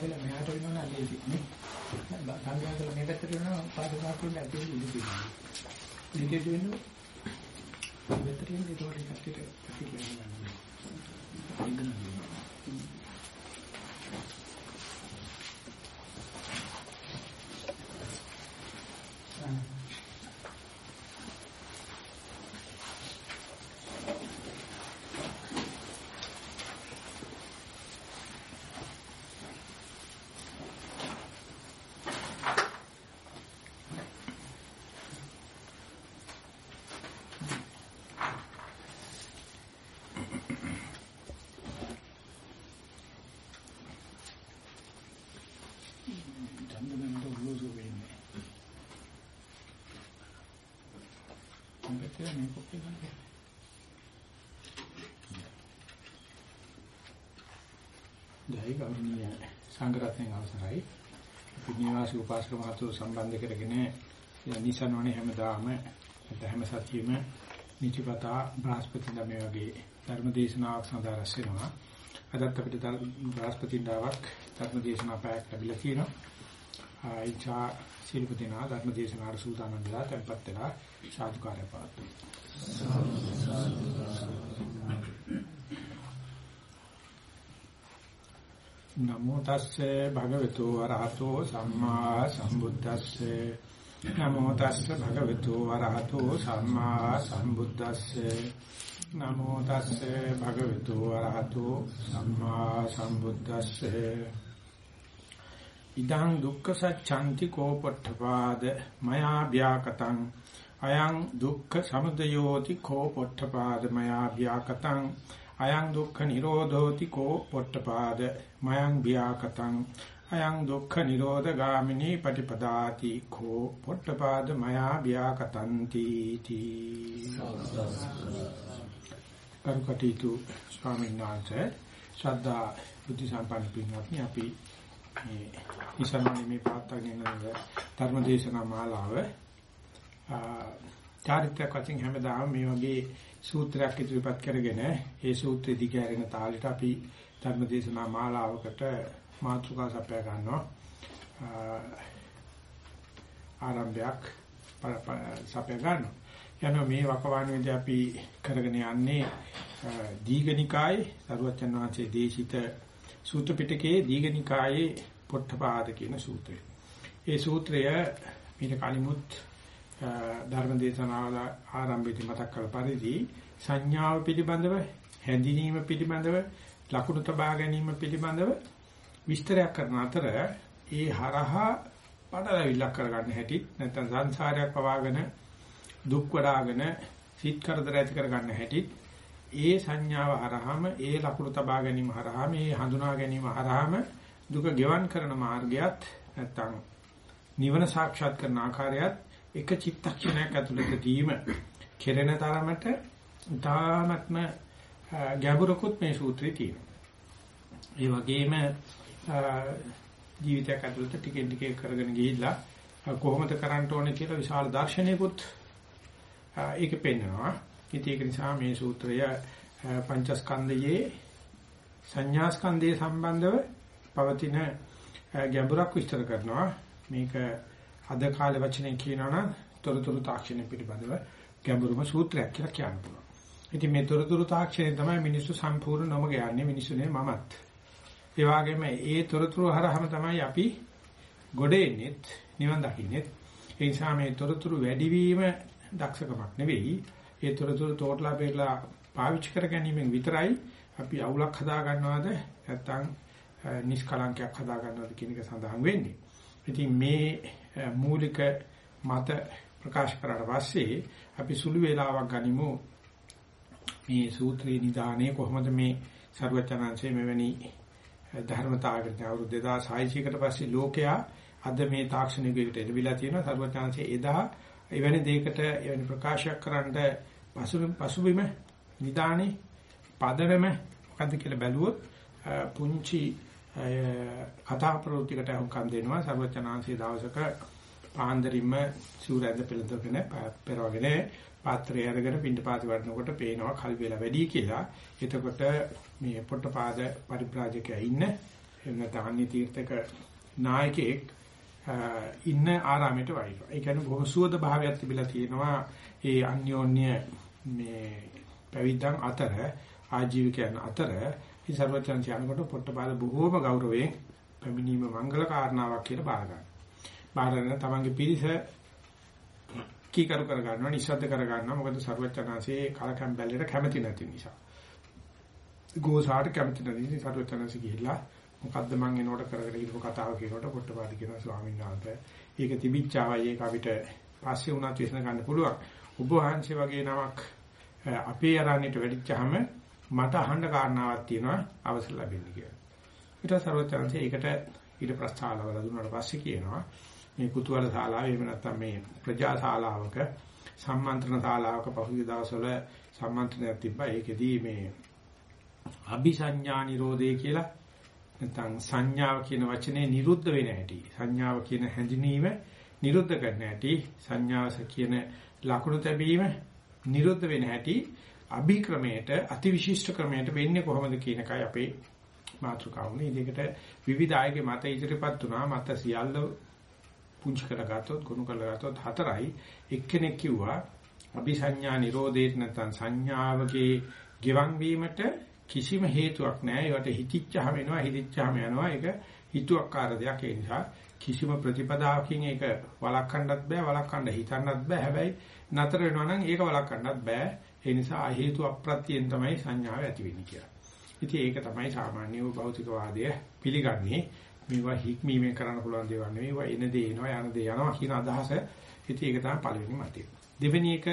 කියලා මෙහාට වෙනවා නම් ලේසි නේ. සංඝයා කියලා මේ පැත්තට වෙනවා පාද පාකුල්ල ඇතුලේ ඉඳි තියෙනවා. ඊටේ වෙනවා. මෙතන ඉන්නේ ඒක වලින් කටිට කටිට වෙනවා. කියලා මේ කොප්පේ ගන්න. ජයි ගෞරවනීය සංඝරත්නයන් අවසරයි. විද්‍යාවාසී උපාසක මහතුරු සම්බන්ධ කරගෙන නිසනෝනේ හැමදාම හැම සතියෙම නිචපතා බ්‍රහස්පති දමේ වගේ ධර්ම දේශනාවක් සඳහා රැස් වෙනවා. අදත් අපිට බ්‍රහස්පති දාවක් ධර්ම දේශනා පැයක් ලැබිලා තියෙනවා. ආයිචා සියලු දෙනා ධර්ම දේශනාවට සූදානම් වෙලා tempත් වෙලා සාදුකාරය පාත්තු. නමෝ තස්සේ භගවතු වරහතෝ සම්මා සම්බුද්දස්සේ. නමෝ තස්සේ භගවතු වරහතෝ සම්මා සම්බුද්දස්සේ. නමෝ තස්සේ භගවතු වරහතෝ සම්මා සම්බුද්දස්සේ. ඉදං දුක්ඛ සච්ඡන්ති කෝපට්ඨපාද මයා ව්‍යාකතං අයං දුක්ඛ සමුදයෝති කෝපට්ඨපාද මයා ව්‍යාකතං අයං දුක්ඛ නිරෝධෝති කෝපට්ඨපාද මයං ව්‍යාකතං අයං දුක්ඛ නිරෝධ ගාමිනී පටිපදාති කෝපට්ඨපාද මයා ව්‍යාකතන්ති තී කරුකටීතු ස්වාමීන් වහන්සේ ශ්‍රද්ධා බුද්ධ සම්පන්න පින්වත්නි අපි මේ ඉස්සරහනේ මේ පාත්තගෙන යන ධර්මදේශනා මාලාව. චාරිත්‍රාක් වශයෙන් හැමදාම මේ වගේ සූත්‍රයක් ඉදිරිපත් කරගෙන ඒ සූත්‍රෙ දිගහැරෙන තාලෙට අපි ධර්මදේශනා මාලාවකට මාතෘකා සපයා ගන්නවා. ආරම්භයක් සපයා ගන්නවා. යනවා මේ වකවානුවේදී අපි කරගෙන යන්නේ දීඝනිකායේ සරුවචන් වහන්සේ දේශිත සූත්‍ර පිටකයේ දීඝනිකායේ පොට්ටපාද කියන සූත්‍රය. ඒ සූත්‍රය මීට කලිමුත් ධර්ම දේශනාවල ආරම්භයේදී මතක් කළ පරිදි සංඥාව පිළිබඳව හැඳිනීම පිළිබඳව ලකුණු තබා ගැනීම පිළිබඳව විස්තරයක් කරන අතර ඒ හරහා පඩලවිල්ලක් කරගන්න හැටි නැත්නම් සංසාරයක් පවාගෙන දුක් වඩාගෙන සිත් කරදර ඇති කරගන්න හැටි ඒ සංඥාව හරහාම ඒ ලකුණු තබා ගැනීම හරහාම ඒ හඳුනා ගැනීම හරහාම දුක ගෙවන් කරන මාර්ගයත් නැත්තම් නිවන සාක්ෂාත් කරන ආකාරයත් එක චිත්තක්ෂණයක් ඇතුළතදීම කෙරෙන තරමට තාමත්ම ගැඹුරකුත් මේ සූත්‍රයේ තියෙනවා. ඒ වගේම ජීවිතයක් ඇතුළත ටිකෙන් ටික කරගෙන ගිහිල්ලා කොහොමද කරන්න ඕනේ කියලා විශාල දර්ශනයකුත් ඒක පෙන්වනවා. ඉතින් ඒක නිසා මේ සූත්‍රය පංචස්කන්ධයේ සංඥාස්කන්ධයේ සම්බන්ධව පවතින ගැඹුරක් විස්තර කරනවා. මේක අද කාලේ වචනේ කියනවා නම් තොරතුරු තාක්ෂණය පිළිබඳව ගැඹුරුම සූත්‍රයක් කියලා කියන්න පුළුවන්. ඉතින් මේ තොරතුරු තාක්ෂණය තමයි මිනිස්සු සම්පූර්ණ නොමග යන්නේ මිනිස්සුනේ මමත්. ඒ වගේම ඒ තොරතුරු හරහාම තමයි අපි ගොඩ එන්නේත් නිවන් දකින්නෙත්. ඒ නිසා මේ තොරතුරු වැඩිවීම දක්ෂකමක් නෙවෙයි. ඒ තොරතුරු තෝටලා බේරලා පාවිච්චි කර ගැනීමෙන් විතරයි අපි අවුලක් හදා ගන්නවද නැත්නම් නිෂ්කලංකයක් හදා ගන්නවද කියන එක සඳහන් වෙන්නේ. ඉතින් මේ මූලික මත ප්‍රකාශ කරලා පස්සේ අපි සුළු වේලාවක් ගනිමු මේ සූත්‍රයේ නිදානේ කොහොමද මේ ਸਰවචනංශයේ මෙවැනි ධර්මතාවකට අවුරුදු 2600කට පස්සේ ලෝකයා අද මේ තාක්ෂණික යුගයට එළවිලා තියෙනවා ਸਰවචනංශයේ එදා එවැනි දෙයකට එවැනි ප්‍රකාශයක් කරන්න පසුබිම පසුබිම නිදානේ පදරම මොකද්ද කියලා බැලුවොත් පුංචි කතා ප්‍රවෘත්තිකට අහුම්කම් දෙනවා ਸਰවචනාංශයේ දවසක පාන්දරින්ම සූර්යද පෙළඳගෙන පෙරවගෙන පාත්‍රය අරගෙන පින්ඩපාත වඩනකොට පේනවා කල් වේලා වැඩි කියලා. එතකොට මේ පොට්ටපාද පරිබ්‍රාජකයා ඉන්න එහෙම නැත්නම් අන්‍ය තීර්ථක නායකයෙක් ඉන්න ආරාමයට වයින්නවා. ඒ කියන්නේ බොහොම සුවද භාවයක් තිබිලා තියෙනවා. ඒ අන්‍යෝන්‍ය මේ පැවිද්දන් අතර ආජීවකයන් අතර මේ සර්වචන්ති අනුකට පොට්ටපාද බොහෝම ගෞරවයෙන් පැමිණීම මංගල කාරණාවක් කියලා බාර ගන්නවා. බාරගෙන තමන්ගේ පිරිස කීකරු කර ගන්නවා නිස්සද්ද කර ගන්නවා මොකද සර්වචනාංශයේ කලකම් බැල්ලට කැමති නැති නිසා. ගෝසාට කැමති නැති නිසා සර්වචනාංශ ගිහිල්ලා මොකද්ද මං එනකොට කරගෙන ඉන්න කතාව කියනකොට පොට්ටපාද කියනවා ස්වාමීන් වහන්සේ. ඒක තිබිච්චාවයි ඒක අපිට පස්සේ උනත් විශ්න ගන්න පුළුවන්. ඔබ වහන්සේ වගේ නමක් අපේ ආරණ්‍යට වැඩිච්චාම මට අහන්න කාරණාවක් තියෙනවා අවසර ලැබෙන්න කියලා. ඊට සර්වචන්සේ ඒකට ඊට ප්‍රස්තාවල දුන්නාට පස්සේ කියනවා මේ කුතුහල ශාලාව එහෙම නැත්නම් මේ ප්‍රජා ශාලාවක සම්මන්ත්‍රණ ශාලාවක පහුගිය දවස්වල සම්මන්ත්‍රණයක් තිබ්බා. ඒකෙදී මේ අபிසඤ්ඤා නිරෝධය කියලා නැත්නම් සංඥාව කියන වචනේ නිරුද්ධ වෙන හැටි සංඥාව කියන හැඳිනීම නිරුද්ධ කරන හැටි සංඥාවස කියන ලකුණු තැබීම නිරුද්ධ වෙන හැටි අභික්‍රමයට අතිවිශිෂ්ට ක්‍රමයට වෙන්නේ කොහොමද කියන එකයි අපේ මාතෘකාවනේ. ඉදිකට විවිධ ආයගේ මත ඉදිරිපත් වුණා. මත සියල්ල පුංචි කරගත්තොත් ගොනු කරගත්තොත් හතරයි. එක්කෙනෙක් කිව්වා අபிසඤ්ඤා නිරෝධේට නැත්නම් සංඥාවගේ ගෙවන් වීමට කිසිම හේතුවක් නැහැ. ඒවට හිතිච්චහම එනවා, හිතිච්චහම යනවා. ඒක හිතුවක්කාර දෙයක්. ඒ නිසා කිසිම ප්‍රතිපදාවකින් ඒක වළක්වන්නත් බෑ, වළක්වන්න හිතන්නත් බෑ. හැබැයි නතර වෙනවා නම් ඒක වළක්වන්නත් බෑ. ඒ නිසා අ හේතු අප්‍රත්‍යයෙන් තමයි සංඥාව ඇති වෙන්නේ කියලා. ඉතින් ඒක තමයි සාමාන්‍ය භෞතිකවාදය පිළිගන්නේ. මේවා හික්මීමෙන් කරන්න පුළුවන් දේවල් නෙවෙයි. ඒවා එන දේ එනවා, යන දේ යනවා කියන අදහස. ඉතින් ඒක තමයි පළවෙනි මතය. දෙවෙනි එක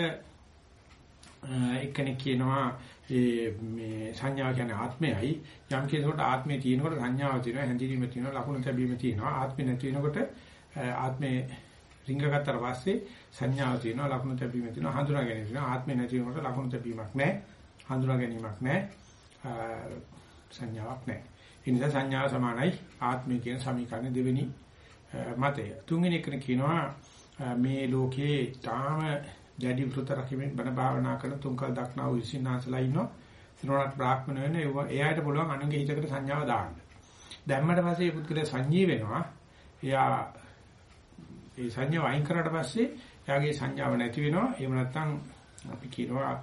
එක්කෙනෙක් කියනවා ඒ මේ සංඥාව කියන්නේ ආත්මයයි. යම් කෙනෙකුට ආත්මය තියෙනකොට සංඥාව තියෙනවා හැඳිනීම තියෙනවා ලකුණු තැබීම තියෙනවා. ආත්මය නැති වෙනකොට ආත්මේ රිංගගත්තට පස්සේ සංඥාව තියෙනවා ලකුණු තැබීම තියෙනවා හඳුනා ගැනීම තියෙනවා. ආත්මය නැති වෙනකොට ලකුණු තැබීමක් නැහැ හඳුනා ගැනීමක් නැහැ සංඥාවක් නැහැ. ඒ නිසා සංඥාව සමානයි. ආත්මය කියන සමීකරණ දෙවෙනි මතය. තුන්වෙනි එක කියනවා මේ ලෝකේ තාම දැඩි වෘත රකිමින් බණ භාවනා කරන තුන්කල් දක්නා වූ ඉසිනාසලා ඉන්නවා. සිනෝණක් බ්‍රාහ්මණ වෙන එයාට පුළුවන් අනුන්ගේ හිතකට සංඥාව දාන්න. දැම්මට පස්සේ මේ පුද්ගලයා සංජී වෙනවා. එයා ඒ සංඥාව අයින් කරාට පස්සේ එයාගේ සංඥාව නැති වෙනවා. එහෙම නැත්නම් අපි කියනවා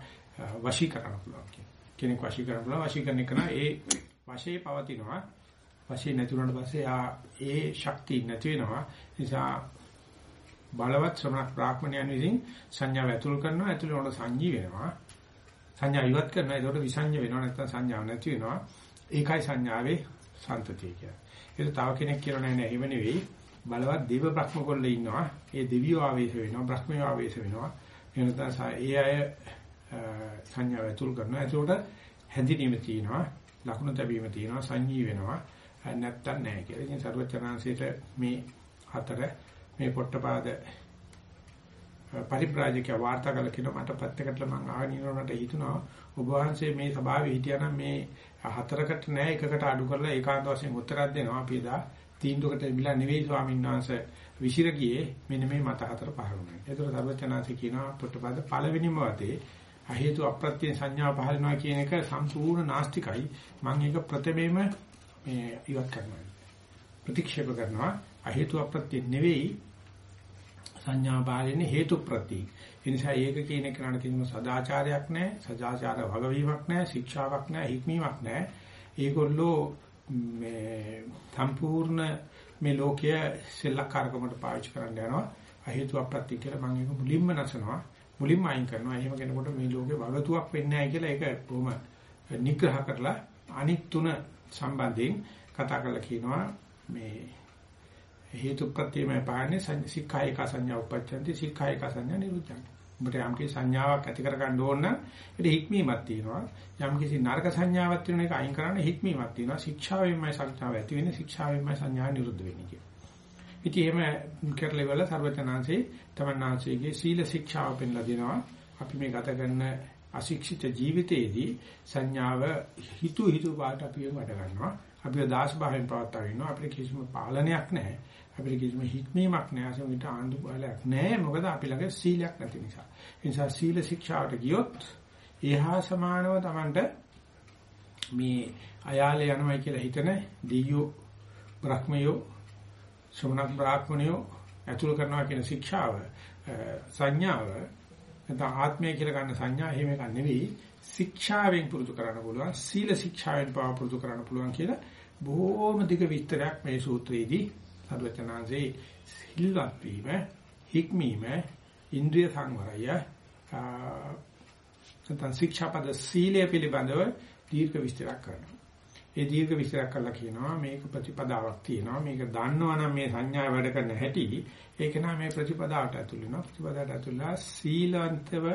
වශී කරන්න පුළුවන් කියන. කෙනෙක් වශී කරන්න පුළුවන් වශී කරන එක ඒ වශයේ පවතිනවා. වශී නැති වුණාට පස්සේ එයා ඒ ශක්තිය නැති වෙනවා. නිසා බලවත් ශ්‍රමණ බ්‍රාහ්මණයන් විසින් සංඥාව ඇතුල් කරනවා. ඇතුළේ උන සංජී වෙනවා. සංඥා ඉවත් කරනවා. ඒකට විසංජ වෙනවා. නැත්නම් සංඥාව නැති වෙනවා. ඒකයි සංඥාවේ සම්තතිය කියන්නේ. ඒක තව කෙනෙක් කියනවා නෑ නෑ. එහෙම නෙවෙයි. බලවත් දේව බ්‍රහ්ම කොල්ල ඉන්නවා. ඒ දෙවියෝ ආවේශ වෙනවා. බ්‍රහ්මයෝ ආවේශ වෙනවා. එනතන ඒ අය සංඥාව ඇතුල් කරනවා. ඒකට හැඳිනීම තියෙනවා. ලකුණු තැබීම තියෙනවා. සංජී වෙනවා. නැත්තම් නෑ කියලා. ඉතින් සර්වචනාංශයට මේ හතර මේ පොට්ටපාද පරිබ්‍රාජක වාර්තා කළ කියන මට පැත්තකට මම ආනිනොනට හිතුණා ඔබ වහන්සේ මේ සභාවේ හිටියානම් මේ හතරකට නෑ එකකට අඩු කරලා ඒකාන්ත වශයෙන් උත්තරයක් දෙනවා අපි එදා තීන්දුවකට මිලා නෙවෙයි ස්වාමීන් වහන්සේ විසිර ගියේ මෙන්න මේ මත හතර පහළුණා. ඒතර සර්වචනාසි කියනවා පොට්ටපාද පළවෙනිම වතේ අහේතු අප්‍රත්‍ය සංඥා පහළනවා කියන එක සම්පූර්ණ නාස්තිකයි. මම ඒක ප්‍රථමයෙන්ම මේ ඉවත් කරනවා. ප්‍රතික්ෂේප කරනවා. අහේතු අප්‍රත්‍ය නෙවෙයි සංඥා බාහිරනේ හේතු ප්‍රති. ඒ නිසා ඒක කියන එක නන කිසිම සදාචාරයක් නැහැ, සදාචාර වගවීමක් නැහැ, ශික්ෂාවක් නැහැ, හික්මීමක් නැහැ. ඒගොල්ලෝ මේ සම්පූර්ණ මේ ලෝකයේ සෙල්ලක්කාරකමට පාවිච්චි කරන්න යනවා. අහේතු අප්‍රත්‍ය කියලා මම ඒක මුලින්ම නැසනවා. මුලින්ම අයින් කරනවා. එහෙම කෙනෙකුට මේ ලෝකේ වගතුවක් වෙන්නේ නැහැ කියලා ඒක බොහොම නිග්‍රහ කරලා අනිත් තුන සම්බන්ධයෙන් කතා කරලා කියනවා මේ හේතු ප්‍රත්‍යයමයි පාන්නේ සික්ඛායක සංඥා උපච්ඡන්ති සික්ඛායක සංඥා නිරුද්ධං. උඹට යම් කිසි සංඥාවක් ඇති කර ගන්න ඕන නම් ඒක හික්මීමක් තියෙනවා. යම් කිසි නරක සංඥාවක් තියෙන එක අයින් කරන්න හික්මීමක් තියෙනවා. ශික්ෂාවෙන්මයි සංඥාව ඇති වෙන්නේ ශික්ෂාවෙන්මයි සංඥා නිරුද්ධ වෙන්නේ කියලා. ඉතින් එහෙම කරලේ වල සර්වචනාංශේ තමන්නාංශයේ සීල ශික්ෂාව පෙන්ලා දෙනවා. අපි මේ ගත කරන අශික්ෂිත ජීවිතයේදී සංඥාව හිතු හිතු පාට අපි වැඩ ගන්නවා. අපිව දාස් භාවයෙන් පවත්වා ගන්නවා. අපිට කිසිම පාලනයක් නැහැ. අපිට කිසිම හික්මීමක් නැහැ අසමිට ආණ්ඩු බලයක් නැහැ. මොකද අපි ළඟ සීලයක් නැති නිසා. ඒ නිසා සීල ශික්ෂාවට ගියොත් එහා සමානව Tamanට මේ අයාලේ යනවා කියලා හිතන දෙයියෝ බ්‍රහ්මයෝ ශ්‍රමණ බ්‍රාහ්මණයෝ ඇතුළු කරනවා කියන ශික්ෂාව සංඥාව නැත්නම් ආත්මය කියලා ගන්න සංඥා එහෙම එකක් නෙවෙයි. ශික්ෂාවෙන් පුරුදු කරන්න පුළුවන් සීල ශික්ෂාවෙන් පාව පුරුදු කරන්න පුළුවන් කියලා බොහෝම දිග විස්තරයක් මේ සූත්‍රයේදී සර්වචනාංශේ සිල්වත් වීම හික්මීම ඉන්ද්‍රිය සංවරය නැත්නම් ශික්ෂාපද සීලය පිළිබඳව දීර්ඝ විස්තරයක් කරනවා. ඒ දීර්ඝ විස්තරයක් කරලා කියනවා මේක ප්‍රතිපදාවක් තියෙනවා. මේක දන්නවනම් මේ සංඥා වැඩ කරන හැටි. ඒක නම් මේ ප්‍රතිපදාවට ඇතුළු වෙනවා. ප්‍රතිපදාවට ඇතුළලා සීලන්තව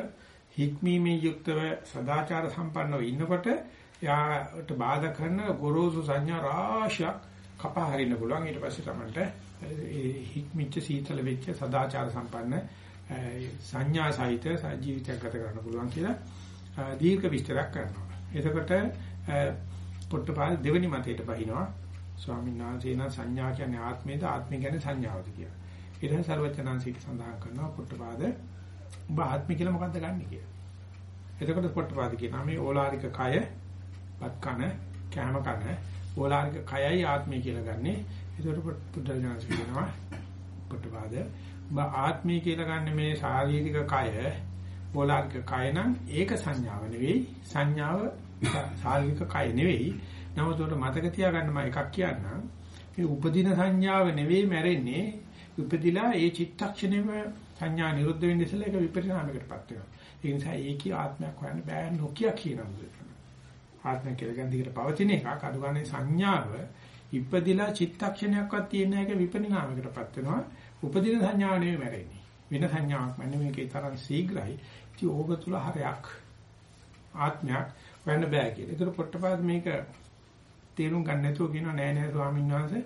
හික්මීමේ යුක්තව සදාචාර සම්පන්නව ඉන්නකොට යාට බාධා කරන ගොරෝසු සංඥා රාශියක් කපා හරින්න පුළුවන් ඊට පස්සේ තමයි හික්මිච්ච සීතල වෙච්ච සදාචාර සම්පන්න සංඥා සහිත ජීවිතයක් ගත කරන්න පුළුවන් කියලා දීර්ඝ විස්තරයක් කරනවා එතකොට පොට්ටපාද දෙවෙනි මතයට බහිනවා ස්වාමීන් වහන්සේ නම් සංඥා කියන්නේ ආත්මයද ආත්මය කියන්නේ සංඥාවද කියලා. ඊට පස්සේ සර්වචනංශික සඳහන් කරනවා පොට්ටපාද ඔබ ආත්මය කියලා මොකද්ද ගන්නෙ කියලා. එතකොට පොට්ටපාද කියනවා මේ ඕලාරික කය, පත් කන, කැම කන, ඕලාරික කයයි ආත්මය කියලා ගන්නෙ. එතකොට පුද්ගලයන්ස් කියනවා පොට්ටපාද ඔබ ආත්මය කියලා ගන්න මේ ශාරීරික කය, ඕලාරික කය නම් ඒක සංඥාව නෙවෙයි සංඥාව ශාරීරික කය නෙවෙයි. නමුත් උඩ මතක තියාගන්න මම එකක් කියන්නම්. මේ උපදින සංඥාව නෙවෙයි මැරෙන්නේ. උපදිලා ඒ චිත්තක්ෂණයම සංඥා නිරුද්ධ වෙන්න ඉස්සෙල්ලා ඒක විපරිණාමයකටපත් වෙනවා. ඒ නිසා ඒකී ආත්මයක් හොයන්න බෑ නොකිය කියනවා. ආත්මය කියලා ගන්න දිගට පවතින එකක් අඩු ගන්න සංඥාව ඉපදිලා චිත්තක්ෂණයක්වත් තියෙන එක විපරිණාමයකටපත් වෙනවා. උපදින සංඥාව නෙවෙයි මැරෙන්නේ. වෙන සංඥාවක් මන්නේ මේකේ තරම් ශීඝ්‍රයි. ඉතින් ඕක තුල හරයක් ආත්මයක් හොයන්න බෑ කියලා. ඒතර පොට්ටපාද මේක තේරුම් ගන්න නැතුව කියනවා නෑ නෑ ස්වාමීන් වහන්සේ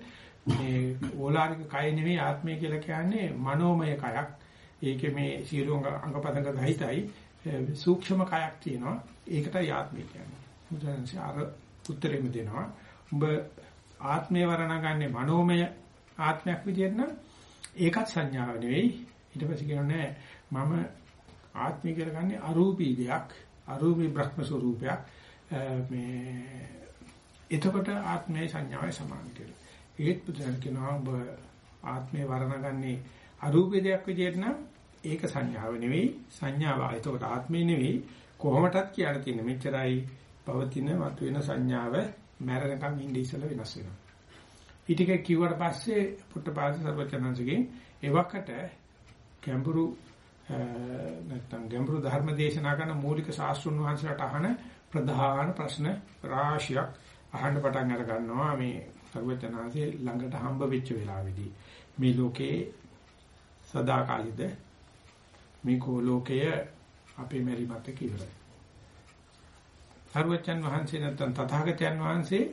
මේ ඕලාරික කය නෙවෙයි ආත්මය කියලා කියන්නේ මනෝමය කයක්. ඒකේ මේ සියලු අංගපදංග දහිතයි සූක්ෂම කයක් තියෙනවා. ඒකටයි ආත්මය කියන්නේ. මුදන්සේ අර උත්තරෙම දෙනවා. උඹ ආත්මය වර්ණගන්නේ මනෝමය ආත්මයක් විදියට නම් ඒකත් සංඥාව නෙවෙයි. ඊට පස්සේ කියනවා නෑ මම ආත්මය කියලා ගන්නේ අරූපී දෙයක්. අරූපී බ්‍රහ්ම ස්වરૂපයක් මේ එතකොට ආත්මයේ සංඥාවේ සමාන කියලා. ඒත් පුදුම කියනවා ඔබ ආත්මේ වර්ණගන්නේ අරූපී දෙයක් විදිහට නම් ඒක සංඥාව නෙවෙයි සංඥාව. එතකොට ආත්මේ නෙවෙයි කොහොමටත් කියන්න තියෙන මෙච්චරයි පවතින මතුවෙන සංඥාව මැරෙනකම් ඉඳි ඉස්සල වෙනස් වෙනවා. ඊටික කිව්වට පස්සේ පුට්ටපාද සර්වචනංශගේ එවකට කැඹුරු නැත්තම් ගැඹුරු ධර්ම දේශනා කරන මූලික ශාස්ත්‍රුන් වහන්සේලාට අහන ප්‍රධාන ප්‍රශ්න රාශියක් අහන්න පටන් අර ගන්නවා මේ සර්වඥාන්සේ ළඟට හම්බ වෙච්ච වෙලාවේදී මේ ලෝකේ සදාකාලිද මේ කෝ ලෝකය අපේ මෙරි මත කියලා. සර්වඥන් වහන්සේ නැත්තම් තථාගතයන් වහන්සේ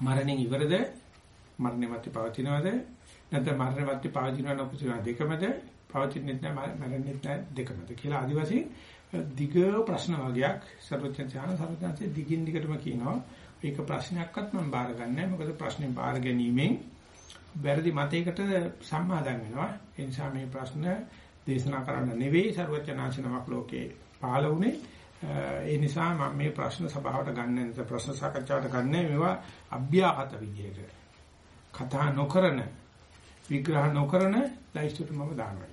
මරණයෙන් ඉවරද? මරණය මත පවතිනවද? නැත්නම් මරණය මත පවතිනව නොපවතිනව දෙකමද? පවතින්නේ නැහැ මැරෙන්නේ නැහැ දෙකමද කියලා ආදිවාසී දිග ප්‍රශ්න වගේක් සර්වඥාන සර්වඥාන්සේ දිගින් දිගටම කියනවා. ඒක ප්‍රශ්නයක්වත් මම බාර ගන්නෑ මොකද ප්‍රශ්නේ බාර ගැනීමෙන් වැරදි මතයකට සම්මාදම් වෙනවා. ඒ නිසා මේ ප්‍රශ්න දේශනා කරන්න නෙවෙයි සර්වඥාන්සනමක් ලෝකේ පහළ වුණේ. ඒ නිසා මම මේ ප්‍රශ්න සභාවට ගන්න නැත්නම් ප්‍රශ්න සාකච්ඡාවට ගන්න මේවා අභ්‍යාහත විදියට කතා නොකරන විග්‍රහ නොකරන ලයිස්ට්ට මම දානවා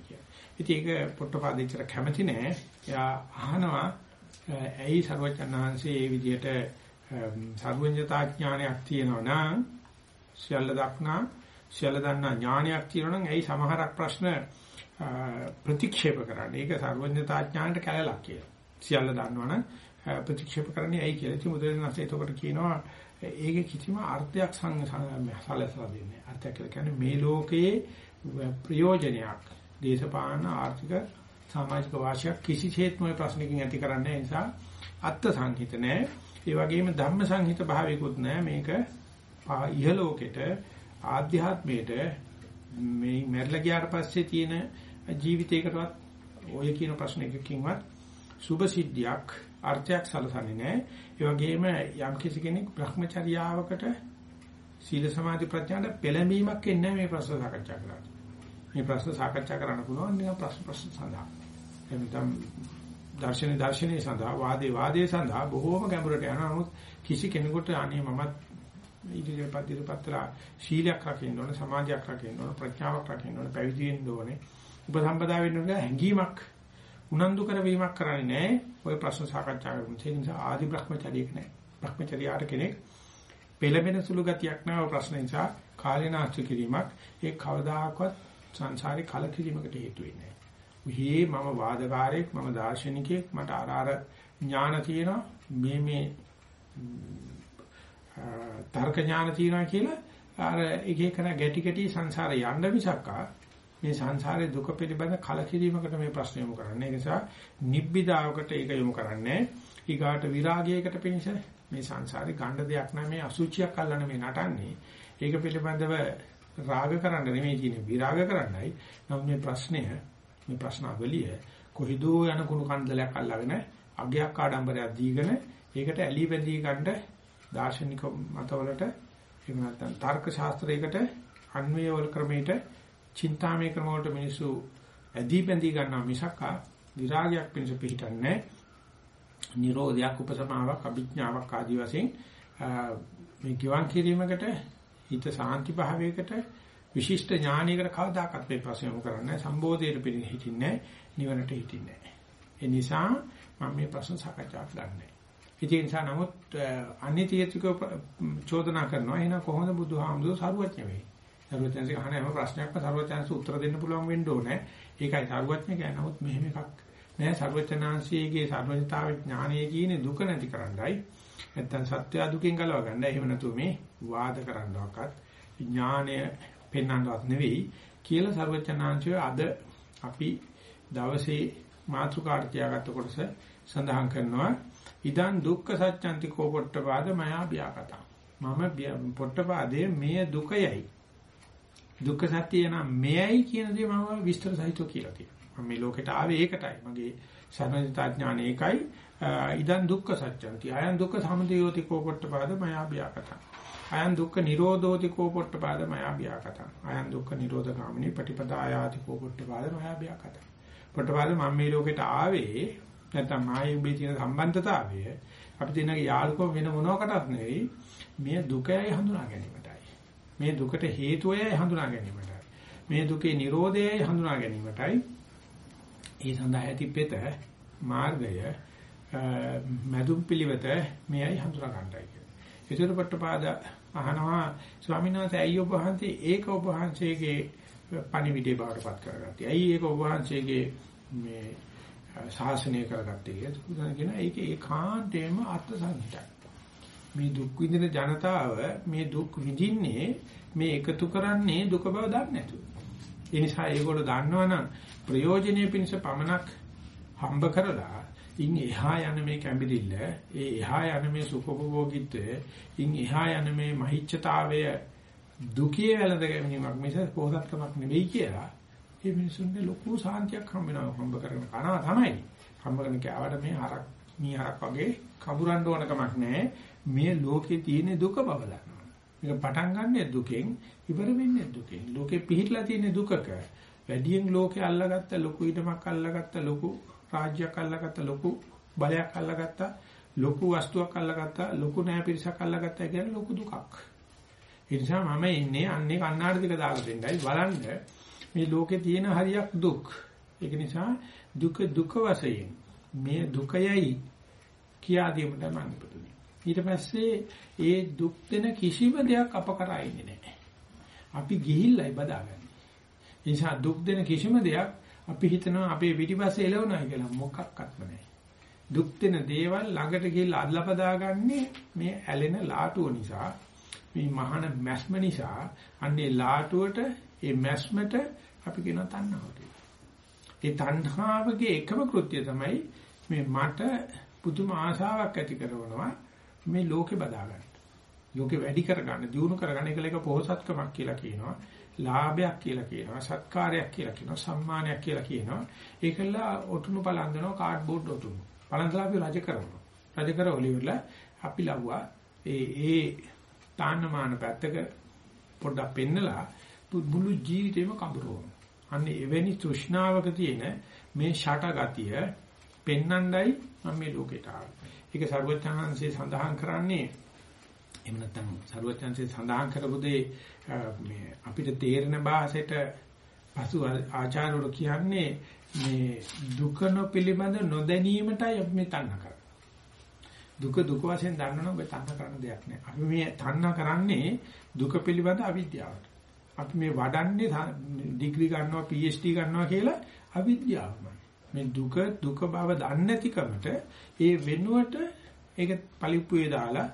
ඉතින් ඒක පොට්ටපාදිච්චර කැමති නෑ. එයා අහනවා ඇයි සර්වඥාන්සේ මේ විදිහට සර්වඥතා ඥානයක් තියෙනවා නම් සියල්ල දක්නා සියල්ල දන්නා ඥානයක් තියෙනවා නම් ඇයි සමහරක් ප්‍රශ්න ප්‍රතික්ෂේප කරන්නේ? ඒක සර්වඥතා ඥානට කැලලක් කියලා. සියල්ල දන්නවනම් ප්‍රතික්ෂේප කරන්නේ ඇයි කියලා. ඉතින් මුදලින්ස එතකොට කියනවා ඒකේ කිසිම අර්ථයක් සලසලා දෙන්නේ. අර්ථයක් කියලා කියන්නේ මේ ලෝකයේ ප්‍රයෝජනයක් දේශපාලන ආර්ථික සමාජික වාසියක් කිසිසේත්ම ওই ප්‍රශ්නකින් ඇති කරන්නේ නිසා අත්ත් සංහිත නැහැ. ඒ වගේම ධම්ම සංහිත භාවිකුත් නැහැ. මේක ඉහ ලෝකෙට ආධ්‍යාත්මයට මේ මැරිලා ගියාට පස්සේ තියෙන ජීවිතයකටවත් ඔය කියන ප්‍රශ්න එකකින්වත් සුභ සිද්ධියක් අර්ථයක් සලසන්නේ නැහැ. ඒ වගේම යම් කිසි කෙනෙක් Brahmacharyaවකට සීල සමාධි ප්‍රඥාට පෙළඹීමක් එන්නේ නැහැ මේ ප්‍රශ්න සාකච්ඡා කරලා. මේ ප්‍රශ්න සාකච්ඡා කරන්න පුළුවන් නිකන් ප්‍රශ්න ප්‍රශ්න සඳහා. එතන දර්ශනේ දර්ශනේ සඳහා වාදේ වාදේ සඳහා බොහෝම ගැඹුරට යනවා. නමුත් කිසි කෙනෙකුට අනේ මමත් ඉදිරියපත් ඉදිරියපත්ලා ශීලයක් රකින්න ඕන සමාධියක් රකින්න ඕන ප්‍රඥාවක් රකින්න ඕන පැවිදි වෙන්න ඕනේ උපසම්පදා වෙන්න ඕන හැඟීමක් උනන්දු කරවීමක් කරන්නේ නැහැ. ඔය ප්‍රශ්න සාකච්ඡා කරමු ඒ නිසා ආදි බ්‍රහ්මචාරියෙක් නැහැ බ්‍රහ්මචාරියාට කෙනෙක් පෙළඹෙන සුළු ගතියක් නැහැ ඔය ප්‍රශ්න නිසා කාලේ නාස්ති කිරීමක්. ඒ කවදාහක්වත් සංසාරේ කලකිරීමකට හේතු වෙන්නේ නැහැ. මම වාදකාරයෙක් මම දාර්ශනිකයෙක් මට අර අර ඥාන තියෙනවා. මේ මේ තර්ක ඥාන තියෙනවා කියලා අර එක එකන ගැටි ගැටි සංසාරේ යන්න මිසක්කා මේ සංසාරේ දුක පිළිබඳ කලකිරීමකට මේ ප්‍රශ්න යොමු කරන්නේ. ඒ නිසා නිබ්බිදාවකට ඒක යොමු කරන්නේ. ඊගාට විරාගයකට පිණිස මේ සංසාරේ ගණ්ඩ දෙයක් නැහැ මේ අසුචියක් අල්ලන මේ නටන්නේ. ඒක පිළිබඳව රාග කරන්න නෙමෙයි කියන්නේ විරාග කරන්නයි. නමුත් මේ ප්‍රශ්නය මේ ප්‍රශ්නාවලිය කොහිදෝ යන කුණු කන්දලයක් අල්ලගෙන අගයක් ආඩම්බරයක් දීගෙන ඒකට ඇලි බැඳී ගන්න දාර්ශනික මතවලට එහෙම නැත්නම් තර්ක ශාස්ත්‍රයකට අන්වය වල ක්‍රමයට චින්තාමය ක්‍රම වලට මිනිස්සු ඇදී බැඳී ගන්නවා මිසක් විරාගයක් පිණිස පිටින්නේ නිරෝධයක් උපසමාවක් අභිඥාවක් ආදී වශයෙන් මේ ගිවන් කිරීමකට හිත සාන්ති භාවයකට විශිෂ්ට ඥානයකට කවදාකවත් මේ ප්‍රශ්න යොමු කරන්නේ සම්බෝධියට පිළිගන්න හිටින්නේ නිවනට හිටින්නේ ඒ නිසා මම මේ ප්‍රශ්න සාකච්ඡා කරන්නේ. ඉතින් ඒ නිසා නමුත් අනිත්‍යතික චෝදනා කරනවා. එහෙනම් කොහොමද බුදුහාමුදුරුවෝ සරුවඥ වෙන්නේ? සරුවඥන්සේ අහන හැම ප්‍රශ්නයක්ම සරුවඥන්ස උත්තර දෙන්න පුළුවන් වෙන්න ඕනේ. ඒකයි සරුවඥ කියන්නේ. නමුත් මෙහෙම එකක් නෑ සරුවඥාන්සේගේ සර්වඥතාව ඥානයේ කියන දුක නැති කරන්නයි. නැත්තම් සත්‍ය දුකෙන් ගලව ගන්න. එහෙම නැතුව මේ වාද කරන්නවක්වත් ඥානය පෙන්වන්නවත් නෙවෙයි කියලා සර්වඥාන්සය අද අපි දවසේ මාතෘකාට තියාගත්ත කොටස සඳහන් කරනවා ඉදන් දුක්ඛ සත්‍යන්ති කෝ පොට්ටපාද මයා බියාකතා මම පොට්ටපාදයේ මේ දුකයයි දුක්ඛ සත්‍යය නම් මෙයයි කියන දේ මම විස්තර සහිතව කියලා තියෙනවා. මම මේ ලෝකෙට ආවේ ඒකටයි. මගේ සර්වඥතා ඥාන ඒකයි ඉදන් දුක්ඛ සත්‍යන්ති. අයන් දුක්ඛ සමුදයෝති කෝ පොට්ටපාද මයා බියාකතා අයන් දුක්ඛ නිරෝධෝති කෝ පොට්ටපාද මයා බියාකතා අයන් දුක්ඛ නිරෝධ ගාමිනී පටිපදායාති කෝ පොට්ටපාද මයා බියාකතා පොට්ටපාද මම මේ ලෝකෙට ආවේ නැත්නම් මායේ උඹේ තියෙන සම්බන්ධතාවය අපි දෙන්නගේ යාළුකම වෙන මොනවාකටත් නෙවෙයි මේ දුකයි හඳුනා ගැනීමටයි. මේ දුකට හේතුවයි හඳුනා ගැනීමටයි. මේ දුකේ Nirodhayයි හඳුනා ගැනීමටයි. ඒ සඳහා ඇති පෙත මාර්ගය මදුම් පිළිවෙත මෙයයි හඳුනා ගන්නයි කියන්නේ. ඒතර පට්ටපාද අහනවා ස්වාමීන් වහන්සේ අයියෝ වහන්සේ ඒක ඔබ වහන්සේගේ පණිවිඩේ බවට පත් කරගත්තී. ඇයි ඒක ඔබ වහන්සේගේ මේ ශාසනය කරගත්තේ කියලා බුදුන් කියන ඒක ඒකාන්තයෙන්ම අර්ථ සංහිතයි. මේ දුක් විඳින ජනතාව මේ දුක් විඳින්නේ මේ එකතු කරන්නේ දුක බව දන්නේ නැතුව. ඒ නිසා ඒගොල්ලෝ දන්නවනම් ප්‍රයෝජනෙ පිණිස පමණක් හම්බ කරලා ඉන් එහා යන මේ කැඹිරිල්ල, ඒ එහා යන මේ සුඛෝපභෝගීත්වය, ඉන් එහා යන මේ මහිච්ඡතාවය දුකේ වැළඳ ගැනීමක් මිස පොහසත්කමක් නෙවෙයි කියලා ඒ මිනිසුන්ගේ ලොකු සාන්තියක් හම්බ වෙනවා හම්බ කරගෙන කනවා තමයි. හම්බ කරන කෑවට මේ හරක් මී හරක් වගේ කඹරන්න ඕන කමක් නැහැ. මේ ලෝකේ තියෙන දුක බව දන්නවා. මේක පටන් ගන්න දුකෙන් ඉවර වෙන්නේ දුකෙන්. ලෝකේ පිහිටලා තියෙන දුකක වැඩියෙන් ලෝකේ අල්ලගත්ත ලොකු ඊටමක් අල්ලගත්ත ලොකු රාජ්‍යයක් අල්ලගත්ත ලොකු බලයක් අල්ලගත්ත ලොකු වස්තුවක් අල්ලගත්ත ලොකු නෑ පිරිසක් අල්ලගත්ත කියන්නේ ලොකු දුකක්. ඒ නිසා මම ඉන්නේ අන්නේ කන්නාඩි ටික දාලා දෙන්නයි බලන්න මේ ලෝකේ තියෙන හරියක් දුක්. ඒක නිසා දුක දුක වශයෙන් මේ දුකයයි කියා දීමට මම ඉපදුනේ. ඊට පස්සේ ඒ දුක් දෙන කිසිම දෙයක් අප කරා ඉන්නේ නැහැ. අපි ගිහිල්ලයි බදාගන්නේ. ඒ නිසා දුක් දෙන කිසිම දෙයක් අපි හිතනවා අපේ පිටිපස්සේ එළවනවා කියලා මොකක්වත්ම නැහැ. දුක් දෙන දේවල් ළඟට ගිහිල්ලා අදලා බදාගන්නේ මේ ඇලෙන ලාටුව නිසා මේ මහාන මැස්ම නිසා අන්නේ ලාටුවට ඒ මැස්මට අපි කියන තණ්හාව කියලා. ඒ තණ්හාවගේ එකම කෘත්‍යය තමයි මේ මට පුදුම ආශාවක් ඇති කරනවා මේ ලෝකේ බදාගන්න. ලෝකේ වැඩි කරගන්න, දියුණු කරගන්න එක ලේක පොහසත්කමක් කියලා කියනවා. ලාභයක් කියලා කියනවා, සත්කාරයක් කියලා කියනවා, සම්මානයක් කියලා කියනවා. ඒකලා ඔටුනු පලන්දනවා කාඩ්බෝඩ් ඔටුනු. පලන්දලා අපි රජ කරනවා. රජ කරවලිවල අපි ලව්වා ඒ ඒ තාන්නමාන පැත්තක පොඩ්ඩක් පෙන්නලා මුළු ජීවිතේම කඹරවනවා. අන්න එවැනි තෘෂ්ණාවක තියෙන මේ ෂට ගතිය පෙන්නණ්ඩයි මම මේ ලෝකෙට ආවේ. ඒක සර්වඥාන්සේ සඳහන් කරන්නේ එහෙම නැත්නම් සරුවචන්සේ සඳහන් කරපු දේ මේ අපිට තේරෙන භාෂයට පසු ආචාර්යවරු කියන්නේ මේ දුක නොපිළිබඳ නොදැනීමටයි අපි මේ තණ්හ කරන්නේ. දුක දුක වශයෙන් දන්නවනම් ඔබ තණ්හ කරන දෙයක් නෑ. අපි මේ තණ්හ කරන්නේ දුක පිළිබඳ අවිද්‍යාවට. අපි මේ වඩන්නේ ඩිග්‍රී ගන්නවා PhD ගන්නවා කියලා අවිද්‍යාවමයි. මේ දුක දුක බව දන්නේ නැතිකමට ඒ වෙනුවට ඒක පලිප්පුවේ දාලා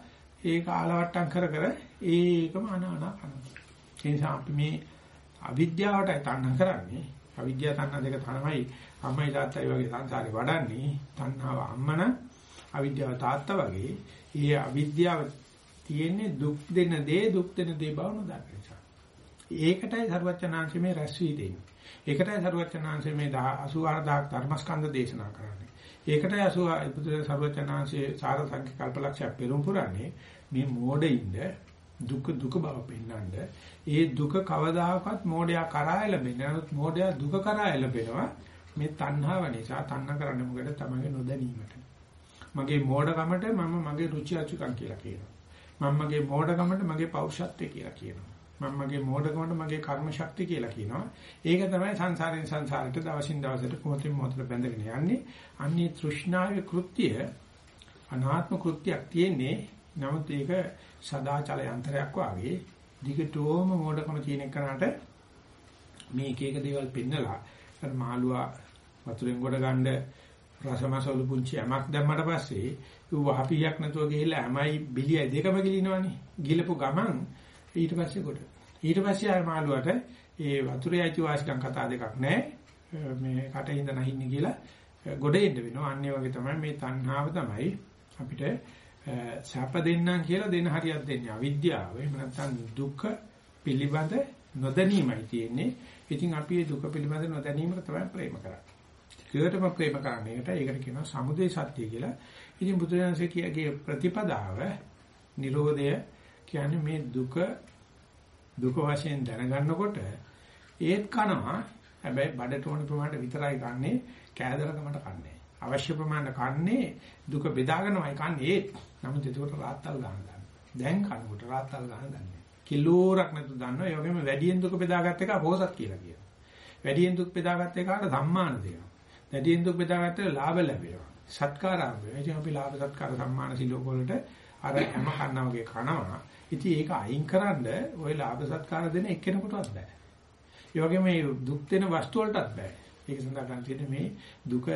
ඒක ආලවට්ටම් කර කර ඒකම අනානා කරනවා. ඒ නිසා අපි මේ අවිද්‍යාවට තණ්හ කරන්නේ අවිද්‍යාව තණ්හ දෙක තමයි අම්මයි තාත්තයි වගේ සංසාරේ වඩන්නේ තණ්හාව අම්මන අවිද්‍යාව තාත්තා වගේ ඒ අවිද්‍යාව තියෙන්නේ දුක් දෙන දේ දුක් දෙන දේ බව නොදන්න නිසා. ඒකටයි සරුවචනාංශ මේ රැස් වී දෙන්නේ. ඒකටයි සරුවචනාංශ මේ 84000 ධර්මස්කන්ධ දේශනා කරන්නේ. ඒකටයි 80 පුදුර සරුවචනාංශයේ සාර සංඛ්‍ය කල්පලක්ෂය පෙරම් පුරන්නේ මේ මෝඩින්ද දුක දුක බව පෙන්වන්න. ඒ දුක කවදාකවත් මෝඩයා කරා ලැබෙන්නේ. නමුත් මෝඩයා දුක කරා ලැබෙනවා මේ තණ්හාව නිසා. තණ්හ කරන්නේ මොකද? තමයි නොදැනීමට. මගේ මෝඩකමට මම මගේ රුචි අරුචිකම් කියලා කියනවා. මම මගේ මෝඩකමට මගේ පෞරුෂත්වය කියලා කියනවා. මම මගේ මෝඩකමට මගේ කර්ම ශක්තිය කියලා කියනවා. ඒක තමයි සංසාරයෙන් සංසාරයට දවසින් දවසට මොහොතින් මොහොතට බැඳගෙන යන්නේ. අන්නේ තෘෂ්ණාවේ කෘත්‍ය අනාත්ම කෘත්‍යයක් තියෙන්නේ. නමුත් ඒක සදාචල යන්ත්‍රයක් වාගේ දිගටම මෝඩකම තියෙන එකනට මේ එක එක දේවල් පෙන්නලා අර මාළුවා වතුරෙන් ගොඩ ගන්න රසමසවලු පුංචි යමක් දැම්මට පස්සේ ඌ වහපියක් නැතුව ගිහිල්ලා හැමයි බිලියයි දෙකම ගිලිනවනේ. ගිලපු ගමන් ඊට පස්සේ කොට. ඊට පස්සේ ආය මාළුවට ඒ වතුරේ අයිතිවාසිකම් කතා දෙකක් නැහැ. මේ කටින්ද නැහින්නේ කියලා ගොඩ එන්න වෙනවා. අන්නේ වගේ තමයි මේ තණ්හාව තමයි අපිට සැප දෙන්නම් කියලා දෙන හරියක් දෙන්නේ. අවිද්‍යාව. එහෙම නැත්නම් දුක පිළිබඳ නොදැනීමයි තියෙන්නේ. ඉතින් අපි මේ දුක පිළිබඳ නොදැනීමට තමයි ප්‍රේම කරන්නේ. ඒකටම ප්‍රේම කරන්නේ. ඒකට ඒකට කියනවා සමුදේ සත්‍ය කියලා. ඉතින් බුදුරජාණන්සේ කියගේ ප්‍රතිපදාව Nirodha කියන්නේ මේ දුක දුක වශයෙන් දැනගන්නකොට ඒත් කනවා. හැබැයි බඩට ඕන ප්‍රමාණයට විතරයි කන්නේ. කෑදරකමට කන්නේ. අවශ්‍ය ප්‍රමාණයට කන්නේ දුක බෙදාගෙනමයි කන්නේ. නමුත් ඒකට රාත්තල් ගන්න ගන්න. දැන් කනකොට රාත්තල් ගන්න දන්නේ. කිලෝරක් නැතු දන්නවා. ඒ වගේම වැඩියෙන් දුක බෙදාගත් එක පොහසත් කියලා කියනවා. වැඩියෙන් දුක් බෙදාගත් එකට සම්මාන දෙනවා. වැඩියෙන් දුක් බෙදාගත්තට ලාභ ලැබෙනවා. සත්කාර හම්බෙනවා. ඉතින් අපි ලාභ සත්කාර සම්මාන සිලෝක වලට අර හැම කන්නා වගේ කනවා. ඉතින් ඒක අයින් කරන්න ওই ලාභ සත්කාර දෙන එක්කෙනෙකුටවත් බෑ. ඒ වගේම මේ දුක් දෙන වස්තු වලටත් බෑ. ඒක සඳහා ගන්න තියෙන්නේ මේ දුක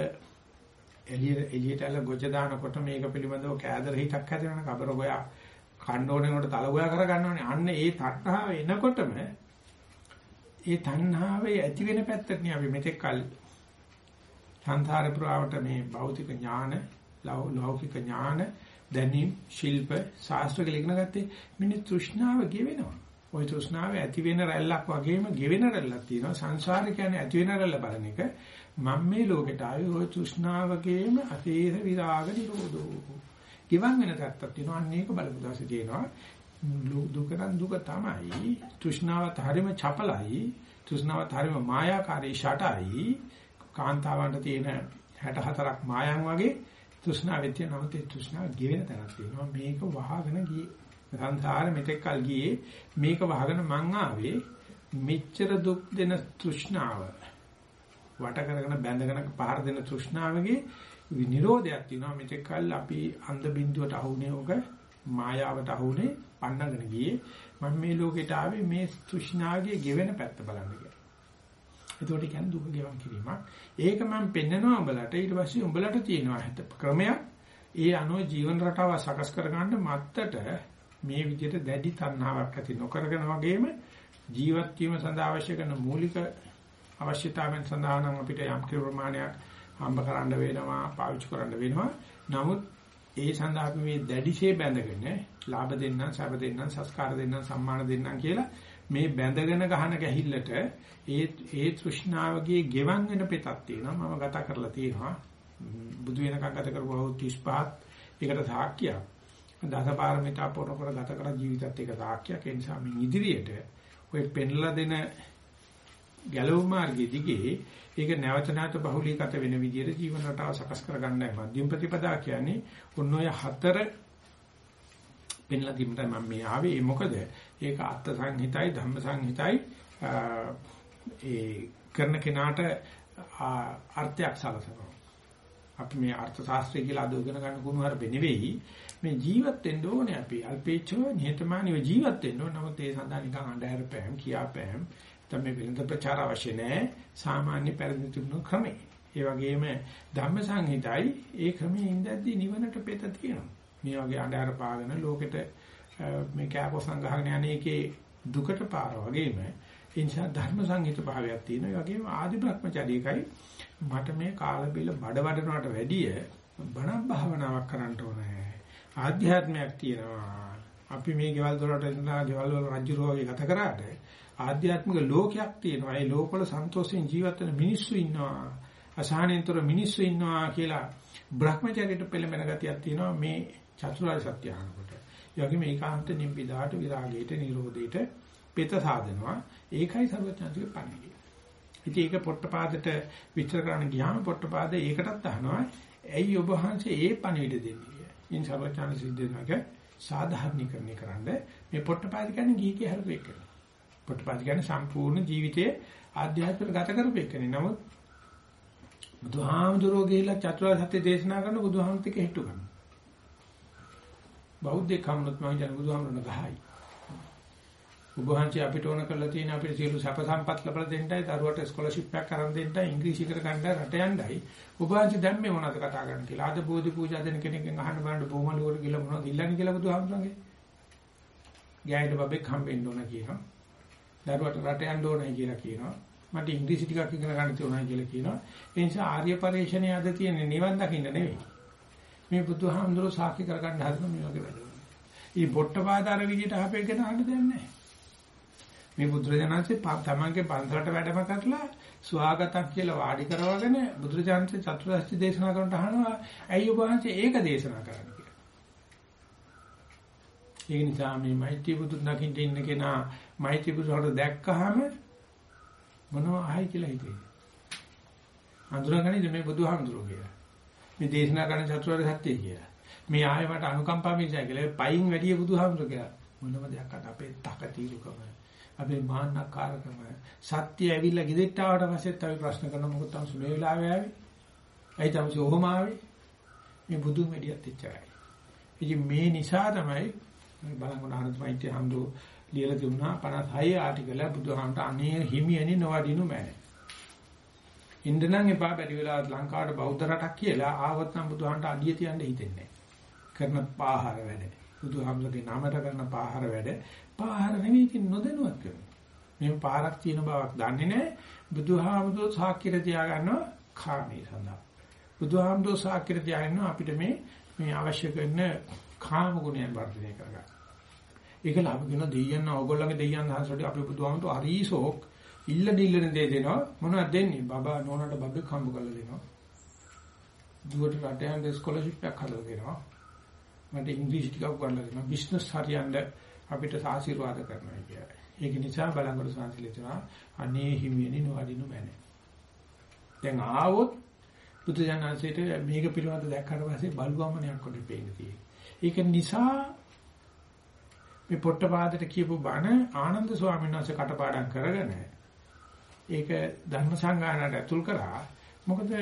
එළිය එළියට ඇල ගොජ දානකොට මේක පිළිබඳව කෑදර හිතක් හැදෙනවනේ කබර ගෝයා කන්න ඕනෙනකොට තල ගෝයා කරගන්නවනේ. අන්න ඒ තණ්හාව එනකොටම ඒ තණ්හාවේ ඇති වෙන පැත්තට නේ අපි මෙතෙක් කල් සංසාර පුරාවට මේ භෞතික ඥාන, ලෞකික ඥාන, දැනීම්, ශිල්ප, ශාස්ත්‍ර කියලා ඉගෙන ගත්තේ මිනිස් තෘෂ්ණාව ගෙවෙනවා. ওই තෘෂ්ණාව ඇති වෙන රැල්ලක් වගේම ගෙවෙන රැල්ලක් තියෙනවා. සංසාර කියන්නේ ඇති වෙන රැල්ල බලන එක. මම මේ ලෝකෙට ආවේ ওই තෘෂ්ණාවගේම අතීත විරාග නිරෝධෝ. ගිවන් වෙන තත්ත්වයක් තියෙනවා. අන්න ඒක බලපු දවසේ තියෙනවා. දුකෙන් දුක තමයි. තෘෂ්ණාවත් හරිම චපලයි. තෘෂ්ණාවත් හරිම මායාකාරී ෂටයි. කාන්තාවන්ට තියෙන 64ක් මායන් වගේ තෘෂ්ණාවෙත් තියෙනවා. නමුත් ඒ තෘෂ්ණාව ගෙවෙන තැනක් තියෙනවා. මේක වහගෙන ගියේ. සංසාරෙ මෙතෙක් කල් ගියේ මේක වහගෙන මං ආවේ මෙච්චර දුක් දෙන තෘෂ්ණාව වට කරගෙන බැඳගෙන පහර දෙන තෘෂ්ණාවගේ විනිරෝධයක් තියෙනවා මෙතෙක් කල් අපි අන්ධ බින්දුවට අහුනේ ඔක මායාවට අහුනේ පන්නගෙන ගියේ මම මේ ලෝකෙට ආවේ මේ තෘෂ්ණාවගේ ගෙවෙන පැත්ත බලන්න කියලා. ඒතකොට කියන්නේ දුක ගෙවන් කිරීමක්. ඒක මම පෙන්නනවා උඹලට ඊට පස්සේ උඹලට තියෙනවා ක්‍රමයක්. ඒ අනුව ජීවන රටාව සකස් කරගන්න මත්තට මේ විදිහට දැඩි තණ්හාවක් ඇති නොකරගෙන වගේම ජීවත් වීම සඳහා අවශ්‍ය කරන මූලික අවශ්‍යතාවයන් සඳහා නම් අපිට යම් ප්‍රමාණයක් හම්බ කරන්න වෙනවා පාවිච්චි කරන්න වෙනවා. නමුත් ඒ සඳහා අපි මේ දැඩිශේ බැඳගෙන ලාභ දෙන්නම්, සැප දෙන්නම්, සස්කාර දෙන්නම්, සම්මාන දෙන්නම් කියලා මේ බැඳගෙන ගහන ගැහිල්ලට ඒ ඒ තෘෂ්ණාවගේ ගෙවන් වෙන පෙතක් තියෙනවා. මම ගත කරලා තියෙනවා. බුදු වෙනකන් ගත කරපු අවුරුදු 35ත් ඒකට සාක්කියක්. දසපාරමිතා පුරන කර ගත කර ජීවිතත් එක සාක්කියක්. ඒ නිසා මේ ඉදිරියට ඔය පෙන්ලා දෙන ගැලවුම් මාර්ගයේ දිගේ ඒක නැවත නැවත බහුලීගත වෙන විදිහට ජීවන රටාව සකස් කර ගන්නයි මධ්‍යම ප්‍රතිපදා කියන්නේ. ඔන්න ඔය හතර පෙන්ලා දීමට මම මේ ආවේ. ඒ මොකද ඒක අත්ත් සංහිතයි ධම්ම සංහිතයි ඒ කරන කෙනාට අර්ථයක් සලසනවා. අපි මේ අර්ථ ශාස්ත්‍රය කියලා අද ඉගෙන ගන්න කුණු හරපෙ නෙවෙයි. මේ ජීවත් වෙන්න ඕනේ අපි. අල්පේච්ඡව නිහතමානීව ජීවත් වෙන්න ඕන. නමුත් ඒ සඳහා නිකන් අඳුර පෑම් කියා පෑම් තමයි වෙනද ප්‍රචාර අවශ්‍ය නැහැ. සාමාන්‍ය පරිදි තිබුණු ක්‍රමේ. ඒ වගේම ධම්ම සංහිතයි ඒ ක්‍රමයේ ඉඳද්දී නිවනට පෙත තියෙනවා. මේ වගේ අඳුර පාගෙන ලෝකෙට මේ කෑපෝ සංගහගෙන යන්නේකේ දුකට පාර වගේම ඒ නිසා ධර්ම සංහිත භාවයක් තියෙනවා. ඒ වගේම ආදි භ්‍රමචාරීකයි මට මේ කාල බිල බඩ වඩනවට වැඩිය බණ භාවනාවක් කරන්න ඕනේ. ආධ්‍යාත්මයක් තියෙනවා. අපි මේ ගෙවල් දොරට ඉඳලා ගෙවල් වල රජු රෝගේ ගත කරාට ආධ්‍යාත්මික ලෝකයක් තියෙනවා. ඒ ලෝකවල සන්තෝෂෙන් ජීවත් වෙන මිනිස්සු ඉන්නවා. අසහනෙන්තර මිනිස්සු ඉන්නවා කියලා භ්‍රමචාරීට පෙළඹෙන ගතියක් තියෙනවා මේ චතුරාර්ය සත්‍ය අහනකොට. ඒ වගේම ඒකාන්ත නිම්බිදාට විරාගයට නිරෝධයට පෙත සාදනවා. ඒකයි සර්වඥාන්තිගේ පණිවිඩය. ඉතින් ඒක පොට්ටපාදට විස්තර කරන්න ගියාම පොට්ටපාද ඒකටත් අහනවා ඇයි ඔබ වහන්සේ ඒ පණිවිඩ දෙන්නේ? ඉන් සර්වඥාන් සිද්ධාක සාධාරණීකරණය කරන්න මේ පොට්ටපාද කියන්නේ ගීකේ හරපු එක. පොට්ටපාද කියන්නේ සම්පූර්ණ ජීවිතයේ ආධ්‍යාත්මික ගත කරපු එකනේ. නමුත් බුදුහාමුදුරෝ ගිහිල්ලා චතුරාර්ය සත්‍ය දේශනා කරන බුදුහාමුදුරට හෙට්ටු කරනවා. බෞද්ධ කම්නොත් මම කියන බුදුහාමුදුරන ගහයි. ඔබ වහන්සේ අපිට ඕන කරලා තියෙන අපිට සියලු සැප සම්පත් ලබා දෙන්නයි දරුවට ස්කෝලර්ෂිප් එකක් අරන් දෙන්නයි ඉංග්‍රීසි ඉගෙන ගන්න රට යන්නයි. ඔබ වහන්සේ දැන් මේ මොනවද කතා කරන්නේ කියලා. අද බෝධි පූජා දෙන කෙනෙක්ගෙන් අහන්න බලන්න බොමලුවර කියලා මොනවද ඉල්ලන්නේ කියලා බුදුහාමුදුරන්ගේ. ගෑයිට බබෙක් හම්බෙන්න ඕන කියනවා. දරුවට රට යන්න ඕනයි කියලා කියනවා. මට ඉංග්‍රීසි ටිකක් ඉගෙන ගන්න තියෙනයි කියලා කියනවා. ඒ නිසා ආර්ය පරිශ්‍රණයේ අද තියෙන නිවන් දකින්න නෙවෙයි. මේ බුදුහාමුදුරුවෝ සාක්ෂි කරගන්න හදන මේ වගේ වැඩ. ඊ පොට්ටපාදාර විදියට අපේගෙන අහන්න දෙයක් නැහැ. මේ බුදුරජාණන්සේ තමන්ගේ පන්සලට වැඩම කරලා ස්වාගතක් කියලා වාඩි කරවගෙන බුදුරජාණන්සේ චතුරාර්ය දේශනා කරනට අහනවා ඇයි ඔබ වහන්සේ ඒක දේශනා කරන්නේ කියලා. ඒ නිසා මේ මෛත්‍රී බුදු දකින්න ඉන්න කෙනා මෛත්‍රී බුදුහට දැක්කහම මොනවා ආයි කියලා හිතේ. අඳුරගන්නේ මේ බුදුහාමුදුරුවෝ කියලා. මේ දේශනා කරන චතුරාර්ය සත්‍ය කියලා. මේ ආයෙ මට අනුකම්පාව නිසා කියලා පයින් වැඩි බුදුහාමුදුරුවෝ කියලා. මොනම දෙයක් අත අපේ තක తీරුකම අපේ මාන්නකාරකම සත්‍ය ඇවිල්ලා ගෙදෙට්ට ආවට පස්සෙත් අපි ප්‍රශ්න කරන මොකද තම සුළු වෙලාවේ ආවේ. ඇයි තමසි ඔහොම ආවේ? මේ බුදුන් වැඩියත් එච්චරයි. ඉතින් මේ නිසා තමයි බලංගොඩ ආනන්දමයිත්‍ය හම්දු ලියලා දුන්නා 56 ආටිකල බුදුහාමට අනේ හිමියනි නොවදිනු මෑ. ඉන්දනන් එපා බැරි වෙලා ලංකාවට බෞද්ධ රටක් කියලා ආවොත් නම් බුදුහාමට අඩිය තියන්න හිතෙන්නේ කරන පාහර වැඩ. බුදුහාමගේ නාමයට කරන පාහර වැඩ පාහර නෙවෙයි ඉතින් නොදැනුවත් කරන. මේ පාරක් තියෙන බවක් දන්නේ නැහැ. බුදුහාමුදුරුවෝ සාක්කිර තියාගන්නවා කාමී සඳහා. බුදුහාමුදුරුවෝ සාක්කිර තියාගන්නවා අපිට මේ මේ අවශ්‍ය කරන කාම ගුණයන් වර්ධනය කරගන්න. ඒක ලාභගෙන දෙයයන් ඕගොල්ලන්ගේ දෙයයන් හසට අපි බුදුහාමුදුරුවෝ හරිසෝක් ඉල්ල දිල්ලන දේ දෙනවා මොනවද දෙන්නේ? බබා නෝනට බබෙක් හම්බ කරලා දෙනවා. දුවට රටේ යන ස්කෝලර්ෂිප් එකක් හදලා දෙනවා. මට ඉංග්‍රීසි ටිකක් උගන්වලා දෙනවා. බිස්නස් හරියන්න අපිට ආශිර්වාද කරනවා කියන්නේ. ඒක නිසා බලංගොඩ සංසිලිතනවා අනේ හිමියනි නොඅඩිනු මැනේ. දැන් ආවොත් බුදුජානනාංශයට මේක පිළිබඳව දැක්කට පස්සේ බලුවමනයක් කොට පේන්නේ ඒක නිසා මේ පොට්ටපාදට කියපු බණ ආනන්ද ස්වාමීන් වහන්සේ කටපාඩම් කරගෙන ඒක ධර්ම සංගායනාවට ඇතුල් කරා මොකද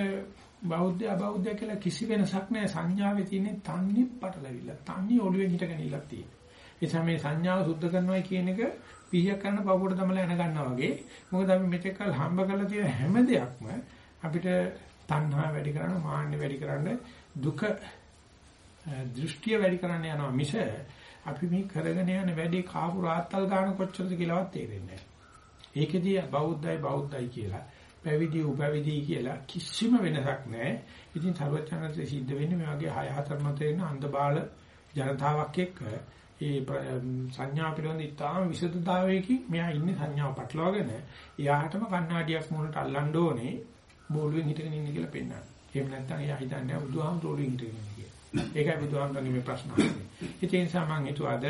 බෞද්ධ අබෞද්ධ කියලා කිසි වෙනසක් නැහැ සංඥාවේ තියෙන තන්නේ පටලවිල්ල තන්නේ ඔළුවෙන් හිටගෙන ඉලක් තියෙන නිසා මේ සංඥාව සුද්ධ කරනවා කියන එක පිහියක් කරන පපුවට තමලා එන ගන්නවා වගේ. මොකද අපි මෙතෙක් කල හම්බ කරලා තියෙන හැම දෙයක්ම අපිට තණ්හා වැඩි කරන, මාන්න වැඩි කරන, දුක දෘෂ්ටිය වැඩි කරන්න යනවා මිස අපි මේ කරගෙන යන වැඩේ කාපු රාත්තල් ගන්න කොච්චරද කියලාවත් තේරෙන්නේ නැහැ. ඒකෙදී බෞද්ධයි බෞද්ධයි කියලා පැවිදි උපවිදි කියලා කිසිම වෙනසක් නැහැ. ඉතින් සර්වචනන්සේ සිද්ධ වෙන්නේ මේ වගේ හය හතර මත වෙන අන්ධබාල ජනතාවක් එක්ක ඒ සංඥා පිළිබඳ ඉතාම විසුද්ධතාවයකින් මෙයා ඉන්නේ සංඥාව පටලවාගෙන එයාටම කණ්ණාඩියක් මුලට අල්ලන්න ඕනේ බෝලුවෙන් හිටගෙන ඉන්න කියලා පෙන්නන්න. එහෙම නැත්නම් එයා හිතන්නේ බුදුහාමුදුරුවෝ හිටගෙන ඉන්නේ කියලා. ඒකයි බුදුහාමුදුරන්ගේ මේ ප්‍රශ්න අහන්නේ. ඒ නිසා මම හිතුවාද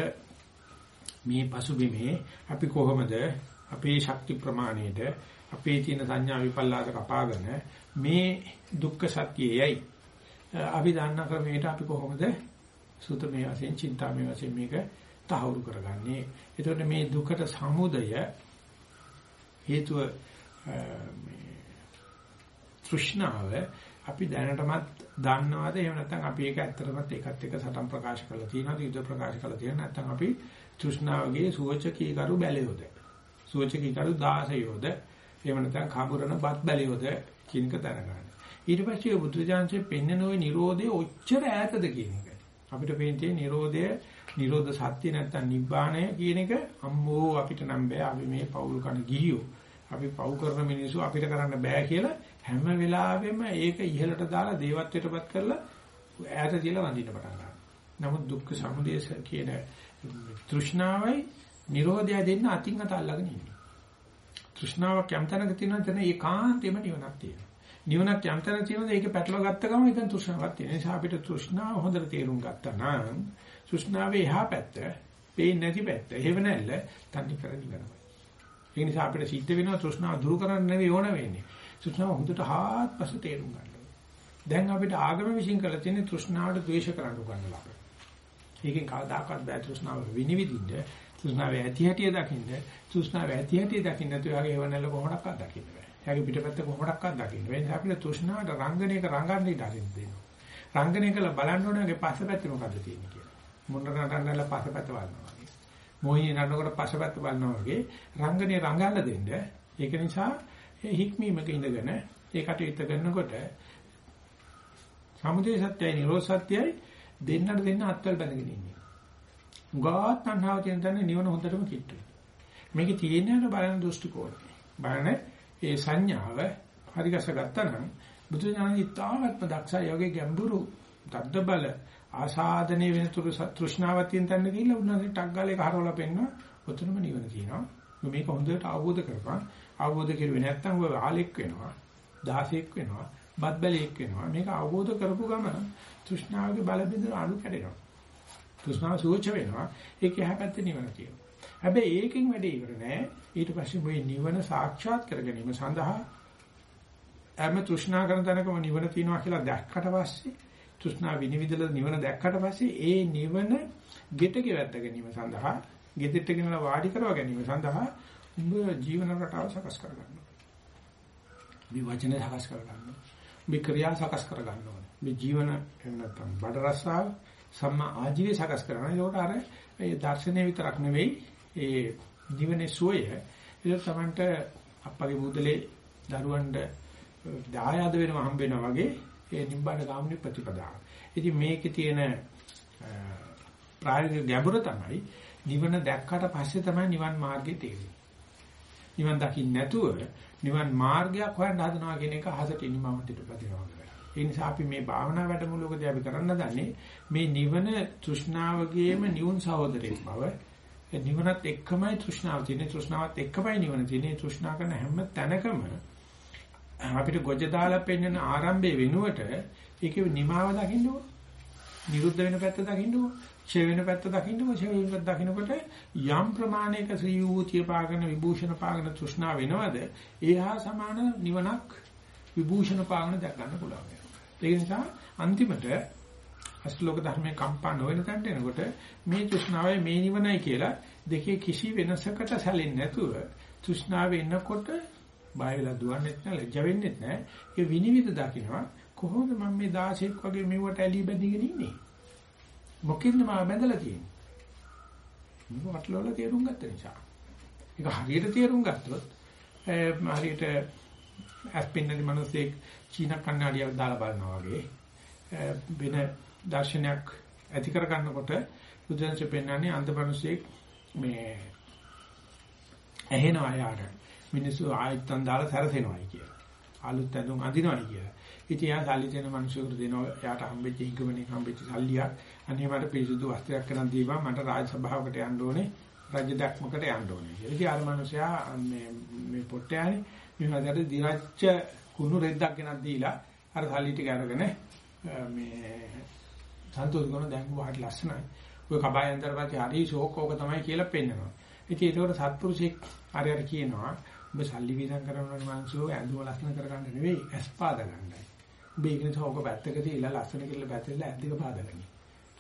මේ පසුබිමේ අපි කොහොමද අපේ ශක්ති ප්‍රමාණයට අපේ තියෙන සංඥා විපල්ලාස කපාගෙන මේ දුක්ඛ සත්‍යයයි. අපි දන්න ක්‍රමයට අපි කොහොමද සුතමේ වශයෙන්, චින්තාමේ වශයෙන් මේක තහවුරු කරගන්නේ. එතකොට මේ දුකට සමුදය හේතුව මේ තෘෂ්ණාව අපි දැනටමත් දන්නවද? එහෙම නැත්නම් අපි ඒක ඇත්තටමත් ඒකත් එක්ක සටන් ප්‍රකාශ කරලා තියෙනවද? යුද්ධ ප්‍රකාශ කරලා තියෙනවද? නැත්නම් අපි තෘෂ්ණාවගේ සුවචකී කරු බැලියොද සුවචකී කරු 16යෝද එහෙම නැත්නම් කඹරන බත් බැලියොද කියන එක දැනගන්න. ඊට පස්සේ බුදුජානකේ පෙන්වන ওই Nirodhe ඔච්චර ඈතද කියන එක. අපිට පේන්නේ Nirodhe Nirodha සත්‍ය නැත්නම් නිබ්බාණය කියන එක අම්මෝ අපිට නම් බෑ අපි මේ පෞල් කන ගිහියෝ. අපි පව් කරන මිනිස්සු අපිට කරන්න බෑ කියලා හැම වෙලාවෙම ඒක ඉහළට දාලා දේවත්වයටපත් කරලා ඈත තියලා වඳින්න පටන් ගන්නවා. නමුත් දුක්ඛ සමුදය කියන තෘෂ්ණාවයි නිරෝධය දෙන්න අතින් අත අල්ලගෙන ඉන්නේ. තෘෂ්ණාවක් යම් තැනක තියෙනවා එතන ඒකාන්තෙම නිවනක් තියෙනවා. නිවනක් යම් තැනක තියෙනවද ඒක පැටලව ගත්ත ගමන් එතන තෘෂ්ණාවක් තියෙනවා. ඒ නිසා අපිට තෘෂ්ණාව හොඳට තේරුම් ගත්තා නම් තෘෂ්ණාවේ එහා පැත්ත, පේන්නේ නැති පැත්ත, හේව නැල්ල තන්නේ කර නිවනයි. ඒ නිසා අපිට සිද්ධ වෙනවා තෘෂ්ණාව දුරු කරන්න නෙවෙයි ඕන වෙන්නේ. තෘෂ්ණාව හොඳට හාත්පස තේරුම් ගන්න. දැන් අපිට ආගම විශ්ින් කරලා තියෙන තෘෂ්ණාවට ද්වේෂ කරන්න උගන්වලා. ඒකෙන් කවදාකවත් බෑ තෘෂ්ණාව විනිවිදින්න, තෘෂ්ණාව ඇති හැටි දකින්න, තෘෂ්ණාව ඇති හැටි දකින්න නැතු එයාගේ හේවණල්ල කොහොමඩක්වත් දකින්න බෑ. එයාගේ පිටපැත්ත කොහොමඩක්වත් දකින්න බෑ. ඒ නිසා අපිට තෘෂ්ණාවට රංගනයක රංගන්න ඉඩ අරින්න දෙනවා. රංගනය කළා බලන්න ඕනේ පස්සපැත්තේ මොකද්ද තියෙන්නේ කියලා. මුන්න නටන්නලා පස්සපැත්ත බලනවා වගේ. මොහිනී නටනකොට පස්සපැත්ත බලනවා වගේ රංගනේ රංගන්න දෙන්න. ඒක නිසා හික්මීමක ඉඳගෙන ඒ කටයුත්ත කරනකොට සමුදේ සත්‍යයි නිරෝධ සත්‍යයි දෙන්නට දෙන්න අත්වල බැඳගෙන ඉන්නේ. උගා තණ්හාව කියන තැන නිවන හොඳටම කිට්ටුයි. මේකේ තියෙන බලන දෘෂ්ටි කෝණය. බලන ඒ සංඥාව හරිගස ගත්තා නම් බුදු දානයි තාමත්ම දක්ෂයි යෝගේ ගැඹුරු තද්ද බල ආසාදනයේ වෙන තුරු තෘෂ්ණාවක් තියෙන තැන ගිහිල්ලා උන්වහන්සේ ටක් ගාලේ කහරවලා පෙන්නවා. ඔතනම නිවන තියෙනවා. මේක හොඳට අවබෝධ කරපන්. අවබෝධ කරුවේ නැත්නම් ඔය ආලෙක් වෙනවා 16ක් වෙනවා බත් බැලේක් වෙනවා මේක අවබෝධ කරපු ගම තෘෂ්ණාවගේ බල බිඳුන අණු කැඩෙනවා තෘෂ්ණාව සුවච වෙනවා ඒක යහපැත්තේ නිවන කියනවා හැබැයි ඒකෙන් වැඩේ ඉවර නෑ ඊට පස්සේ මේ නිවන සාක්ෂාත් කර ගැනීම සඳහා හැම තෘෂ්ණා කරන තැනකම නිවන තියෙනවා කියලා දැක්කට පස්සේ තෘෂ්ණා විනිවිදල නිවන දැක්කට පස්සේ ඒ නිවන ගෙට ගෙවැත්ත ගැනීම සඳහා ගෙදෙට්ට ගෙනලා වාඩි කරවා ගැනීම සඳහා උඹ ජීවන රටාව සකස් කර ගන්නවා. මේ වචනේ සකස් කර ගන්නවා. මේ ක්‍රියා සකස් කර ගන්නවා. මේ ජීවන එහෙම නැත්නම් බඩ රස්සාව සම්මා ආජීවය සකස් කරනවා. ඒකට අර ඒ දර්ශනය විතරක් නෙවෙයි ඒ ජීවනයේ සුවය ඒක තමයි අප්පගේ බුදලේ දරුවන්ට දායාද වෙනවා හම්බ වෙනවා වගේ ඒ නිබ්බාන ගාමිනී ප්‍රතිපදාව. ඉතින් මේකේ තියෙන ප්‍රායෝගික ගැඹුර තමයි නිවන දැක්කට පස්සේ තමයි නිවන් මාර්ගය තේරෙන්නේ. නිවන් දකින්න නැතුව නිවන් මාර්ගයක් හොයන්න හදනවා කියන එක අහසට ඉනිමවට පිටපදිනවා කියලා. ඒ නිසා අපි මේ භාවනා වැඩමුළුවකදී අපි කරන්න දන්නේ මේ නිවන තෘෂ්ණාවගේම නිවුන් සහෝදරයෙක් බව. ඒ නිවනත් එක්කමයි තෘෂ්ණාව තියෙන්නේ. තෘෂ්ණාවත් එක්කමයි නිවන තියෙන්නේ. තෘෂ්ණා කරන හැම තැනකම අපිට ගොජ දාලා පෙන්වන ආරම්භයේ වෙනුවට ඒකේ නිමාව දකින්න ඕන. නිරුද්ධ වෙන පැත්ත දකින්න ඕන. ඡේ වෙන පැත්ත දකින්නකො ඡේ වෙන පැත්ත දකින්නකොට යම් ප්‍රමාණයක ශ්‍රී වූතිය පාගන විභූෂණ පාගන තෘෂ්ණා වෙනවද ඒහා සමාන නිවනක් විභූෂණ පාගන දැක් ගන්න පුළුවන් ඒක නිසා අන්තිමට අෂ්ටලෝක ධර්මයේ කම්පා නොවන තැනට එනකොට මේ තෘෂ්ණාවයි මේ නිවනයි කියලා දෙකේ කිසි වෙනසකට සැලෙන්නේ නැතුව තෘෂ්ණාව එනකොට බය වෙලා දුවන්නෙත් නැහැ ලැජ්ජ වෙන්නෙත් නැහැ ඒක විනිවිද දකින්නවා කොහොමද මම මේ 16ක් වගේ මෙවට ඇලී බැඳගෙන ඉන්නේ මොකෙන්ද මම බැඳලා තියෙන්නේ? මේක වටලවල තේරුම් ගත්ත නිසා. ඒක හරියට තේරුම් ගත්තොත් හරියට ඇස්පින්නදි මිනිස්සෙක් චීන කන්නඩියක් දාලා බලනවා වගේ වෙන දර්ශනයක් ඇති කර ගන්නකොට බුදුන්සේ පෙන්වන්නේ අන්ධ මේ ඇහෙනවා යාට මිනිස්සු ආයත්තන් දාලා සැරසෙනවායි කියලා. අලුත් ඇඳුම් අඳිනවායි කියලා. ඉතින් යා සල්ලි දෙන මිනිස්සුන්ට දෙනවා යාට හම්බෙච්ච ඉංගමනේ හම්බෙච්ච සල්ලියක් අනේ මට පිරිසුදු වස්ත්‍රයක් කරන් දීපන් මට රාජ සභාවකට යන්න ඕනේ රාජ්‍ය දැක්මකට යන්න ඕනේ කියලා. ඉතින් අර මිනිසයා මේ මේ පොට්ටයානේ මේ වගේ දිරච්ච කුණු රෙද්දක් ගෙනත් දීලා අර සල්ලි ටික අරගෙන මේ සන්තෝෂ කරන දැන් වාට ලස්සනයි. ඔය කබායන්තර පස්සේ හරි ෂෝක් ඕක තමයි කියලා පෙන්නනවා. ඉතින් ඒකට සත්පුරුෂෙක් හරි හරි කියනවා ඔබ සල්ලි වීදම් කරන මිනිස්සු ඇඳුම ලස්සන කරගන්න නෙවෙයි ඇස්පාද ගන්නයි. ඔබ ඒක නිසා ඔක පැත්තක තියලා ලස්සන කියලා පැත්තෙල්ල ඇද්දක පාදගනි.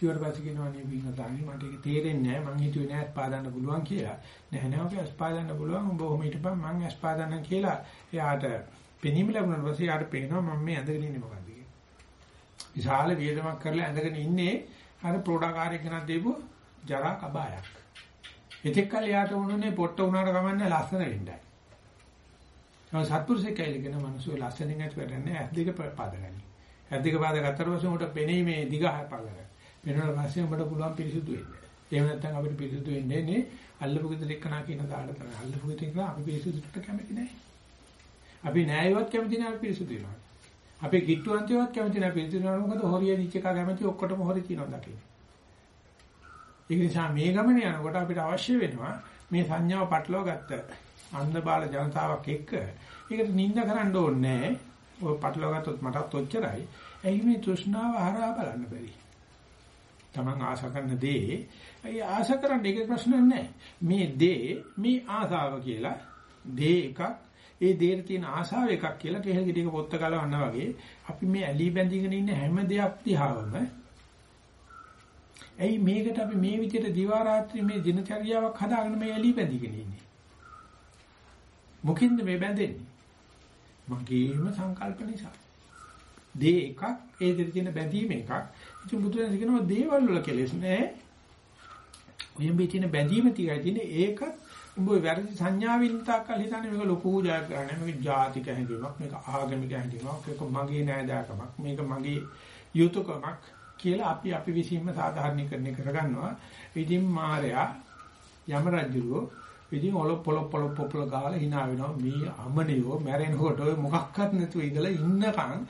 ඊට පස්සේ කියනවා නේ වින්නතානි මට ඒක තේරෙන්නේ නැහැ. මං හිතුවේ නෑ ස්පාදන්න පුළුවන් කියලා. නෑ නෑ ඔක ස්පාදන්න පුළුවන්. උඹ ඔහොම හිටපන් මං ස්පාදන්න කියලා එයාට පෙනීම ලැබුණාට පස්සේ යාට පේනවා මම මේ ඇඳගෙන ඉන්නේ මොකද්ද කියලා. විශාල වියදමක් කරලා ඇඳගෙන ඉන්නේ අර ප්‍රෝඩාකාරයෙක් කෙනෙක් දීපු ජරා කබායක්. එතෙක් කල යාට උනුනේ පොට්ට උනාට කමන්නේ ලස්සන වෙන්නයි. නමුත් සත්පුරුෂයෙක් කියලා මිනිස්සු ලස්සනින් ඇති කරන්නේ ඇස් දෙක පාදගනි. ඇස් දෙක පාද ගත්තට පස්සේ උඹට පෙනේ මේ දිග පාදගනි. වෙනවට පස්සේ උඹට පුළුවන් පිරිසුදු වෙන්න. එහෙම නැත්නම් අපිට පිරිසුදු වෙන්නේ නේ අල්ලපු ගෙදර එක්කනා කියන දාඩ තමයි. අල්ලපු ගෙදර එක්කනා අපි පිරිසුදුට කැමති නැහැ. අපි න්යායවත් කැමති නැහැ පිරිසුදු වෙනවා. අපේ කිට්ටුවන්තයවත් කැමති නැහැ පිරිසුදු වෙනවා. මොකද හොරිය නිච් එකා කැමති ඔක්කොටම හොරි තියනවා දකින්න. ඒ නිසා මේ ගමනේ යනකොට අපිට අවශ්‍ය වෙනවා මේ සංඥාව පටලවා ගත්ත අන්ධ බාල ජනතාවක් එක්ක ඒකට නිඳ කරන්න ඕනේ නැහැ. ඔය පටලවා ගත්තොත් මටත් ඔච්චරයි. එයි මේ තෘෂ්ණාව හරහා බලන්න බැරි. Taman ආශා කරන දේ ඒ ආශා කරන්න ඒක ප්‍රශ්නයක් නැහැ. මේ දේ මේ ආසාව කියලා දේ එකක් ඒ දේට තියෙන ආශාව එකක් කියලා කෙහෙල් ගෙඩියක පොත්ත ගලවන්නා වගේ අපි මේ ඇලි බැඳීගෙන ඉන්න හැම දෙයක් දිහාවම ඇයි මේකට අපි මේ විදිහට දිවා රාත්‍රී මේ දිනචර්යාවක් හදාගෙන මේ ඇලි බැඳීගෙන ඉන්නේ? මොකින්ද මේ බැඳෙන්නේ? මගේම සංකල්ප නිසා. දේ එකක් ඒ දෙක තියෙන බැඳීම එකක්. ඉතින් බුදුරජාණන් කියනවා දේවල් වල කෙලෙස් නෑ. ඔයඹේ තියෙන බැඳීම තියයි තියෙන්නේ ඒකත් උඹ වැරදි සංඥාවෙන් තාක්කල් හිතන්නේ මේක ලොකු ජයග්‍රහණයක් මේක ජාතික හැඟීමක් මේක ආගමික හැඟීමක් මේක මගේ නෑදෑකමක් මේක මගේ යුතුයකමක් කියලා අපි අපි විසින්ම සාධාරණීකරණය කරගන්නවා ඉතින් මායя යම රජුරෝ ඉතින් ඔල පොල පොල පොපල ගාලා hina වෙනවා මේ අමනියෝ මැරෙනකොට ඔය මොකක්වත් නැතුව ඉඳලා ඉන්නකන්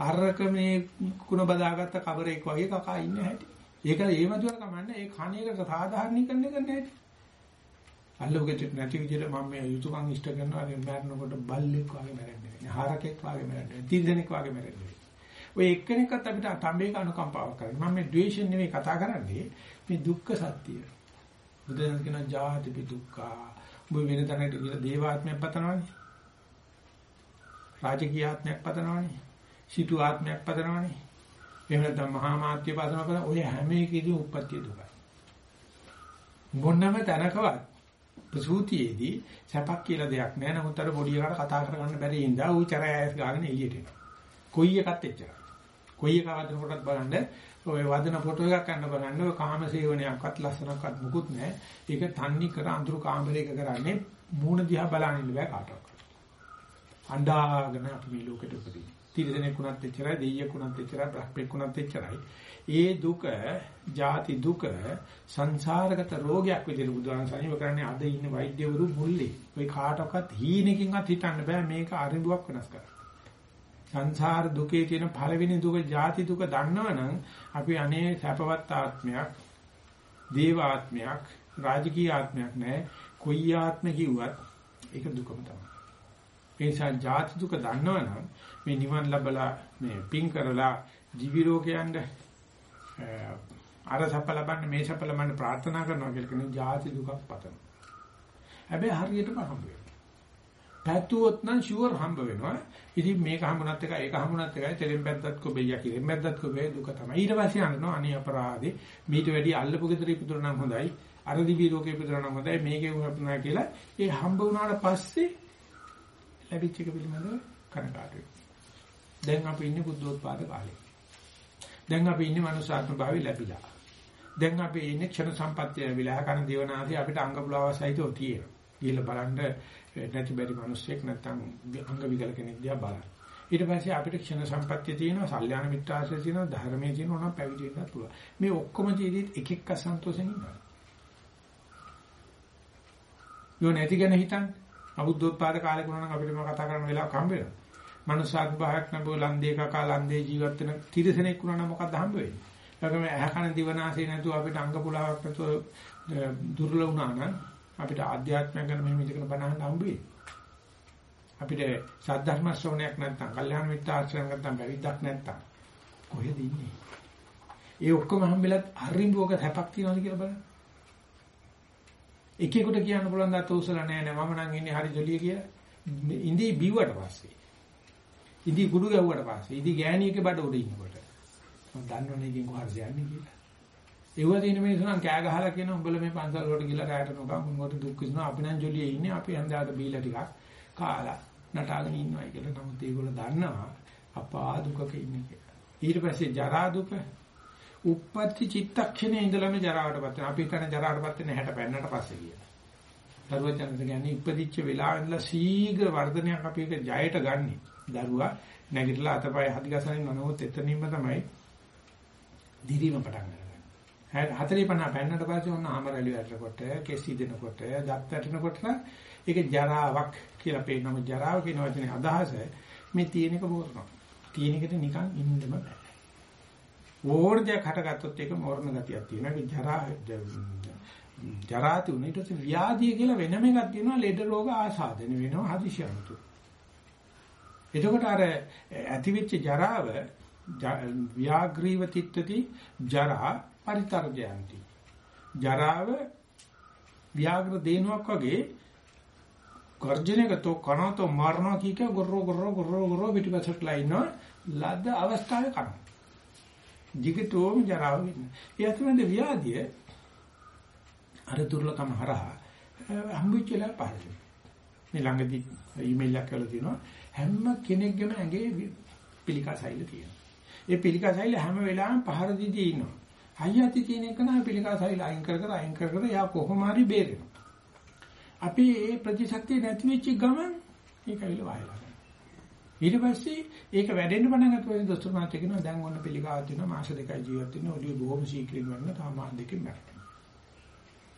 අරක මේ කුණ බදාගත්ත කබරෙක් වගේ කකා ඉන්න හැටි. ඒක ඒ මතුවර කමන්නේ ඒ කණේකට සාධාරණීකරණය කරන්න හැටි. අල්ලෝගෙට නැති විදිහට මම මේ යුතුයකම් ඉෂ්ට කරනවා මැරෙනකොට බල්ලෙක් වගේ මැරෙන්නේ. හරකෙක් වගේ මැරෙන්නේ. තිරිසනෙක් වගේ මැරෙන්නේ. ඔය එක්කෙනෙක්වත් අපිට තඹේක අනුකම්පාවක් කරන්නේ. මම මේ ද්වේෂයෙන් නෙවෙයි කතා කරන්නේ. මේ දුක්ඛ සත්‍යය. බුදුන් කියන ජාතිපි දුක්ඛ. ඔබ වෙන තැනකට ගිහලා දේවාත්මයක් පතනවනේ. රාජකීය ආත්මයක් පතනවනේ. සිටු ආත්මයක් පතනවනේ. එහෙම නැත්නම් මහා මාත්‍ය පතන කරන ඔය හැම එකේදී උප්පත්ති දුකයි. මොන්නම තැනකවත් ප්‍රසූතියේදී සැපක් කියලා දෙයක් නැහැ. නමුත් අර පොඩි එකාට කතා කරගන්න බැරි ඉඳා ඌ චරයස් ගාගෙන එළියට එනවා. කොයි එකත් එච්චරයි. කොයි එක වදන කොටත් බලන්න ඔය වදන ෆොටෝ එකක් ගන්න බලන්න ඔය කාම සේවනයක්වත් ලස්සනක්වත් මුකුත් නැහැ. ඒක තන්නේ කර අඳුරු කාමරයක කරන්නේ මූණ දිහා බලන්න ඉන්න බෑ කාටවත්. අඬාගෙන අපි මේ ලෝකෙට උපදින්නේ. තිරසනෙක් උනත් එච්චරයි, දෙයියෙක් උනත් එච්චරයි, බ්‍රහ්මෙක් උනත් එච්චරයි. ඒ දුක, ජාති දුක, සංසාරගත රෝගයක් විදිහට බුදුන් සනිව කරන්නේ අද ඉන්න වෛද්‍යවරු මුල්ලේ. ඔය කාටවත් හීනකින්වත් හිතන්න බෑ මේක අරිඹුවක් වෙනස් කරන්න. සංසාර දුකේ තියෙන පළවෙනි දුක, ජාති දුක දන්නවනම් අපි අනේ සැපවත් ආත්මයක්, දේව ආත්මයක්, රාජකීය ආත්මයක් නෑ. කොයි ආත්ම කිව්වත් ඒක දුකම තමයි. ඒ නිසා ජාති දුක දන්නවනම් මේ නිවන් ලැබලා මේ පින් කරලා දිවි ලෝකයන්ද අර සප ලබන්න මේ සප ලබන්න ප්‍රාර්ථනා කරනවා කියලා කියන ජාති දුකක් පතන. හැබැයි හරියටම හම්බ වෙනවා. පැතුවොත් නම් ෂුවර් හම්බ වෙනවා. ඉතින් මේක හම්බුනත් එකයි ඒක හම්බුනත් එකයි තෙරෙන් බැද්දත් කොබෙයිය කියලා. බැද්දත් කොබේ දුක තමයි. ඊට පස්සේ අහනවා අනේ අපරාධේ මීට වැඩි අල්ලපු ගෙදර ඉපදුර නම් හොඳයි. අර දිවි ලෝකේ ඉපදුර නම් හොඳයි. මේකේ වුණා කියලා ඒ හම්බ වුණාට පස්සේ ලැබිච්ච එක පිළිබඳව කනගාටු වෙනවා. දැන් අපි ඉන්නේ බුද්ධෝත්පාද කාලේ. දැන් අපි ඉන්නේ මනුෂ්‍යාත්ම භාවය ලැබිලා. දැන් අපි ඉන්නේ ක්ෂණ සම්පත්තිය ලැබිලා. කන දිවනාදී අපිට අංග පුලාවසයිතෝ තියෙනවා. ගිහලා බලන්න නැති බැරි මිනිස්සෙක් නැත්තම් අංග විකල කෙනෙක් දිහා බලන්න. ඊට පස්සේ අපිට ක්ෂණ සම්පත්තිය තියෙනවා, සල්යාන මිත්‍රාශ්‍රය තියෙනවා, ධර්මයේ තියෙනවා නම් පැවිදි වෙන්නත් පුළුවන්. මේ ඔක්කොම ජීවිතෙත් එක එක අසන්තෝෂෙන් ඉන්නවා. යෝ නැති ගැන හිතන්න. අබුද්ධෝත්පාද කාලේ කරනවා නම් අපිට මම කතා කරන වෙලාවක හම්බ වෙනවා. මනුෂ්‍යාත් භාවයක් නැබෝ ලන්දේ කකා ලන්දේ ජීවත් වෙන තිරසනෙක් වුණා නම් මොකක්ද හම්බ වෙන්නේ? ඒකම ඇහ කන දිවනාසය නැතුව අපිට අංග පුලාවක් නැතුව දුර්ලභ වුණා නම් අපිට ආධ්‍යාත්මය ගැන මෙහෙම ඉඳගෙන බනහන්න හම්බ වෙයි. අපිට සද්ධර්ම ශ්‍රවණයක් නැත්නම්, කල්යාණ මිත්‍ර ආශ්‍රයයක් නැත්නම්, බැරිදක් නැත්නම් කොහෙද ඉන්නේ? ඒ ඔක්කොම හම්බෙලත් අරිඹුවක හැපක් තියනවද කියලා බලන්න. එකෙකුට කියන්න පුළුවන් දත උසල නෑ නෑ මම නම් ඉන්නේ හරි ජොලිය කියලා. ඉඳී බිව්වට පස්සේ ඉදි කුඩු ගැව්වට පස්සේ ඉදි ගෑණියක බඩ උඩ ඉන්නකොට මම දන්නවනේ ඉතින් කොහරද යන්නේ කියලා. ඒව දින මිනිස්සුන් කෑ ගහලා කියන උඹල මේ පන්සල් වලට ගිහලා රැයට නොකා මොනවට දුක් විඳිනවා අපි නම් ජොලියේ ඉන්නේ අපි හන්දාට බීලා ටිකක් කාලා නටාගෙන ඉන්නවයි කියලා. නමුත් ඒගොල්ලෝ දන්නවා අපා දුකක ඉන්නේ කියලා. ඊට පස්සේ ජරා දුක උප්පත්ති චිත්තක්ෂණේ ඉඳලම ජරාවටපත් වෙනවා. අපි හිතන ජරාවටපත් වෙන්නේ 60 පෙන්නට පස්සේ කියලා. දරුවචනද කියන්නේ ඉපදිච්ච වෙලාවෙ ඉඳලා ශීඝ්‍ර වර්ධනයක් අපි එක ජයට ගන්නෙ. දරුවා නැගිටලා අතපය හදිගසනින් නනොත් එතනින්ම තමයි දිරිම පටන් ගන්න. 40 50 පෙන්නට පස්සේ ඔන්න ආමරලි වැටෙනකොට, කෙසි දෙනකොට, දත් වැටෙනකොට ඒක ජරාවක් කියලා පේනම ජරාව කියන වචනේ අදහස මේ තියෙන එක බෝරනවා. තියෙන එකට නිකන් ඉන්නම බෑ. ඕර්ජයක් හටගත්තොත් ඒක මෝරණ ගතියක් තියෙනවා. ඒක ජරා ජරාති උන ඊට පස්සේ ව්‍යාධිය කියලා වෙනම එකක් තියෙනවා ලෙඩ රෝග ආසාදන වෙනවා හදිසියන්තු. එතකොට අර ඇතිවෙච්ච ජරාව ව්‍යාග්‍රීව තිත්තති ජරා පරිතරජයන්ති. ජරාව ව්‍යාග්‍ර දේනුවක් වගේ ගර්ජනයකතෝ කනතෝ මරණ කීක ගොරෝ ගොරෝ ගොරෝ ගොරෝ පිටිපස්සටලා ඉන්නවා ලද්ද අවස්ථාවේ කන. jigatoom ජරාව වෙන්නේ. ඒ අතරමැද ව්‍යාධිය අර දුර්ලභම හරහා හම්බුච්ච වෙලා පහළ මේ ළඟදී ඊමේල් එකක් කරලා තියෙනවා හැම කෙනෙක්ගේම ඇඟේ පිළිකා සෛල තියෙනවා. ඒ පිළිකා සෛල හැම වෙලාවෙම පහර දීදී ඉන්නවා. අයියති තියෙන එක නම් පිළිකා සෛල අයින් කර කර අයින් කර කර යා කොහොම හරි බේරෙනවා. අපි මේ ප්‍රතිශක්තිය නැති වෙච්ච ගමන් ඒකවිල වහලා. ඊට පස්සේ ඒක වැඩෙන්න පටන් ගත්තොත් දොස්තර මාත් කියනවා දැන් ඔන්න පිළිකාවක් තියෙනවා මාස දෙකයි ජීවත් වෙන්න ඔලිය බොහොම ශීක්‍රින් වෙන්න තාම මාස දෙකකින් මැරෙනවා.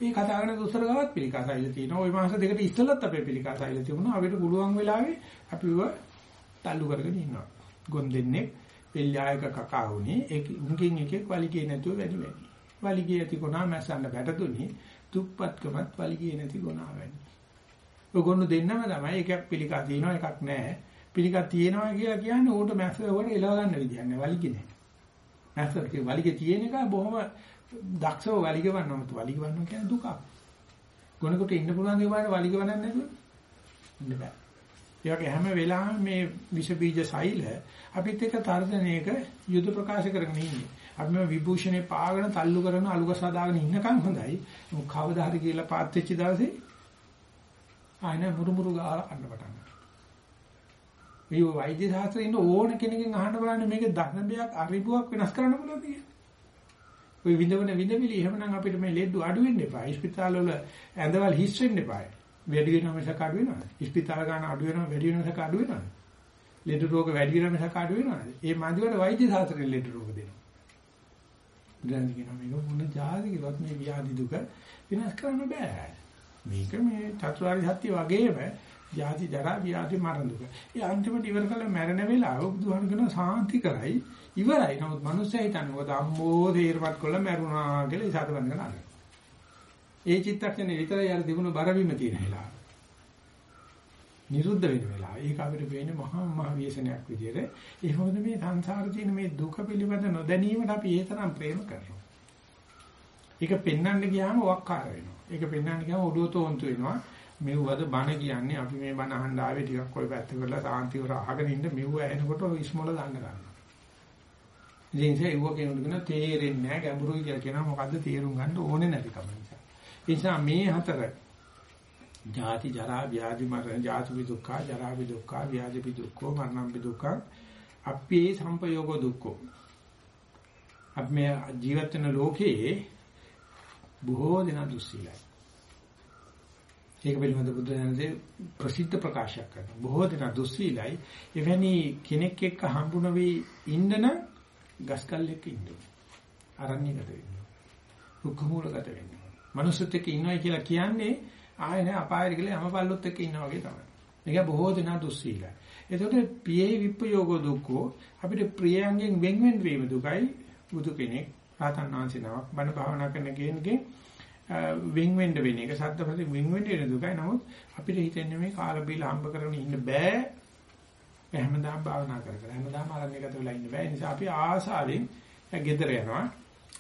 මේ කතා කරන දොස්තර ගාවත් පිළිකා සෛල තියෙනවා. ওই මාස දෙකට ඉස්සෙල්ලත් අපේ පිළිකා සෛල තිබුණා. අපිට පුළුවන් වෙලාවේ අපිව තල්ලු කරගෙන ඉන්නවා. ගොන් දෙන්නේ පෙල්ලායක කකා වුණේ ඒක උන්කින් එකෙක් වලිගේ නැතුව වැඩි වැඩි. වලිගේ ඇති කොනා මැස්සන්න බැටතුනි දුප්පත්කමත් වලිගේ නැති කොනා වැඩි. ඔයගොල්ලෝ දෙන්නම තමයි එකක් පිළිකා තියෙනවා එකක් නැහැ. පිළිකා තියෙනවා කියලා කියන්නේ ඌට මැස්ස වල එලව ගන්න විදියක් නෑ වලිගේ නෑ. මැස්ස වලිගේ තියෙන එක බොහොම දක්ෂව වලිග වන්නම වලිග වන්නවා කියන්නේ දුකක්. ගොනකොට ඉන්න පුළුවන් ඒ වගේ වලිග වන්නන්නේ නැතුව ඉන්න බෑ. ඒ වගේ හැම වෙලාවෙම මේ විෂ බීජ සෛල අපිත් එක්ක තර්ජනයක යුද ප්‍රකාශ කරගෙන ඉන්නේ. අපි මේ විභූෂණේ පාගෙන තල්ලු කරන අලුගස හදාගෙන ඉන්නකම් හොඳයි. මොකද කවදා හරි කියලා පාත් වෙච්ච දවසේ ආයෙ මුරුමුරු ගාලා අන්න පටන් ගන්නවා. මේ වෛද්‍ය ශාස්ත්‍රයේ ඉන්න ඕන කෙනකින් අහන්න බලන්න මේක ධර්මයක් අරිබුවක් වෙනස් කරන්න පුළුවන් කියලා. ওই විඳවන විඳවිලි එහෙමනම් අපිට මේ ලෙඩ අඩු වෙන්න එපා. හොස්පිටාල වල ඇඳවල් හිස් වෙන්න එපා. වැඩි වෙනව මිසක අඩු වෙනවද? හොස්පිටාල ගන්න අඩු වෙනව වැඩි වෙනව මිසක අඩු වෙනවද? ලෙඩ රෝග වැඩි වෙනව මිසක අඩු වෙනවද? ඒ මන්දිවල වෛද්‍ය සාස්ත්‍රයේ ලෙඩ රෝග දෙනවා. බුදුන් කියනවා මේක මොන જાතිකවත් මේ ව්‍යාධි දුක විනාශ කරන්න බෑ. මේක මේ චතුරාර්ය සත්‍ය වගේම ජාති ජරා ව්‍යාධි මරණ දුක. ඒ අන්තිමට ඉවර කළ මැරෙන වෙලාව බුදුහාම කියන සාන්ති කරයි ඉවරයි. නමුත් මිනිස්සු හිතන්නේ මොකද අම්මෝ තේරපත් කළා මැරුණා කියලා ඉසాత බඳගෙන අර. ඒ චිත්තක්ෂණේ විතරයි අර තිබුණු බරවිම තියෙන වෙලාව. නිරුද්ධ වෙන වෙලාව. ඒක අපිට පේන්නේ මහා මහ ව්‍යසනයක් විදියට. ඒ මොකද මේ සංසාරේ තියෙන මේ දුක පිළිබඳ නොදැනීමට අපි ඒ තරම් ප්‍රේම කරනවා. ඒක පෙන්වන්න ගියාම වක්කාර වෙනවා. ඒක පෙන්වන්න ගියාම ඔඩුව තෝන්තු වෙනවා. මෙව්වද බණ කියන්නේ අපි මේ බණ අහන්න ආවේ ටිකක් ඔය පැත්ත කරලා සාන්තිවර අහගෙන ඉන්න මෙව්ව ඇහෙනකොට ඉස්මොල දාන්න ගන්නවා. ඉතින් ඒක ඒව කියනකොට තේරෙන්නේ නැහැ ගැඹුරුයි කියලා කියනවා මොකද්ද තේරුම් ගන්න ඕනේ නැතිකම නිසා. ඒ නිසා මේ හතර ජාති ජරා ව්‍යාධි මරණ ජාති දුක්ඛ ජරා දුක්ඛ ව්‍යාධි දුක්ඛ මරණ දුක්ඛ අපේ සංපයෝග දුක්ඛ. අපි මේ ජීවත් වෙන ලෝකයේ බොහෝ දෙනා දුස්සීලයි. ඒක පිළිබඳ බුදු දහමේ ප්‍රසිද්ධ ප්‍රකාශයක් කරනවා. බොහෝ දෙනා දුස්සීලයි. එවැනි කෙනෙක් එක්ක හම්බුන වෙයි ඉන්න නම් ගස්කල් එක්ක ඉන්න ඕනේ. අරණ්‍යගත වෙන්න. රුක්ක මූලගත වෙන්න. මනුස්සත් එක්ක ඉන්නවයි කියලා කියන්නේ ආය නෑ අපායට ගිහලා යමපල්ලොත් එක්ක ඉන්නා වගේ තමයි. මේක බොහෝ දෙනා දුස්සීලයි. එතකොට පියේ විප්පයෝග දුක්ඛෝ අපිට ප්‍රියයන්ගෙන් වෙන් වෙන් වීම දුකයි බුදු කෙනෙක් රහතන් වහන්සේ නමක් බණ භාවනා කරන කෙනෙක්ගෙන් වෙන් වෙන්න වෙන එක සද්දපති වෙන් වෙන්න වෙන දුකයි. නමුත් අපිට හිතෙන්නේ මේ කාල බීල හම්බ කරගෙන ඉන්න බෑ. හැමදාම භාවනා කර කර හැමදාම අරණ්‍යගත වෙලා ඉන්න බෑ. ඒ නිසා අපි ආසාවෙන් ගෙදර යනවා.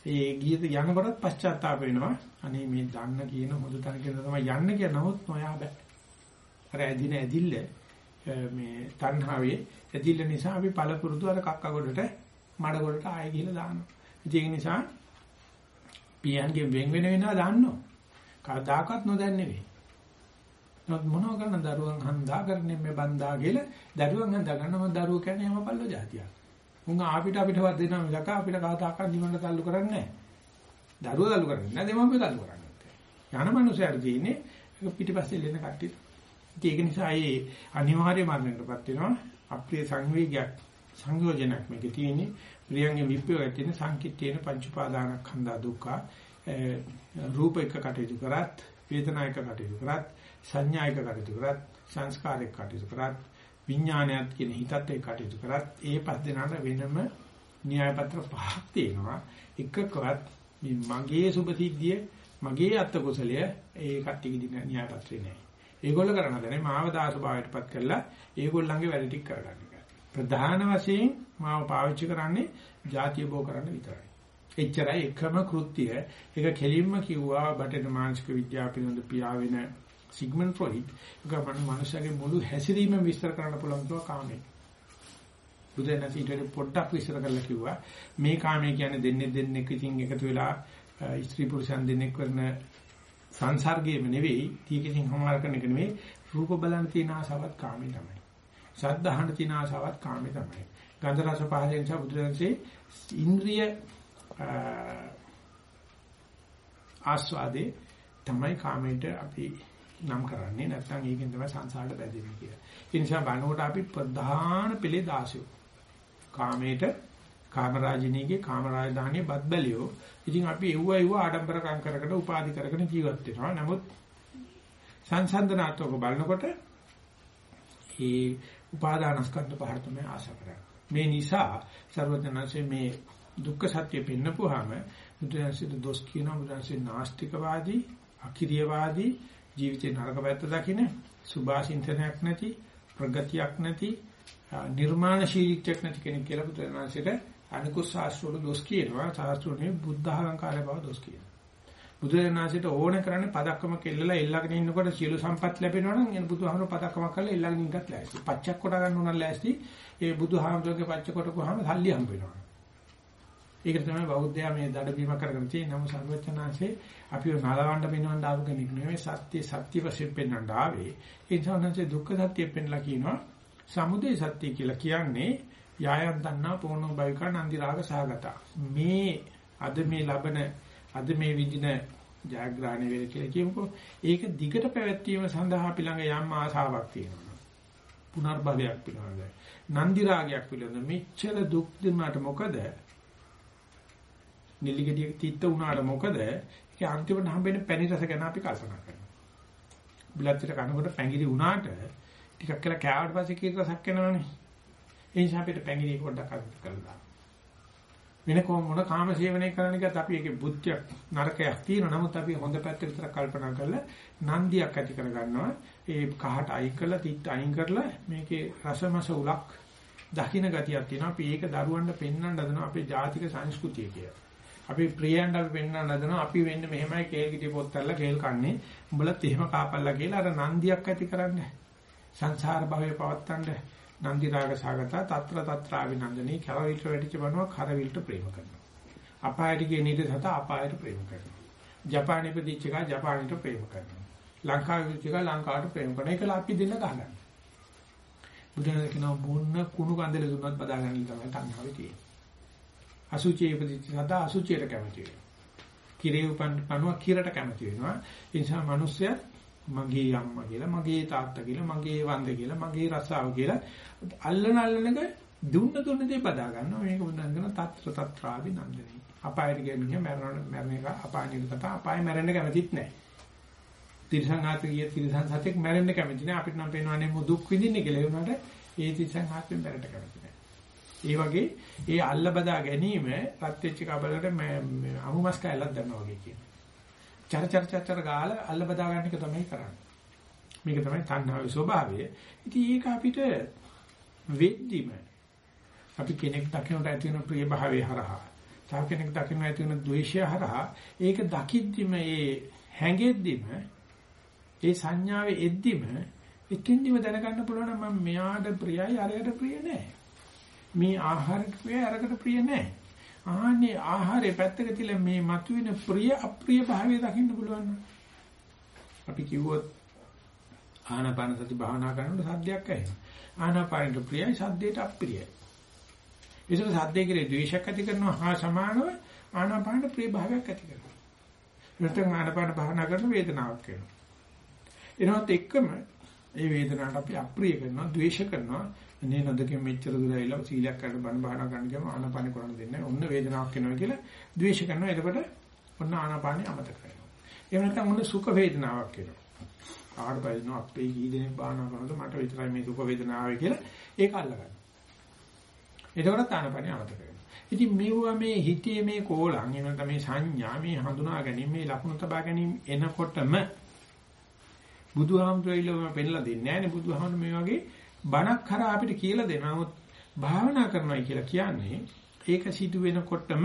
ඒ ගියද යනකොටත් පශ්චාත්තාප වෙනවා. අනේ මේ දන්න කියන හොඳ තැන කියලා තමයි යන්න කියන නමුත් නොයා බෑ. අර ඇදින ඇදිල්ල මේ තණ්හාවේ ඇදිල්ල නිසා අපි පළපුරුදු අර කක්ක ගොඩට මඩ ගොඩට ආයෙ ගිහලා දානවා. ඒ නිසා පියන්ගෙන් වෙන් වෙන වෙනවා දාන්නෝ. කවදාකවත් නොදැන් නෙවෙයි. නමුත් මොනව කරන දරුවන් හන්දා කරන්නේ මේ බන්දා කියලා දරුවන් හන්දා ගන්නම දරුවෝ කියන්නේ හැම පල්ලෝ જાතියක්. උන් අපිට අපිටවත් දෙනවා මිසක අපිට කවදාකවත් නිවන්න තල්ලු කරන්නේ නැහැ. දරුවෝ තල්ලු කරන්නේ නැහැ දෙමව්පියෝ තල්ලු කරන්නේ. යන මනුස්සයර තියෙන්නේ පිටිපස්සේ ලෙන කට්ටිය. ඒක නිසා ඒ අනිවාර්ය මරණයටපත් වෙනවා. අප්‍රිය සංවේගයක් සංයෝජනක් මේකේ තියෙන්නේ. ප්‍රියංගේ විප්‍රයෝගයක් තියෙන සංකිට්ඨේන පංච උපාදානස්කන්ධ දුක්ඛ රූප එක කටයුතු කරත් වේදනා එක කටයුතු කරත් සංඥා එක කටයුතු කරත් සංස්කාර එක කටයුතු කරත් විඥානයත් කියන හිතත් එක්ක කටයුතු කරත් ඒ පස් දෙනාට වෙනම න්‍යායපත්‍ර පහක් තියෙනවා. එකකවත් මේ මගේ සුභසිද්ධිය මගේ අත්ත කුසලය ඒ කට්ටියගේ දින න්‍යායපත්‍රේ නෑ ඒගොල්ලෝ කරන දේ මාව දාස භාවයටපත් කරලා ඒගොල්ලන්ගේ වැඩ ටික කරගන්න එක. ප්‍රධාන වශයෙන් මාව පාවිච්චි කරන්නේ ಜಾතිය බෝ කරන්න විතරයි. එච්චරයි. එකම කෘත්‍යය ඒක කෙලින්ම කිව්වා බටේන මානසික විද්‍යාව පිළිබඳ පියාවෙන සිග්මන්ඩ් ෆ්‍රොයිඩ්. ඒක මනුස්සයාගේ මුළු හැසිරීම විස්තර කරන්න පුළුවන් කිව්වා කාමේ. බුදුන් ඊට පොඩ්ඩක් විස්තර කරලා කිව්වා. මේ කාමයේ කියන්නේ දෙන්නේ දෙන්නෙක් ඉතින් එකතු වෙලා ස්ත්‍රී පුරුෂයන් දෙන්නෙක් කරන සංසර්ගයේම නෙවෙයි. තීකකින් හමාර කරන එක නෙවෙයි. රූප බලන තියෙන ආසාවත් කාමේ තමයි. ශබ්ද අහන තියෙන ආසාවත් කාමේ තමයි. ගන්ධ රස පහසෙන් නිසා බුදුරජාණන්සේ ඉන්ද්‍රිය ආස්වාදේ තමයි කාමයට අපි නම් කරන්නේ නැත්නම් ඒකෙන් තමයි සංසාරට බැඳෙන්නේ කියලා. ඒ නිසා බණකොට අපි ප්‍රධාන පිළේ දාසයෝ. කාමයට කාමරාජිනීගේ කාමරාජධානිය බත් බැලියෝ. ඉතින් අපි එව්ව එව්ව ආඩම්බරකම් කරකට උපාදි කරගෙන ජීවත් වෙනවා. නමුත් සංසන්දනාත්මක බලනකොට ඒ උපාදානස්කන්ධ පහර තමයි ආශා කරන්නේ. මේ නිසා සර්වඥාන්සේ මේ දුක්ඛ සත්‍ය පෙන්නපුවාම බුදුන්සේ දොස් කියනවා බුදුන්සේ නාස්තිකවාදී අකිරියවාදී ජීවිතේ නරක පැත්ත දකින සුභාසින්තනයක් නැති ප්‍රගතියක් නැති නිර්මාණශීලීත්වයක් නැති කෙනෙක් කියලා බුදුරජාණන්සේට අනිකුත් ශාස්ත්‍රවල දොස් කියනවා. ශාස්ත්‍රෝනේ බුද්ධ අහංකාරය බව දොස් කියනවා. බුදුරජාණන්සේට ඕන කරන්නේ පදක්කම කෙල්ලලා එල්ලගෙන ඉන්නකොට සියලු සම්පත් ලැබෙනවා නම් එන බුදුහාමර පදක්කමක් කරලා එල්ලගෙන ඉන්නත් ලෑස්ති. පච්චක් කොට ගන්න උනන් ලෑස්ති. ඒ බුදුහාමරගේ පච්ච කොට කොහම සල්ලි හම්බ වෙනවා ඒකට තමයි බෞද්ධයා මේ දඩබීම කරගෙන තියෙන්නේ. නමුත් සර්වචනාංශේ අපිව නලවන්න පෙන්වන්න ආපු කෙනෙක් නෙවෙයි සත්‍ය සත්‍ය වශයෙන් පෙන්වන්න ආවේ. ඒ නිසා උන්වහන්සේ දුක්ඛ සත්‍ය පෙන්ලා කියනවා. සමුදය සත්‍ය කියලා කියන්නේ යායන් දන්නා පොණෝ බයිකා නන්දි රාග සහගත. මේ අද මේ ලබන අද මේ විඳින ජයග්‍රහණය වේ කියලා කියමුකෝ. ඒක දිගට පැවැත්වීම සඳහා අපි ළඟ යම් ආසාවක් තියෙනවා. පුනර්භවයක් පිළිබඳ. නන්දි රාගයක් පිළිබඳ මෙච්චර දුක් දුන්නාට මොකද? නිලි ගෙඩිය තිත්ත වුණාට මොකද ඒක අන්තිමට හම්බෙන පැණි රස ගැන අපි කල්පනා කරනවා. බුලත්තර කනකොට පැංගිරි වුණාට ටිකක් කියලා කෑවට පස්සේ කීක රසක් එනවනේ. ඒ නිසා අපිට පැංගිරි පොඩ්ඩක් අත් කරලා. වෙන කොහොම මොන කාම සේවනය කරන්න ගියත් අපි ඒකේ බුද්ධියක් නරකයක් තියෙනවා. නමුත් අපි හොඳ පැත්ත විතර කල්පනා කරලා නන්දියක් ඇති කරගන්නවා. ඒ කහට අයින් කරලා තිත් අයින් කරලා මේකේ රසමස උලක් දකින්න ගතියක් තියෙනවා. අපි ඒක දරුවන්ට පෙන්වන්න හදනවා අපේ ජාතික සංස්කෘතිය කියලා. අපි ප්‍රියයන්ට අපි පෙන්වන්න හදනවා අපි වෙන්නේ මෙහෙමයි කේල් කිටි පොත්තල්ලා කේල් කන්නේ. උඹලත් එහෙම කාපල්ලා කියලා අර නන්දියක් ඇති කරන්නේ. සංසාර භවයේ පවත්තන්න නන්දි රාග සාගත తත්‍ර తත්‍ර අවිනන්දනී කරවිල්ට වැඩිච බනවා කරවිල්ට ප්‍රේම කරනවා. අපායට ගිය නීති සත අපායට ප්‍රේම කරනවා. ජපානයේ ප්‍රතිච්ච එක ජපානයට ප්‍රේම කරනවා. ලංකාවේ ප්‍රතිච්ච එක ලංකාවට ප්‍රේම කරනවා ඒකලා අපි දෙන්න ගහගන්න බුදුන් කියනවා මොන්න කුණු කන්දල දුන්නත් බදාගන්න තමයි තණ්හාවේ තියෙන්නේ අසුචියේ ඉපදිච්ච සතා අසුචියට කැමති වෙනවා. කිරේ උපන් පණුව කිරට කැමති වෙනවා. ඒ නිසා මිනිස්සයා මගේ අම්මා කියලා, මගේ තාත්තා කියලා, මගේ වන්ද කියලා, මගේ රසාව කියලා අල්ලන අල්ලනක දුන්න දුන්න දේ බදා ගන්නවා. මේක බුදුන් කියන తත්‍ර తත්‍රාවි නන්දනයි. අපායට කියන්නේ මරණ මරණ එක අපානික කතා අපාය මැරෙන්න කැමතිත් නැහැ. තිරසං ආත ගිය තිරසං සතෙක් මැරෙන්න කැමති නැහැ. අපිට නම් පේනවානේ දුක් විඳින්නේ කියලා. ඒ වුණාට ඒ තිරසං ආත්මෙන් මැරෙන්න කැමති ඒ වගේ ඒ අල්ල බදා ගැනීම රත් වෙච්ච කබලකට අමුමස් කැලක් දන්නවා වගේ කියනවා. චර චර චර චර ගාලා අල්ල බදා ගන්න එක තමයි කරන්නේ. මේක තමයි තණ්හාවේ ස්වභාවය. ඉතින් ඒක අපිට වෙද්දිම අපි කෙනෙක් දකිනට ඇති වෙන ප්‍රිය භාවය හරහා තව කෙනෙක් දකින්න ඇති වෙන ද්වේෂය හරහා ඒක දකිද්දිම ඒ හැඟෙද්දිම ඒ සංඥාවේ එද්දිම එකින්දිම දැනගන්න පුළුවන් මම මෙයාට ප්‍රියයි අරයට ප්‍රිය නෑ. මේ ආහාර ක්‍රියා අරකට ප්‍රිය නැහැ. ආන්නේ ආහාරය පැත්තක තියලා මේ මතුවෙන ප්‍රිය අප්‍රිය භාවය දකින්න පුළුවන් අපි කිව්වොත් ආනාපාන සති භාවනා කරනකොට සද්දයක් ඇහෙනවා. ආනාපානෙට ප්‍රියයි සද්දයට අප්‍රියයි. ඒසල සද්දේ කෙරේ ද්වේෂයක් ඇති කරනවා හා සමානව ආනාපානෙ ප්‍රිය භාවයක් ඇති කරනවා. නැත්නම් ආනාපාන භාවනා කරන වේදනාවක් එනවා. එනවත් එක්කම ඒ වේදනාවට අපි අප්‍රිය කරනවා, ද්වේෂ කරනවා. නේ නදකින් මෙච්චර දුර ඇවිල්ලා සීලයක් කරලා බණ භාවනා කරන්න ගියාම ආනාපානෙ කරන්න දෙන්නේ නැහැ. ඔන්න වේදනාවක් එනවා කියලා ද්වේෂ කරනවා. එතකොට ඔන්න ආනාපානෙ අමතක කරනවා. එහෙම නැත්නම් ඔන්න සුඛ වේදනාවක් එනවා. කාට බලනවා අපේ කී දෙනෙක් භාවනා කරනකොට මට විතරයි මේ දුක වේදනාව කියලා ඒක අල්ලගන්න. එතකොට ආනාපානෙ අමතක කරනවා. ඉතින් මේවා මේ හිතේ මේ කෝලං එනකොට මේ සංඥා මේ හඳුනා ගැනීම මේ ලකුණු තබා ගැනීම එනකොටම බුදුහාමුදුරුවෝ පෙන්ලා දෙන්නේ නැහැ නේ බුදුහාමුදුරුවෝ මේ වගේ බණක් කරා අපිට කියලා දෙනවා. නමුත් භාවනා කරනවායි කියලා කියන්නේ ඒක සිදු වෙනකොටම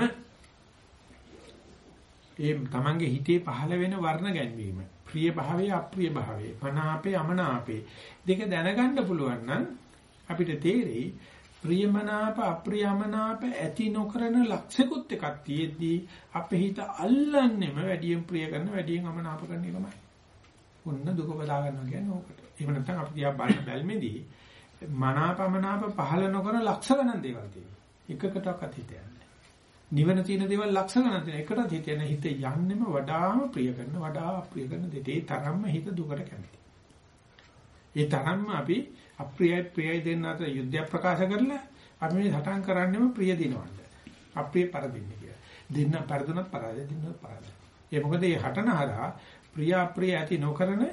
ඒ තමන්ගේ හිතේ පහළ වෙන වර්ණ ගැන්වීම ප්‍රිය භාවය අප්‍රිය භාවය මනාපේ අමනාපේ දෙක දැනගන්න පුළුවන් නම් අපිට තේරෙයි ප්‍රියමනාප අප්‍රියමනාප ඇති නොකරන ලක්ෂිකුත් එකක් තියෙද්දී අපේ හිත අල්ලන්නෙම වැඩියෙන් ප්‍රිය කරන වැඩියෙන් අමනාප කරන එකමයි. ඔන්න දුක බදා ගන්නවා කියන්නේ ඕකට. එහෙම නැත්නම් අපි දිහා බලන බැල්මේදී මනාපමනාප පහල නොකරන ලක්ෂ ගණන් දේවල් තියෙනවා. එකකටවත් හිත යන්නේ. නිවන තියෙන දේවල් ලක්ෂ ගණන් තියෙන එකටත් හිත යන හිත යන්නෙම වඩාම ප්‍රිය කරන වඩා අප්‍රිය කරන දෙතේ තරම්ම හිත දුකට කැමති. ඒ තරම්ම අපි අප්‍රියයි ප්‍රියයි දෙන්න අතර යුද්ධය ප්‍රකාශ කරලා අපි මේ සටන් කරන්නේම ප්‍රිය දිනවන්න. අප්‍රිය පරදින්න කියලා. දෙන්න පරදුනත් පරාජය දිනුනත් පරාජය. ඒ මොකද මේ හටන හරහා ප්‍රිය අප්‍රිය ඇති නොකරන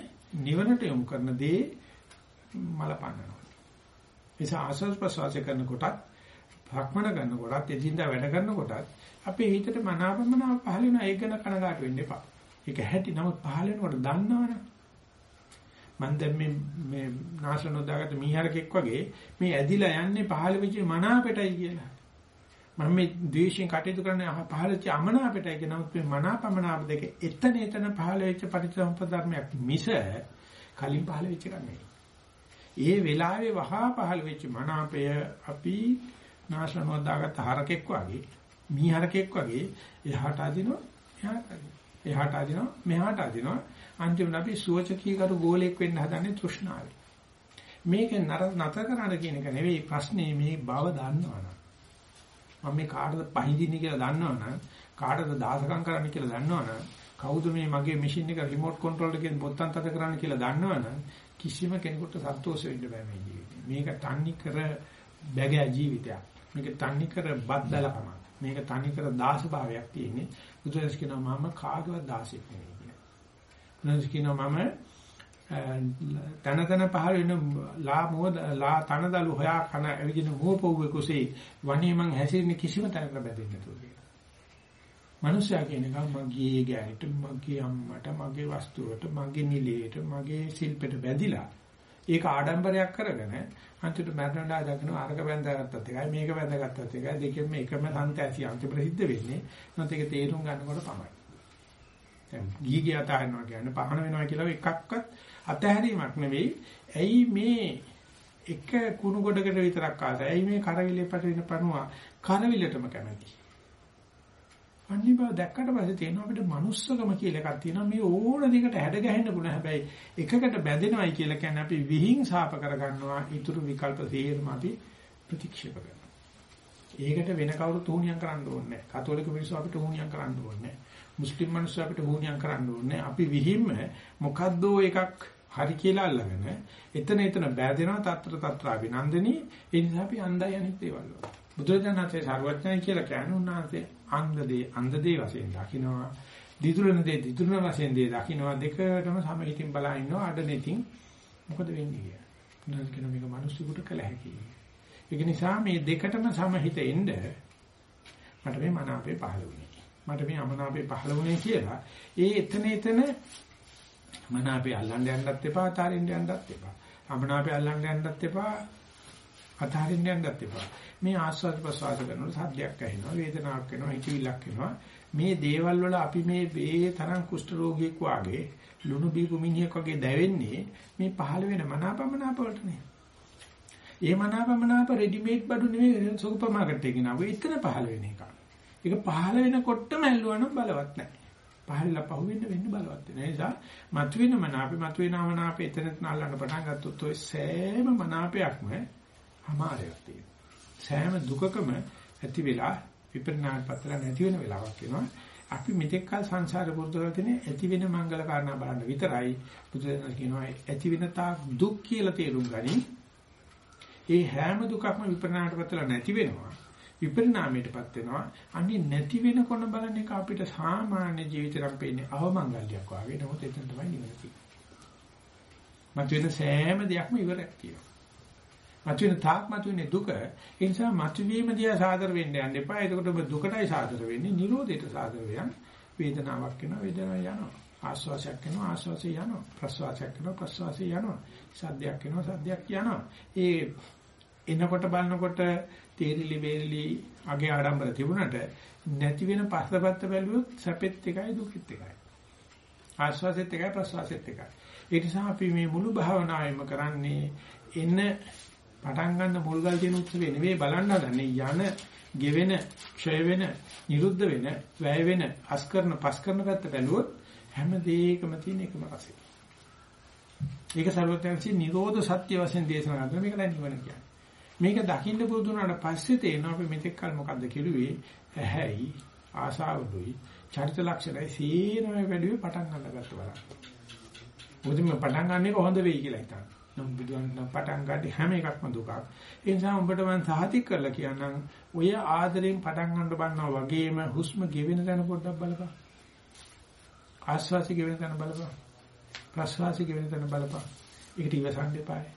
නිවනට යොමු කරන දේ මල පන්නනවා. නිසා ආස්වාද ප්‍රසවාස කරනකොටත් භක්මන කරනකොටත් එදින්දා වැඩ කරනකොටත් අපේ හිතට මනාපමනාව පහල වෙනවා ඒක ගැන කනගාටු වෙන්න එපා. ඒක හැටි නමුත් පහල වෙනකොට දන්නවනේ මම දැන් මේ මේ නාසල නොදාගත්ත මීහරකෙක් වගේ මේ ඇදිලා යන්නේ පහළ වෙච්ච මනාපෙටයි කියලා. මම මේ ද්වේෂයෙන් කටයුතු කරන්නේ පහළ වෙච්ච අමනාපෙටයි කියන නමුත් මේ මනාපමනාප දෙක එතන එතන පහළ වෙච්ච පරිසම්පද ධර්මයක් මිස කලින් පහළ වෙච්ච එකක් නෙවෙයි. ඒ වෙලාවේ වහා පහළ වෙච්ච මනාපය අපි නාසල නොදාගත්ත හරකෙක් වගේ මීහරකෙක් වගේ එහාට අදිනවා එහාට අදිනවා එහාට අදිනවා මෙහාට අදිනවා අන්තිමට අපි සුවචකීකරු ගෝලයක් වෙන්න හදන්නේ තෘෂ්ණාවෙන්. මේක නතර කරන්න කියන එක නෙවෙයි ප්‍රශ්නේ මේ බව දන්නවනම්. මම මේ කාටද පහඳින්නේ කියලා දන්නවනම් කාටද දාසකම් කරන්න කියලා දන්නවනම් කවුද මේ මගේ මැෂින් එක රිමෝට් කන්ට්‍රෝල් එකෙන් බොත්තම් තද කරන්න කියලා දන්නවනම් කිසිම කෙනෙකුට සතුටුස වෙන්න බෑ මේ ජීවිතේ. මේක තන්නේ කර බැගෑ ජීවිතයක්. මේක තන්නේ කර බද්දලකමක්. මේක තන්නේ කර දාසභාවයක් තියෙන්නේ. බුදුරජාණන් කියනවා මම කාගේවත් දාසෙක් නෙවෙයි. උනස් කියනවා මම තන තන පහළ වෙන ලා මොද ලා තනදලු හොයා කන ඇවිදින මෝපොව්වේ කුසේ වණේ මං හැසිරෙන කිසිම තැනකට බැඳෙන්නේ නැතුව කියලා. මනුෂ්‍යයා කියන එක මගේ ගෑනිට මගේ අම්මට මගේ වස්තුවට මගේ නිලයට මගේ ශිල්පෙට බැඳිලා ඒක ආඩම්බරයක් කරගෙන අන්තිමට මරණලා දකින්න අරක බැඳගත්තත් එකයි මේක බැඳගත්තත් එකයි දෙකෙන්ම එකම සංතැසිය අන්තිමට සිද්ධ වෙන්නේ නැත්නම් ඒක තේරුම් ගන්නකොට තමයි. දැන් ගිහි ගිය අතහරිනවා කියන්නේ පහන වෙනවා කියලා එකක්වත් අතහැරීමක් නෙවෙයි. ඇයි මේ එක කුණු ගොඩකට විතරක් ආසයි. ඇයි මේ කරවිලේ පටින පණුවා කරවිලටම කැමති. අනිබා දැක්කට පස්සේ තේනවා අපිට manussකම කියලා එකක් තියෙනවා. මේ ඕන දෙයකට හැඩ ගැහෙන්න පුළුවන්. හැබැයි එකකට බැඳෙනවයි කියලා කියන්නේ අපි විහිංසාප කරගන්නවා. ඊටු විකල්ප තේරම අපි ප්‍රතික්ෂේප කරනවා. ඒකට වෙන කවුරුත් උහුණියම් කරන්න ඕනේ නැහැ. කතෝලික මිනිස්සු අපිට උහුණියම් කරන්න ඕනේ නැහැ. මුස්ලිම් මිනිස්සු අපිට වුණියම් කරන්න ඕනේ. අපි විහිම්ම මොකද්දෝ එකක් හරි කියලා අල්ලගෙන එතන එතන බැඳෙනවා తත්‍ර తත්‍ර අභිනන්දනී ඒ නිසා අපි අන්දයි අනිත් ඒවල් වල. බුදුරජාණන්සේ සර්වඥයි කියලා කියන්නේ උන්වහන්සේ අන්දදේ අන්දදේ වශයෙන් දකින්නවා. දිතුරන දේ දිතුරන වශයෙන් දේ දකින්නවා දෙකටම සමහිතින් බලා ඉන්නවා අඩ නැතිනම් මොකද වෙන්නේ කියලා. උන්වහන්සේ කියන මේක මිනිස්සුන්ට කළ හැකියි. ඒක නිසා මේ දෙකටම සමහිත එන්න මට මේ මන අපේ පහළ වුණේ. මට මේ අමනාපේ පහළ වුණේ කියලා ඒ එතන එතන මනාපේ අල්ලන්න යන්නත් එපා අතාරින්න යන්නත් එපා අමනාපේ අල්ලන්න යන්නත් එපා අතාරින්න යන්නත් එපා මේ ආස්වාද ප්‍රසවාස කරනකොට සද්දයක් ඇහෙනවා වේදනාවක් එනවා හිතවිල්ලක් එනවා මේ දේවල් වල අපි මේ මේ තරම් කුෂ්ඨ රෝගියෙක් වාගේ ලුණු බීපු මිනිහෙක් වගේ දැවෙන්නේ මේ පහළ වෙන මනාපමනාප වලටනේ ඒ මනාපමනාප රෙඩිමේඩ් බඩු නෙවෙයි සුපර් මාකට් එකේ නෑ. ඒක එතන පහළ වෙන එක. ඒක පහළ වෙනකොටම ඇල්ලුවා නම් බලවත් නැහැ. පහළලා පහුවෙන්න වෙන්න බලවත් වෙන නිසා මතුවෙන මනාපේ මතුවෙන මනාපේ එතනත් නාලන්න පටන් ගත්තොත් ඔය සෑම මනාපයක්ම අමාරයක් තියෙනවා. සෑම දුකකම ඇති වෙලා විපරිණාම පතර නැති වෙන වෙලාවක් වෙනවා. අපි මෙතෙක් කල සංසාර පුරුදු කරලා තියෙන ඇති වෙන මංගල කාරණා බලන්න විතරයි බුදුදහම කියනවා ඇති වෙන තාක් දුක් කියලා තේරුම් ගනි. ඒ හැම දුකක්ම විපරිණාමයට පතලා නැති වෙනවා. විපරිණාමයටපත් වෙනවා. අන්නේ නැති වෙනකොන බලන එක අපිට සාමාන්‍ය ජීවිතරම් පේන්නේ අවමංගල්‍යයක් වගේ. නමුත් එතන තමයි නිවන තියෙන්නේ. මතුවෙන සෑම දෙයක්ම ඉවරයක් තියෙනවා. මතුවෙන තාක් මතුවෙන දුක ඒ නිසා මතුවීම දිහා සාදර වෙන්න යන්න එපා. එතකොට ඔබ දුකටයි සාදර වෙන්නේ. නිරෝධයට සාදර වෙන වේදනාවක් වෙනවා වේදනාව යනවා. ආස්වාසයක් වෙනවා ආස්වාසය යනවා. ප්‍රස්වාසයක් වෙනවා ප්‍රස්වාසය යනවා. සද්දයක් වෙනවා සද්දයක් යනවා. ඒ එනකොට බලනකොට තේරිලි වේරිලි අගේ ආඩම්බර තිබුණට නැති වෙන පස්සපත්ත බැලුවොත් සැපෙත් එකයි දුකෙත් එකයි. ආස්වාසෙත් එකයි ප්‍රස්වාසෙත් එකයි. ඒ නිසා අපි මේ මුළු භාවනාවෙම කරන්නේ එන පටන් ගන්න මුල්ගල් තියෙන උත්සවේ නෙවෙයි බලන්න හදන්නේ යන, ගෙවෙන, ක්ෂය වෙන, නිරුද්ධ වෙන, වැය වෙන, අස් කරන, පස් කරන පැත්ත බැලුවොත් හැම දෙයකම තියෙන එකම රසය. ඒක සර්වඥාන්සේ නිරෝධ සත්‍ය වශයෙන් දේශනා කරනවා මේක දැන් නිවන කියන්නේ. මේක දකින්න පුරුදු වුණාට පස්සේ තේරෙනවා අපි මෙතෙක් කල මොකද්ද කෙරුවේ ඇහැයි ආසාවලුයි චරිත ලක්ෂණයි සීනම වැඩිවේ පටන් ගන්නකට බලන්න. මොකද මේ පටන් ගන්න එක හොඳ වෙයි කියලා හිතන්න. නම් බුදුන් පටන් ගන්න හැම එකක්ම දුකක්. ඒ නිසා උඹට මම සාහිතික කරලා කියන්නම් ඔය ආදරෙන් පටන් ගන්න බන්නවා වගේම හුස්ම ගෙවෙන තැන පොඩ්ඩක් බලපන්. ආශ්වාසය ගෙවෙන තැන බලපන්. ප්‍රශ්වාසය ගෙවෙන තැන බලපන්. ඒකට ඉවසන්න එපායි.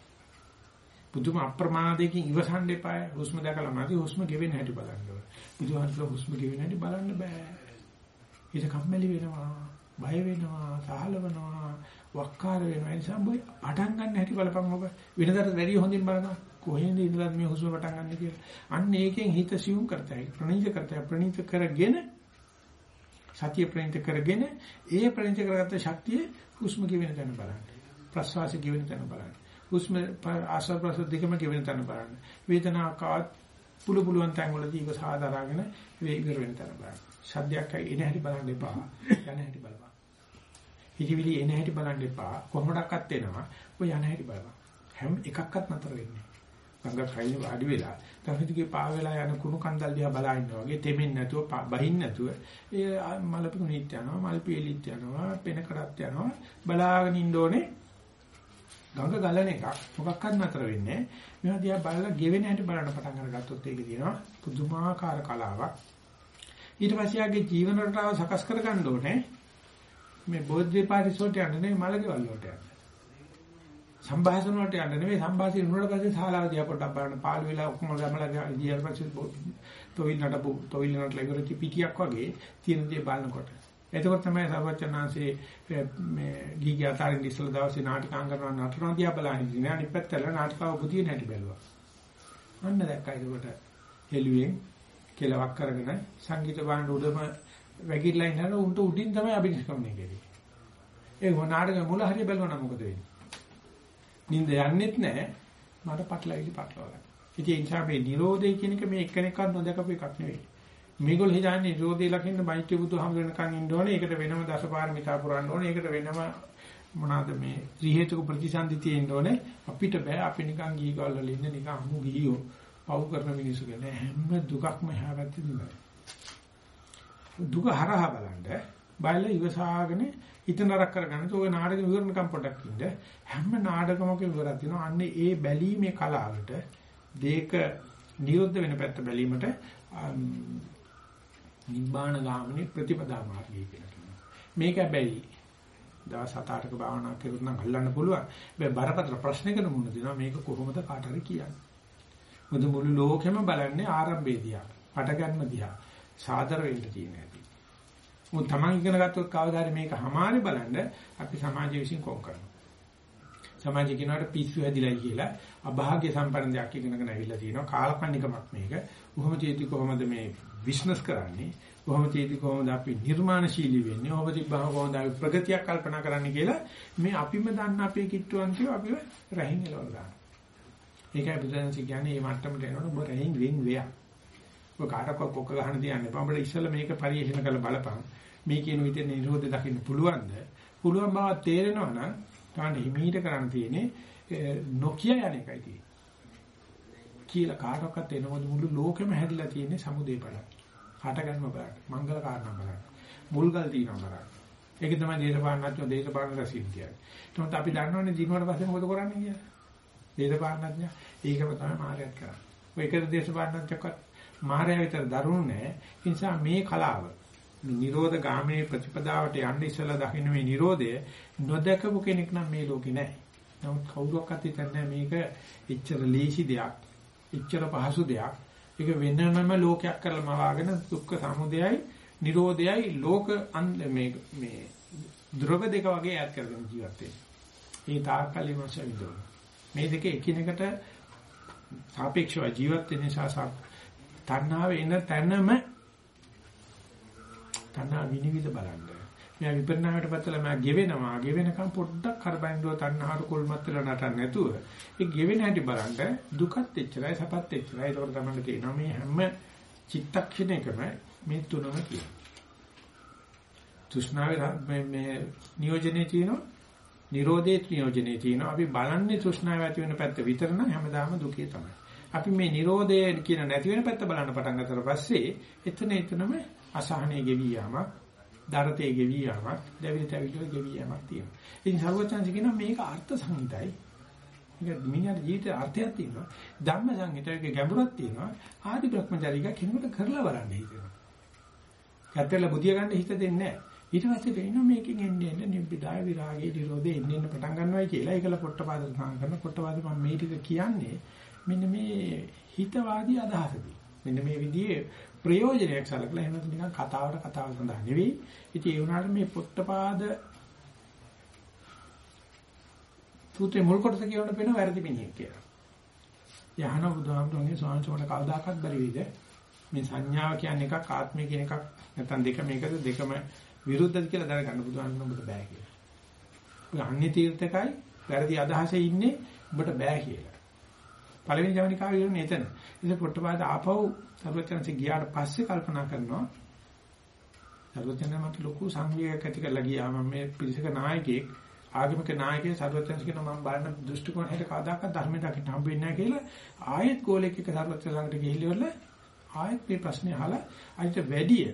බුදුම අප්‍රමාදයෙන් ඉවසන්න එපායි. හුස්ම දැකලා නැති හුස්ම ගෙවෙන හැටි බලන්න ඕන. බුදුහාමුදුරුවෝ හුස්ම ගෙවෙන හැටි බලන්න බෑ. ඒක කම්මැලි වෙනවා, බය වෙනවා, සහලවනවා, වක්කාර වෙනවා. ඒ නිසා බොයි පටන් ගන්න හැටි බලපන් ඔබ. වෙනදාට වැඩිය හොඳින් බලපන්. කොහෙන්ද ඉඳලා මේ හුස්ම පටන් ගන්න කියලා. අන්න ඒකෙන් හිත සියුම් කරතයි. ප්‍රණීත කරතයි. ප්‍රණීත කරගෙන සතිය ප්‍රණීත කරගෙන ඒ ප්‍රණීත කරගත්ත ශක්තිය හුස්ම ගෙවෙන තැන බලන්න. ප්‍රශ්වාසය ගෙවෙන තැන බලන්න. හුස්ම ආශ්වාස ප්‍රශ්වාස දෙකම ගෙවෙන තැන බලන්න. වේදනාවකත් පුළු පුළුවන් තැන් වලදී ඒක සාදාරාගෙන වේගර වෙන තැන බලන්න. සද්දයක් එන හැටි බලන්න එපා. යන හැටි බලපන්. හිතවිලි එන හැටි බලන්න එපා. කොහොමඩක්වත් එනවා. ඔය යන හැටි බලපන්. හැම එකක්වත් නතර වෙන්නේ. ගංගා කයින් වාඩි වෙලා තමයිගේ පා වෙලා යන කුණු කන්දල් දිහා බලා ඉන්නවා වගේ තෙමෙන්නේ නැතුව බහින්න නැතුව ඒ මලපිකු නිත් යනවා මල් පීලිත් යනවා පෙන කරත් යනවා බලාගෙන ඉන්න ඕනේ ගඟ ගලන එකක්. මොකක්වත් නතර වෙන්නේ. මේවා දිහා බලලා ගෙවෙන හැටි බලන්න පටන් අරගත්තොත් ඒක දිනවා පුදුමාකාර කලාවක්. ඊට පස්සේ ආගේ ජීවන රටාව සකස් කර ගන්න ඕනේ. මේ බෝධි පාරිසෝට යන්නේ නෙමෙයි මලකෙවල් වලට යන්නේ. සංഭാෂණ වලට යන්නේ නෙමෙයි සංഭാෂණ වුණාට පස්සේ ශාලාව දිහා පොඩ්ඩක් බලන්න. පාළු වෙලා ඔක්කොම ගමලා ගියාට පස්සේ තොවිල් නටපු තොවිල් නටලා ඉවරටි පිටියක් වගේ තියෙන දේ බලනකොට. එතකොට තමයි සර්වචනාංශේ මේ ගීගය අතරින් ඉස්සල දවසේ නාටකාංගන නටනවා දිහා බලන්නේ ඉන්නේ අනිත් පැත්තට නාටකාව බුදියේ නැටි බැලුවා. අන්න දැක්කා ඒකට හෙළුවෙන් කෙලවක් කරගෙන සංගීත භාණ්ඩ උඩම වැగిරලා ඉන්නකොට උන්ට උඩින් තමයි අභිනිෂ්ක්‍රමණය කෙරේ. ඒ නාටක මුල හරිය බැලුවා නම් මොකද වෙන්නේ? නින්ද යන්නෙත් නැහැ. මට පටලවිලි පටලවලා. ඉතින් ඒ නිසා මේ Nirodhe කියන එක මේ එක්කෙනෙක්වත් නොදකපු එකක් නෙවෙයි. මේගොල්ලෝ හිතන්නේ නිරෝධය ලකින්න මෛත්‍රී බුදුහාමුදුරනකන් ඉන්න ඕනේ. ඒකට වෙනම දසපාරමිතා පුරන්න ඕනේ. ඒකට වෙනම මොනවාද මේ ත්‍රි හේතුක ප්‍රතිසන්දි තියෙන්න ඕනේ. අපිට බෑ අපි නිකන් ගීගල් වල ඉන්න නිකන් අමු ගිහියෝ පව් කරන මිනිස්සු කියන්නේ හැම දුකක්ම හැවැත්ති දුකයි. දුක හරහා බලන්න බයල ඉවසාගෙන හිත නරක කරගන්න. ඔය නාටකෙ විවරණකම් පොඩක් ඉන්න. හැම නාටකමක විවරක් තියෙනවා. අන්න ඒ බැලීමේ කලාවට දෙක නිරුද්ධ වෙන පැත්ත බැලීමට නිබ්බාන ගාමිනී ප්‍රතිපදා මාර්ගය කියලා කියනවා. මේක හැබැයි දවස් 7-8ක භාවනා කරුත් නම් අල්ලන්න පුළුවන්. හැබැයි බරපතල ප්‍රශ්නයකට මුහුණ දෙනවා මේක කොහොමද කාට හරි කියන්නේ. මොකද මුළු ලෝකෙම බලන්නේ ආරම්භය දිහා, පටගන්ම දිහා, සාදර වෙන්න තියෙන හැටි. මොකද Taman ඉගෙන ගත්තොත් කවදා හරි මේක හැමාරි බලන්න අපි සමාජය විසින් කොම් කරනවා. සමාජය කියනවාට පිස්සු හැදිලයි කියලා අභාග්‍ය සම්පන්න දෙයක් ඉගෙනගෙන ඇවිල්ලා තියෙනවා. කාලකන්නිකමක් මේක. කොහොම තියෙදි කොහොමද මේ බිස්නස් කරන්නේ කොහොම තියෙදි කොහොමද අපි නිර්මාණශීලී වෙන්නේ කොහොමද තිබ්බම කොහොමද අපි ප්‍රගතියක් කල්පනා කරන්නේ කියලා මේ අපිම දන්න අපේ කිට්ටුවන් කියව අපිව රැහින් එලවලා දානවා. ඒකයි බුදුන්සේ කියන්නේ මේ මට්ටමට එනකොට ඔබ රැහින් වෙන් වෙයක්. ඔය කාටවත් කොක්ක ගහන්න තියන්නේ. අපිට ඉස්සෙල්ලා මේක පරිශීලන කරලා බලපන්. මේ කියන විදිහේ නිරෝධය දකින්න පුළුවන්ද? පුළුවන් බව තේරෙනවා නම් තමයි හිමීට කරන්න තියෙන්නේ නොකිය යන එකයි තියෙන්නේ. කියලා කාටවත් එනවද මුළු ලෝකෙම හැදිලා තියෙන්නේ සමුදේ බලන්න. හටගන්ම බලන්න. මංගල කාරණා බලන්න. මුල්ගල් තියනවා බලන්න. ඒක තමයි දේශපාලනඥයෝ දේශපාලන රසින් කියන්නේ. ඒත් අපි දන්නවනේ දිනුවට පස්සේ මොකද කරන්නේ කියලා. දේශපාලනඥයා ඒකම තමයි මාර්ගයක් කරන්නේ. ඔය එක දේශපාලනඥයෙක්වත් මාර්ගය විතර දරුණු නෑ. ඒ නිසා මේ කලාව නිරෝධ ගාමී ප්‍රතිපදාවට යන්න ඉස්සලා දකින්න මේ නිරෝධය නොදකපු කෙනෙක් නම් මේ ලෝකේ නැහැ. නමුත් කවුරක්වත් හිතන්නේ මේක එච්චර ලේසි දෙයක්. එච්චර පහසු දෙයක්. ඒක වෙනම ලෝකයක් කරලා මවාගෙන දුක්ඛ සමුදයයි නිරෝධයයි ලෝක මේ මේ ද්‍රව දෙක වගේ ඈත් කරගෙන ජීවත් වෙන්නේ. මේ තාක්කල්ලි මාස විදෝ. මේ දෙක එකිනෙකට සාපේක්ෂව ජීවත් වෙන නිසා තණ්හාව එන තැනම තණ්හා විනිවිද බලන්න. මෙයා විපරිණාමයට පස්සලා මම ගෙවෙනවා. ගෙවෙනකම් පොඩ්ඩක් කරබයින්දුව තණ්හාට කොල්මත් වෙලා නටන්න නැතුව ඒ ගෙවෙන හැටි බලන්න දුකත් එච්චරයි සපත් එච්චරයි. ඒකට තමයි තේරෙනවා මේ හැම චිත්තක්ෂණයකම මේ තුනම කියනවා. තෘෂ්ණාවේ මේ මේ නියෝජනේ තියෙනවා. නිරෝධයේ නියෝජනේ තියෙනවා. අපි බලන්නේ තෘෂ්ණාව ඇති වෙන පැත්ත විතර නම් හැමදාම දුකේ තමයි. අපි මේ නිරෝධය කියන නැති වෙන පැත්ත බලන්න පටන් ගත්තට පස්සේ එතන එතනම අසහනයේ ගෙවි යාමක්, දරතේ ගෙවි යාමක්, දැවිලි තැවිලි ගෙවි යාමක් තියෙනවා. ඉතින් සර්වචන්සි කියනවා මේක අර්ථ සංහිතයි. මේක මිනිහට ජීවිතේ අර්ථයක් තියෙනවා. ධම්ම සංහිතයේ ගැඹුරක් තියෙනවා. ආදි බ්‍රහ්මචාරික කෙනෙකුට කරලා බලන්න හිතෙනවා. ඇත්තල බුදිය ගන්න හිත දෙන්නේ නැහැ. ඊට පස්සේ වෙනවා මේකෙන් එන්නේ එන්නේ නිබ්බිදාය විරාගයේ නිරෝධේ එන්නේ එන්න පටන් ගන්නවායි කියලා. ඒකල පොට්ටපාද සඳහන් කරන පොට්ටපාද මම මේ ටික කියන්නේ මෙන්න මේ හිතවාදී අදහසදී. මෙන්න මේ විදිහේ ප්‍රයෝජනයක් සලකලා එහෙම නිකන් කතාවට කතාව සඳහා නෙවෙයි. ඉතින් ඒ වුණාට මේ පොට්ටපාද සූත්‍රේ මුල් කොටස කියවන්න පේන වැරදි මිනිහෙක් කියලා. යහන බුදුහාමුදුරන්ගේ ස්වාමීන් කවදාකවත් බැරි වේද මේ සංඥාව කියන්නේ එකක් ආත්මය කියන එකක් නැත්නම් දෙක මේකද දෙකම විරුද්ධද කියලා දැනගන්න බුදුහාමුදුරන් ඔබට බෑ කියලා. ඔය අන්‍ය තීර්ථකයි වැරදි අදහසේ ඉන්නේ ඔබට බෑ කියලා. පළවෙනි ජවනිකාව ඉන්නේ එතන. ඉතින් පොට්ටපාද ආපහු සර්වඥාන්සේ ගියාට පස්සේ කල්පනා කරනවා සර්වඥා මට ලොකු සංවේගයක් ඇති කරලා ගියා මම මේ පිරිසක නායකයෙක් ආගමික නායකයෙක් සර්වඥාන්සේ කියන මම බලන දෘෂ්ටි කෝණයට කවදාකවත් ධර්මයට දකින්න හම්බ වෙන්නේ නැහැ කියලා ආයෙත් ගෝලෙක් එක්ක සර්වඥා ළඟට ගිහිල්ලා ආයෙත් මේ ප්‍රශ්නේ අහලා අයිට වැඩිය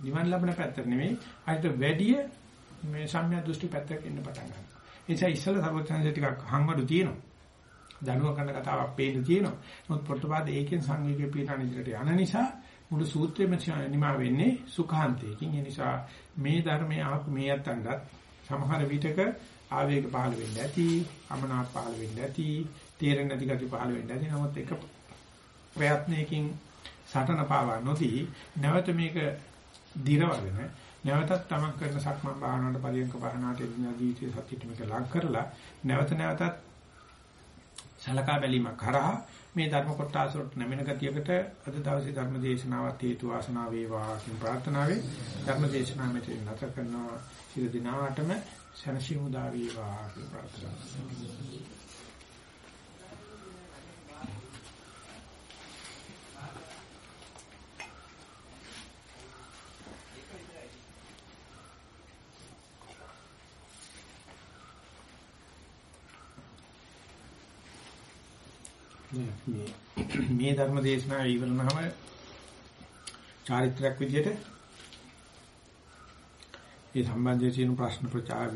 නිවන් ලබන පැත්තට නෙමෙයි අයිට වැඩිය මේ සම්‍යක් දෘෂ්ටි පැත්තට එන්න පටන් ගන්නවා. ඒ නිසා ඉස්සෙල්ලා සර්වඥාන්සේ ටිකක් හංවඩු තියෙනවා. දනුව කරන කතාවක් පේන්න තියෙනවා. නමුත් පොට්ටපාද ඒකෙන් සංවේගය පිටාන ඉදිරියට යන නිසා මුළු සූත්‍රෙම නිමා වෙන්නේ සුඛාන්තයකින්. ඒ නිසා මේ ධර්මයේ ආපු මේ යත්තන්ට සමහර විටක ආවේග පහළ වෙන්න ඇති, අමනාප පහළ වෙන්න ඇති, තේරෙන්නේ නැති ගති පහළ වෙන්න ඇති. නමුත් එක ප්‍රයත්නයකින් සටන පාවා නොදී නැවත මේක දිරවගෙන නැවතත් තමක් කරන සක්මන් භාවනාවට පරියන්ක භාවනාවට එදින ජීවිතයේ සත්‍යිට මේක ලං කරලා නැවත නැවතත් සලකා බැලීමක් කරා මේ ධර්ම කොටස වලට නැමෙන ගතියකට අද දවසේ ධර්ම දේශනාවත් හේතු වාසනා වේවා කියන ප්‍රාර්ථනාවෙන් ධර්ම දේශනාව මෙතන නැත කරනවා. සිය දිනාටම සනසිමුදා වේවා කියන ප්‍රාර්ථනාව මේ මේ ධර්ම දේශනාව ඉවරනහම චාරිත්‍රාක් විදියට ඒ සම්බන්ධයෙන් තියෙන ප්‍රශ්න ප්‍රචාර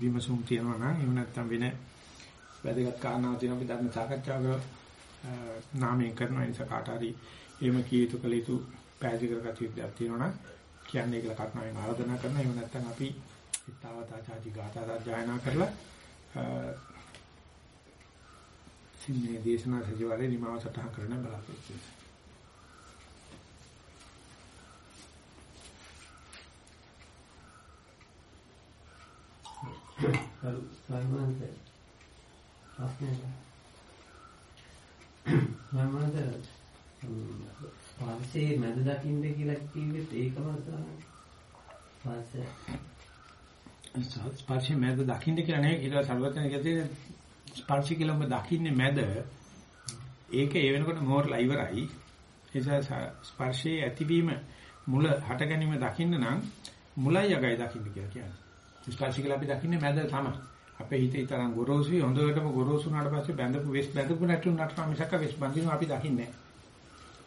විමසුම් තියෙනවා නම් එහෙම නැත්නම් වෙන වැදගත් කාරණාවක් තියෙනවා අපි ධර්ම සාකච්ඡාවක නාමයෙන් කරන නිසා කාට හරි එහෙම කිය යුතු කළ යුතු පැහැදිලි කරගත යුතු දෙයක් තියෙනවා නම් කියන්නේ කියලා කර්ණාවෙන් ආරාධනා කරනවා. එහෙම නැත්නම් අපි ඉතාවතා ചാචි ගාථා සජ්ජායනා කරලා සින්නේ දේශනා සජිවාරේ නිමාව සටහන් කරන බලාපොරොත්තු කරු සයිමන්ත ප්‍රශ්නයක් මම පස්සේ මැද දකින්න කියලා කිව්වෙත් ඒකම තමයි පස්සේ ස්පර්ශය මැද දකින්න කියලා නෙවෙයි කියලා සර්වඥ කියතේ ස්පර්ශ කියලා ඔබ දකින්නේ මැද ඒක ඒ වෙනකොට මෝරලා ඉවරයි නිසා ස්පර්ශයේ ඇතිවීම මුල හට ගැනීම දකින්න නම් මුලයි යගයි දකින්න කියලා කියන්නේ. ස්පර්ශ කියලා අපි දකින්නේ මැද තමයි. අපේ හිතේ තරම් ගොරෝසුයි හොඳටම ගොරෝසු වුණාට පස්සේ බැඳපු වෙස් බැඳපු නැතුව නටන මිසක වෙස් බඳිනවා අපි දකින්නේ නැහැ.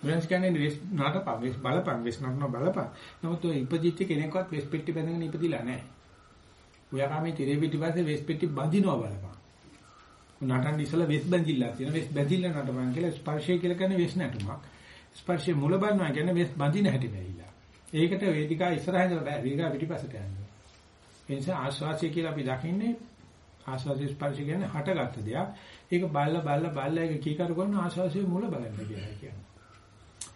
වෙනස් කියන්නේ වෙස් නටපන් වෙස් බලපන් වෙස් නටන බලපන්. නමුත් ඔය ඉපදිච්ච කෙනෙක්වත් වෙස් පෙට්ටි බැඳගෙන ඉපදිලා නැහැ. ඔයාගාමී තිරේ පිටිපස්සේ වෙස් පෙට්ටි බඳිනවා බලපන්. නටන්න ඉස්සලා වෙස් බැඳිලා තියෙන වෙස් බැඳිලා නටපන් කියලා ස්පර්ශය කියලා කියන්නේ වෙස් නැටුමක්. ස්පර්ශයේ මුල බලනවා කියන්නේ වෙස් බඳින හැටි බැරිලා. ඒකට වේදිකා ඉස්සරහින් ඉඳලා බෑ වේදිකා පිටිපස්සට යනවා. ඒ නිසා ආස්වාසිය කියලා අපි දකින්නේ ආස්වාසිය ස්පර්ශ කියන්නේ හටගත්ත දෙයක්. ඒක බල්ල බල්ල බල්ල ඒක කීකරු කරන ආස්වාසිය මුල බලන්න කියලා කියනවා.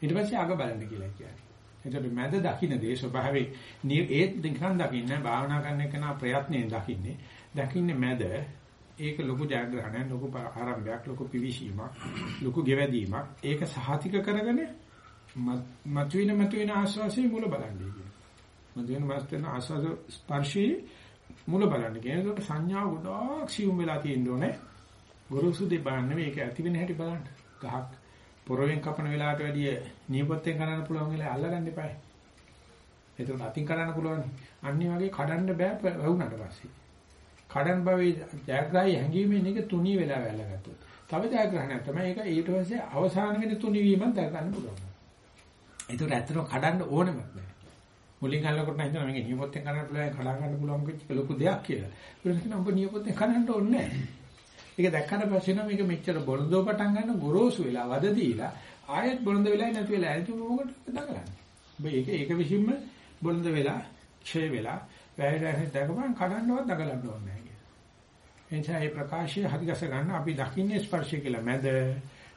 ඊට පස්සේ අග බලන්න කියලා කියන්නේ. එතකොට මැද දකින්න දේ ස්වභාවයේ ඒත් නිකන් දකින්න භාවනා කරන එක නා ප්‍රයත්නයෙන් දකින්නේ. දකින්නේ මැද ඒක ලොකු ජයග්‍රහණයක් ලොකු ආරම්භයක් ලොකු පිවිසීමක් ලොකු ගෙවැදීමක් ඒක සහතික කරගෙන මතුවෙන මතුවෙන ආස්වාසිය මුල බලන්නේ කියන. මතුවෙන මතුවෙන ආස්වාද ස්පර්ශී මුල බලන්න කියන. ඒකට සංඥා ගොඩාක් සියුම් වෙලා තියෙන්න ඕනේ. ගුරුසු දෙ බලන්න මේක ඇති වෙන හැටි බලන්න. ගහක් පොරවෙන් කපන වෙලාවට වැඩිය නියපොත්තෙන් කරන්න පුළුවන් වෙලාව අල්ලගන්න එපායි. ඒකට අතින් කරන්න පුළුවන්. අනිත් වගේ කඩන්න බෑ වුණාට පස්සේ. කඩන් භවයේ ජයග්‍රහී හැංගීමෙන් එක තුනී වෙලා වැළගත්තොත්. තව ජයග්‍රහණයක් තමයි ඒක ඊට පස්සේ අවසාන වෙන තුනී වීමක් දර ගන්න පුළුවන්. ඒකට ඇත්තටම කඩන්න ඕනෙම නැහැ. මුලින් අල්ලකොට නම් හිතනවා මේක නියපොත්තෙන් කරන්න පුළුවන් කඩා ගන්න පුළුවන් කිච්ච ලොකු දෙයක් කියලා. ඒක නිසා ඔබ නියපොත්තෙන් කරන්න ඕනේ නැහැ. ඒක දැක්කට පස්සේ නම් මේක මෙච්චර බොළඳව පටන් ගන්න ගොරෝසු වෙලා වද දීලා ආයෙත් බොළඳ වෙලා නැති වෙලා ඇල්තු මොකටද දඟලන්නේ. ඔබ ඒක ඒක විසින්ම බොළඳ වෙලා ක්ෂය වෙලා වැයරැහි දකපන් කඩන්නවත් දඟලන්න ඕනේ නැහැ. එනිසා මේ ප්‍රකාශය හරිගස ගන්න අපි දකින්නේ ස්පර්ශය කියලා මැද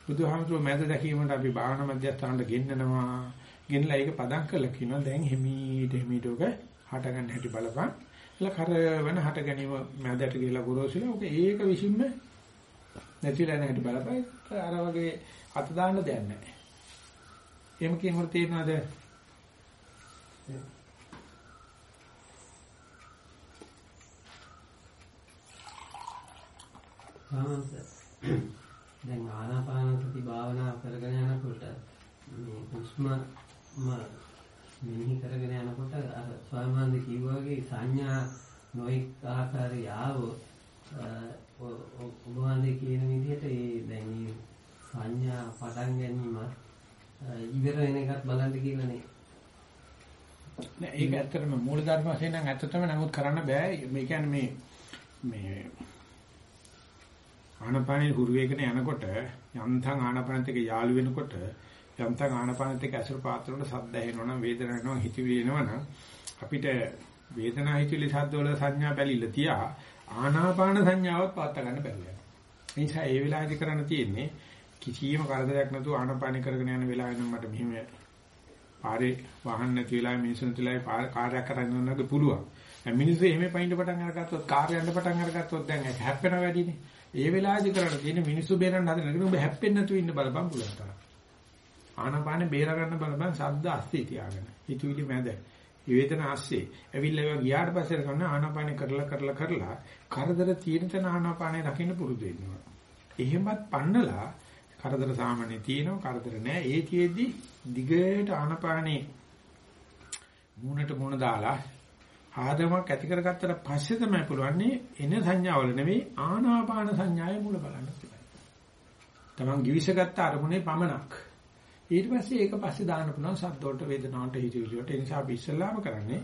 බුදුහාමුදුරුවෝ මැද දැකීමට අපි භාවනා මධ්‍යස්ථානට ගෙන්නනවා. ගෙනලා ඒක පදම් කරලා කියනවා දැන් හිමීට හිමීට ඔක හට ගන්න හැටි බලපන්. එල කරවන හට ගැනීම මැදට ගිහලා ගොරෝසුලා ඔක ඒක විසින්ම නැතිලා නැහැටි බලපන්. අර වගේ අත දාන්න දෙයක් නැහැ. එහෙම කියනකොට තේරෙනවද? දැන් ආනාපාන සති භාවනා කරගෙන යනකොට මේ හුස්ම මෙනෙහි කරගෙන යනකොට අර ස්වාමීන් කිව්වා වගේ සංඥා නොඑක ආකාරي ආවොත් ඔබ වහන්සේ කියන විදිහට ඒ දැන් මේ සංඥා පටන් ගැනීම ඉවර වෙන එකත් බලන්න කියලා නේ. නෑ ඒක ඇත්තටම මූල ධර්ම වශයෙන් නම් ඇත්තටම නමුත් කරන්න බෑ. මේ කියන්නේ මේ මේ ආනපානේ හුරු වේගන යනකොට යම්තම් ආනපානත් එක්ක යාළු වෙනකොට යම්තම් ආනපානත් එක්ක ඇසුරු පාත්‍රවල සද්ද ඇහෙනවා නම් වේදනාවක් එනවා හිතවිලි එනවා නම් අපිට වේදනා හිතවිලි සද්ද වල සංඥා බැලිල්ල තියා ආනාපාන සංඥාවත් පාත්ත ගන්න බැහැ. ඒ නිසා ඒ වෙලාවේදී කරන්න තියෙන්නේ කිසියම් කරදරයක් නැතුව ආනාපාන කරගෙන යන වෙලාවෙ නම් මට මෙහිම පාරේ වාහන නැති වෙලාවෙ මිනිස්සුන් තුලයි කාර්යයක් කරන්න යනකොට පුළුවන්. මිනිස්සු එහෙම පයින්ට පටන් අරගත්තොත් කාර්ය යන්න පටන් අරගත්තොත් දැන් හැප්පෙනවා වැඩිනේ. ඒ වෙලාවේදී කරන්න තියෙන මිනිස්සු බේරන්න හදන එක ඔබ හැප්පෙන්නේ නැතුව ඉන්න බලපන් පුළුවන් තරම්. ආනපාන බේර ගන්න බලපන් ශබ්ද අස්සේ තියාගෙන. හිතවිලි මැද. වේදන ආස්සේ. ඇවිල්ලා ඒවා ගියාට පස්සේ කරන ආනපාන කරලා කරලා කරලා කරදර තියෙන තැන ආනපානේ රකින්න පුරුදු වෙනවා. එහෙමත් පන්නලා කරදර සාමාන්‍ය තියෙනවා කරදර නැහැ. ඒ කියෙද්දි දිගට ආනපානේ මූණට මූණ දාලා ආදමක් ඇති කරගත්තට පස්සේ තමයි පුළුවන්නේ එන සංඥාවල නෙවෙයි ආනාපාන සංඥාවේ මුල බලන්න කියලා. තමන් givisගත්ත අරමුණේ පමනක්. ඊට පස්සේ ඒක පස්සේ දාන්න පුළුවන් සද්දවලට වේදනාවට හිතවිලිවට. ඒ නිසා අපි ඉස්සල්ලාම කරන්නේ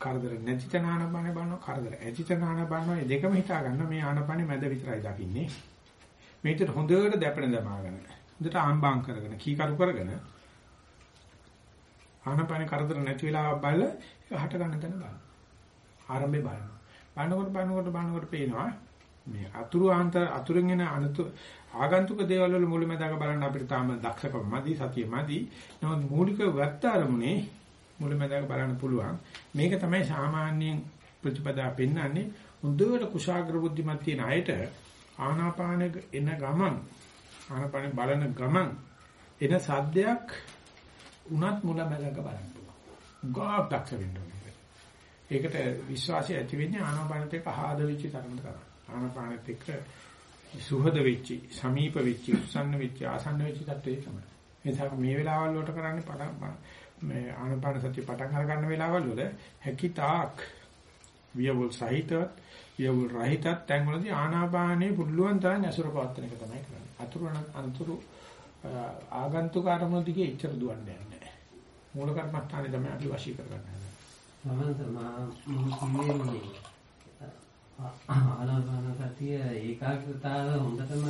කරදර නැති තන ආනාපානේ බලනවා කරදර ඇති තන ආනාපානවා මේ දෙකම හිතා ගන්න මේ ආනාපානේ මැද විතරයි දකින්නේ. මේකට හොඳට දැපෙන දමාගෙන හොඳට ආම්බාම් කරගෙන කීකරු කරගෙන ආනාපානේ කරදර නැති වෙලාව බලලා හට ගන්න තැන බලන්න. ආරම්භේ බලනවා. බලනකොට බලනකොට බලනකොට පේනවා මේ අතුරු ආන්තර අතුරුන් එන අනුතු ආගන්තුක දේවල් වල මුලමදාක බලන්න අපිට තාම දක්ෂකම මදි සතිය මදි. නමුත් මූලික වත්ත අරමුණේ මුලමදාක බලන්න පුළුවන්. මේක තමයි සාමාන්‍යයෙන් ප්‍රතිපදා පෙන්වන්නේ හොඳට කුශාග්‍ර බුද්ධිමත් තියෙන අයට ආනාපාන එන ගමන් ආනාපාන බලන ගමන් එන සද්දයක් උනත් මුලමදාක බලන්න පුළුවන්. ගාක් දක්ෂ වෙන්න ඕනේ. ඒකට විශ්වාසය ඇති වෙන්නේ ආනාපානෙත් එක්ක ආහද වෙච්ච තරමට තමයි. ආනාපානෙත් එක්ක සුහද වෙච්ච, සමීප වෙච්ච, උස්සන්න වෙච්ච, ආසන්න වෙච්ච තත්ත්වයේ තමයි. නිසා මේ වෙලාවල් වලට කරන්නේ පටන් මේ ආනපාන සතිය පටන් අර ගන්න වෙලාවල් වල හැකිතාක් වියවුල් සහිත වියවුල් රහිතත් තැන් වලදී ආනාපානේ පුළුවන් තරම් ඇසුර පවත්වන එක තමයි කරන්නේ. අතුරු අතුරු ආගන්තුක අරමුණු දිගේ ඉච්චර දුවන්නේ නැහැ. මූල කර්මස්ථානේ තමයි අපි වශී කරගන්නේ. මම මම ආනාපාන සතිය ඒකාග්‍රතාව හොඳටම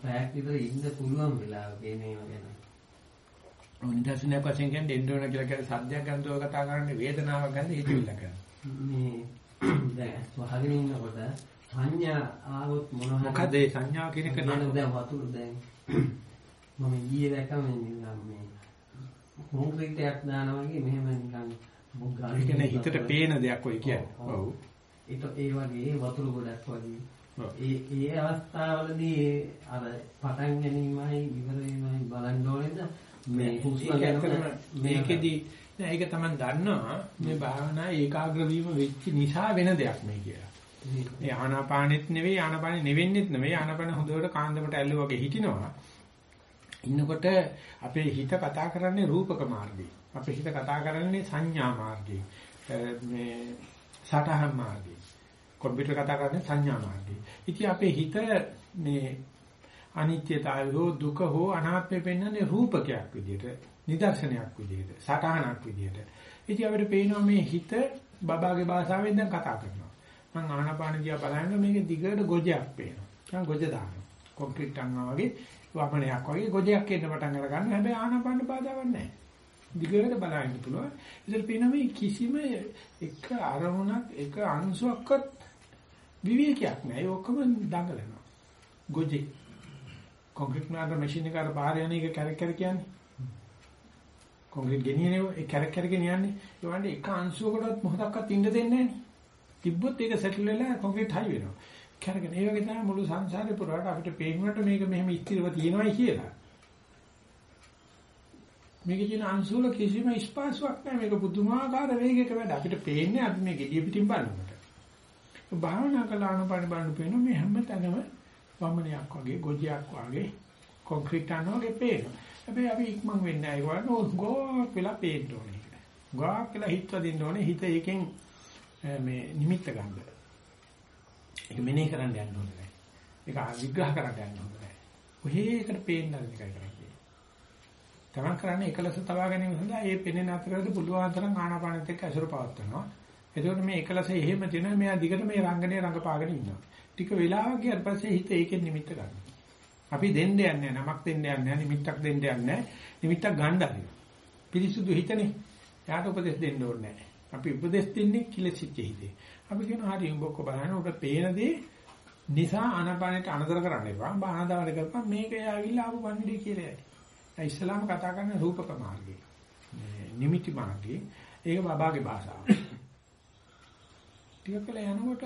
පැයක් විතර ඉන්න පුළුවන් වෙලාවක එනේම ගැන. නිදර්ශනයක් වශයෙන් කියන්නේ දෙන්න ඕන කියලා කියන සද්දයක් ගන්නතෝ කතා කරන්නේ වේදනාවක් ගන්න හිතවිල්ල ගන්න. මේ දැන් වහගෙන ඉන්නකොට සංඥා ආවොත් මොනවා මොකද ඒ සංඥාව කියන එක නේද දැන් වතුර දැන් මම ඊයේ දැක්කම මේ කොන්ක්‍රීටයක් දානවා වගේ මෙහෙම නිකන් ඒ කියන්නේ හිතට පේන දෙයක් ඔය කියන්නේ. ඔව්. ඒක ඒ වගේ වතුර ගොඩක් වගේ. ඒ ඒ අවස්ථාවලදී අර පටන් ගැනීමයි ඉවර වීමයි බලන්න ඕනේද? මේ හුස්ම මේකෙදි නෑ ඒක තමයි දන්නවා මේ භාවනා ඒකාග්‍ර වීම වෙච්ච නිසා වෙන දෙයක් මේ කියලා. මේ ආනාපානෙත් නෙවෙයි ආනාපානෙ නෙවෙන්නෙත් නෙවෙයි ආනාපාන හොඳට කාන්දමට ඇල්ල වගේ හිටිනවා. ඉන්නකොට අපේ හිත කතා කරන්නේ රූපක මාර්ගේ. අපේ හිත කතා කරන්නේ සංඥා මාර්ගේ. මේ සටහන් මාර්ගේ. කම්පියුටර් කතා කරන්නේ සංඥා මාර්ගේ. ඉතින් අපේ හිත මේ අනිත්‍යතාවය හෝ දුක හෝ අනාත්මය පෙන්වන්නේ රූපකයක් විදිහට, නිදර්ශනයක් විදිහට, සටහනක් විදිහට. ඉතින් අපිට පේනවා මේ හිත බබාගේ භාෂාවෙන් දැන් කතා කරනවා. මම ආනාපාන දිහා බලනකොට මේකේ දිගට ගොජයක් පේනවා. දැන් ගොජ දානවා. කොන්ක්‍රීට් අංගා වගේ වපනයක් වගේ ගොජයක් එන්න පටන් අර ගන්න. හැබැයි ආනාපාන බාධාවක් නැහැ. දිගට බලන්න පුළුවන්. ඉතින් පේනවා මේ කිසිම එක අරමුණක් එක අංශුවක්වත් විවේකයක් නැහැ. ඒ ඔක්කොම දඟලනවා. ගොජේ. කොන්ක්‍රීට් නාද මැෂින් එක අර පාර යන එක කැරක් කැර කියන්නේ. කොන්ක්‍රීට් ගෙනියනේ ඒ කැරක් කැර ගෙනියන්නේ. ඒ වගේ එක අංශුවකටවත් මොහොතක්වත් ඉන්න දෙන්නේ නැහැ. තිබ්බොත් ඒක සෙටල් වෙලා කොන්ක්‍රීට් හයි වෙනවා. කරගෙන ඒ වගේ තමයි මුළු සංසාරේ පුරාට අපිට පේනවට මේක මෙහෙම ස්ථිරව තියෙනවායි කියලා. මේකේ තියෙන අංශුවල කිසිම ස්පාසුවක් නැහැ. මේක පුදුමාකාර වේගයක වැඩ. අපිට පේන්නේ අපි මේ gediya පිටින් බලනකොට. භාවනා කළාන පණ බලන පේන මේ හැම තැනම වමනයක් වගේ, ගොජයක් වගේ, කොන්ක්‍රීට් අනෝ වගේ පේනවා. හැබැයි අපි ඉක්මන් වෙන්නේ නැහැ. ඒක ගෝ කියලා පේන්න ඕනේ. ගෝ කියලා හිත දෙන්න ඕනේ. හිත එකෙන් මේ නිමිත්ත ගන්න. ඒක මෙනේ කරන්න යන්න ඕනේ. ඒක විග්‍රහ කරන්න යන්න ඕනේ. ඔහේ එකට පේන්න එකයි කරන්නේ. තමන් කරන්නේ එකලස තබා ගැනීම සඳහා ඒ පෙනෙන අතරද පුළුවන් තරම් ආනාපානෙත් එක්ක අසුර පවත්වනවා. එතකොට මේ එකලස එහෙම තියෙනවා මෙයා දිගට මේ රංගනේ රංගපාගෙන ඉන්නවා. ටික වෙලාවක් ගියාට පස්සේ හිත ඒකෙන් නිමිත්ත ගන්නවා. අපි දෙන්න යන්නේ නමක් දෙන්න යන්නේ නිමිත්තක් දෙන්න යන්නේ නිමිත්තක් ගන්න හදනවා. පිරිසුදු හිතනේ. යාට උපදෙස් දෙන්න ඕනේ නැහැ. අපි උපදෙස් දෙන්නේ කිලසිච්ච හිතේ. අපි කියන හරි උඹ ඔක්කො බලන්න උඹ පේන දේ නිසා ආනාපානෙට අනතර කරන්න එපා. බාහදාවල කරපන් මේක යාවිලා ආපු පණිවිඩය කියලා. ඒ ඉස්ලාම කතා කරන රූපක මාර්ගය. නිමිති මාර්ගය. ඒක බබාගේ භාෂාව. ටිකක් වෙලා යනකොට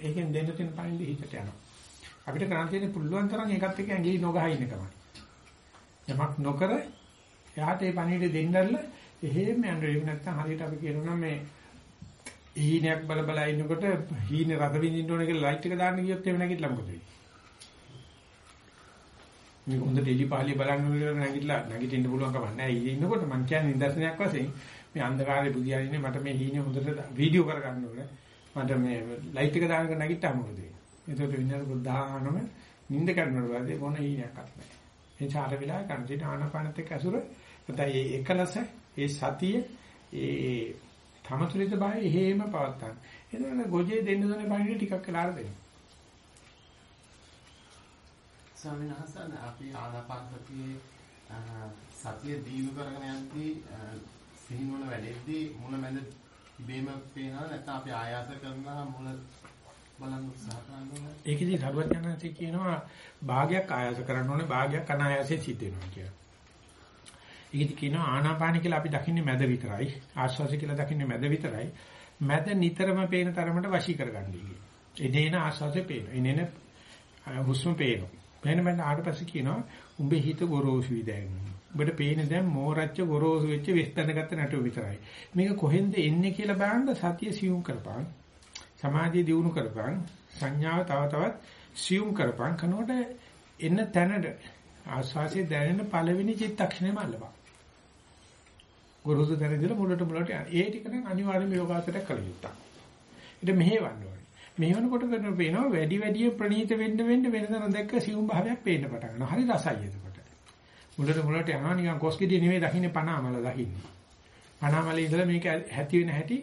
ඒකෙන් දෙන්න තියෙන පණිවිඩය හිතට යනවා. අපිට කරන්න තියෙන පුළුවන් තරම් ඒකත් එක්ක ඇඟිලි නොගහ ඉන්න තමයි. යමක් නොකර එයාට ඒ පණිවිඩය දෙන්නදලා එහෙම යන්න නැත්නම් හරියට අපි කියනවා මේ හීනයක් බල බල ඉන්නකොට හීනේ රස විඳින්න ඕන කියලා ලයිට් එක දාන්න ගියොත් එහෙම නැගිටලා මොකද වෙන්නේ? මේ හොඳ ටෙලිපාලි බලන්න කියලා නැගිටලා නැගිටින්න පුළුවන් කම නැහැ. ඉන්නකොට මං කියන්නේ නිදර්ශනයක් වශයෙන් මේ අන්ධකාරයේ බුදියාරින්නේ මට මේ හීනේ හොඳට වීඩියෝ කරගන්න ඕනේ. මට මේ ලයිට් එක දානක නැගිට්ටා මොකද වෙන්නේ? එතකොට විනාඩි බුද්ධානම නිින්ද කරනවා වගේ මොන හීනයක්වත් නැහැ. ඒ චාර විලා කන්දිට ආනපානත් එක්ක අසුර නැත්නම් ඒ එකලස ඒ සතිය ඒ තමතුලිත භාවය එහෙම පවත්තන්න. එතකොට ගොජේ දෙන්න දුන්නේ පණිවිඩ ටිකක් වෙලා අර දෙන්න. ස්වාමීන් වහන්සේ අපි ආනාපාන සතියේ සතිය දීර්ඝ කරගෙන යද්දී සිහිනුවන වැඩෙද්දී මුල මැද ඉබේම පේනවා නැත්නම් අපි ආයාස කරනවා මුල බලන්න උත්සාහ කරනවා. ඒකෙදි සර්වඥාන්සේ කියනවා භාගයක් ආයාස කරන්න ඕනේ භාගයක් අනායාසයෙන් සිද්ධ වෙනවා කියලා. ඒකෙදි කියනවා ආනාපාන කියලා අපි දකින්නේ මැද විතරයි ආශ්වාසය කියලා දකින්නේ මැද විතරයි. මැද නිතරම පේන තරමට වශී කරගන්නයි කියන්නේ. එනේන ආශ්වාසය පේනවා. එනේන හුස්ම පේනවා. පේන බඳ ආට පස්සේ කියනවා උඹේ හිත ගොරෝසුයි දැන්. උඹට පේන්නේ දැන් මෝරච්ච ගොරෝසු වෙච්ච විස්තනගත නටු විතරයි. මේක කොහෙන්ද එන්නේ කියලා බලන්න සතිය සියුම් කරපන්. සමාධිය දියුණු කරපන්. සංඥාව තව තවත් සියුම් කරපන්. කනකොට එන්න තැනට ආස්වාසිය දැනෙන පළවෙනි චිත්තක්ෂණයම අල්ලපන්. ගුරුසු දැනෙදලා මුලට මුලට යන. ඒ ටික නම් අනිවාර්යයෙන්ම යෝගාචරයක් කළ යුතුයි. ඊට මෙහෙවන්න ඕනේ. මෙහෙවනකොට කරන පේනවා වැඩි වැඩි ප්‍රණීත වෙන්න වෙන්න වෙනදන දැක්ක සියුම් භාවයක් පේන්න පටන් ගන්නවා. හරි රසයි එතකොට. මුලට මුලට යනවා නිකන් කොස්කිඩිය නෙමෙයි දකින්නේ පනාමල දකින්නේ. පනාමලේ ඉඳලා මේක හැටි වෙන හැටි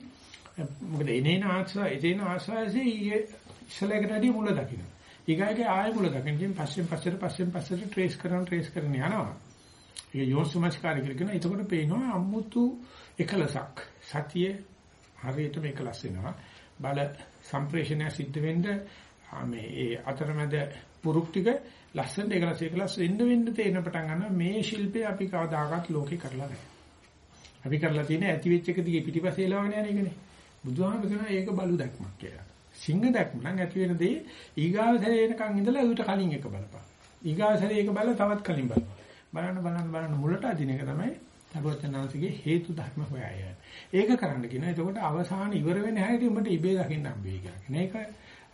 මොකද එනේන ආස්වා එතේන ආස්වාසේ ඉස්සලකට වැඩි මුල දකින්න. ඊගාගේ ආයෙ මුල දකින්න. ඉතින් පස්සෙන් පස්සට පස්සෙන් පස්සට ට්‍රේස් කරන ට්‍රේස් කරන යනවා. ඒක යෝසුමස්කාරී කියලා එතකොට පේනවා අමුතු එකලසක්. සතිය හරියටම එකලස් වෙනවා. බල සම්ප්‍රේෂණය සිද්ධ වෙන්න මේ ඒ අතරමැද පුරුක් ටික ලස්සනට එකලස් එකලස් වෙන්න වෙන්න තේරෙන පටන් ගන්නවා මේ ශිල්පේ අපි කවදාකවත් ලෝකේ කරලා නැහැ. අපි කරලා තියෙන ඇති වෙච්ච එක දිගේ පිටිපස්සේ එලවගෙන යන එකනේ. බුදුහාම කියනවා ඒක බලු දැක්මක් කියලා. සිංහ දැක්ම නම් ඇති වෙන දේ ඊගාව සැරේ එනකන් ඉඳලා ඌට කලින් එක බලපන්. ඊගාව සැරේ ඒක බලලා තවත් කලින් බලපන්. බලන්න බලන්න බලන්න මුලට අදින එක තමයි සර්වඥාන්සේගේ හේතු ධර්ම හොයය. ඒක කරන්න කියන. එතකොට අවසාන ඉවර වෙන හැටි උඹට ඉබේ දකින්න හම්බෙයි කියලා. මේක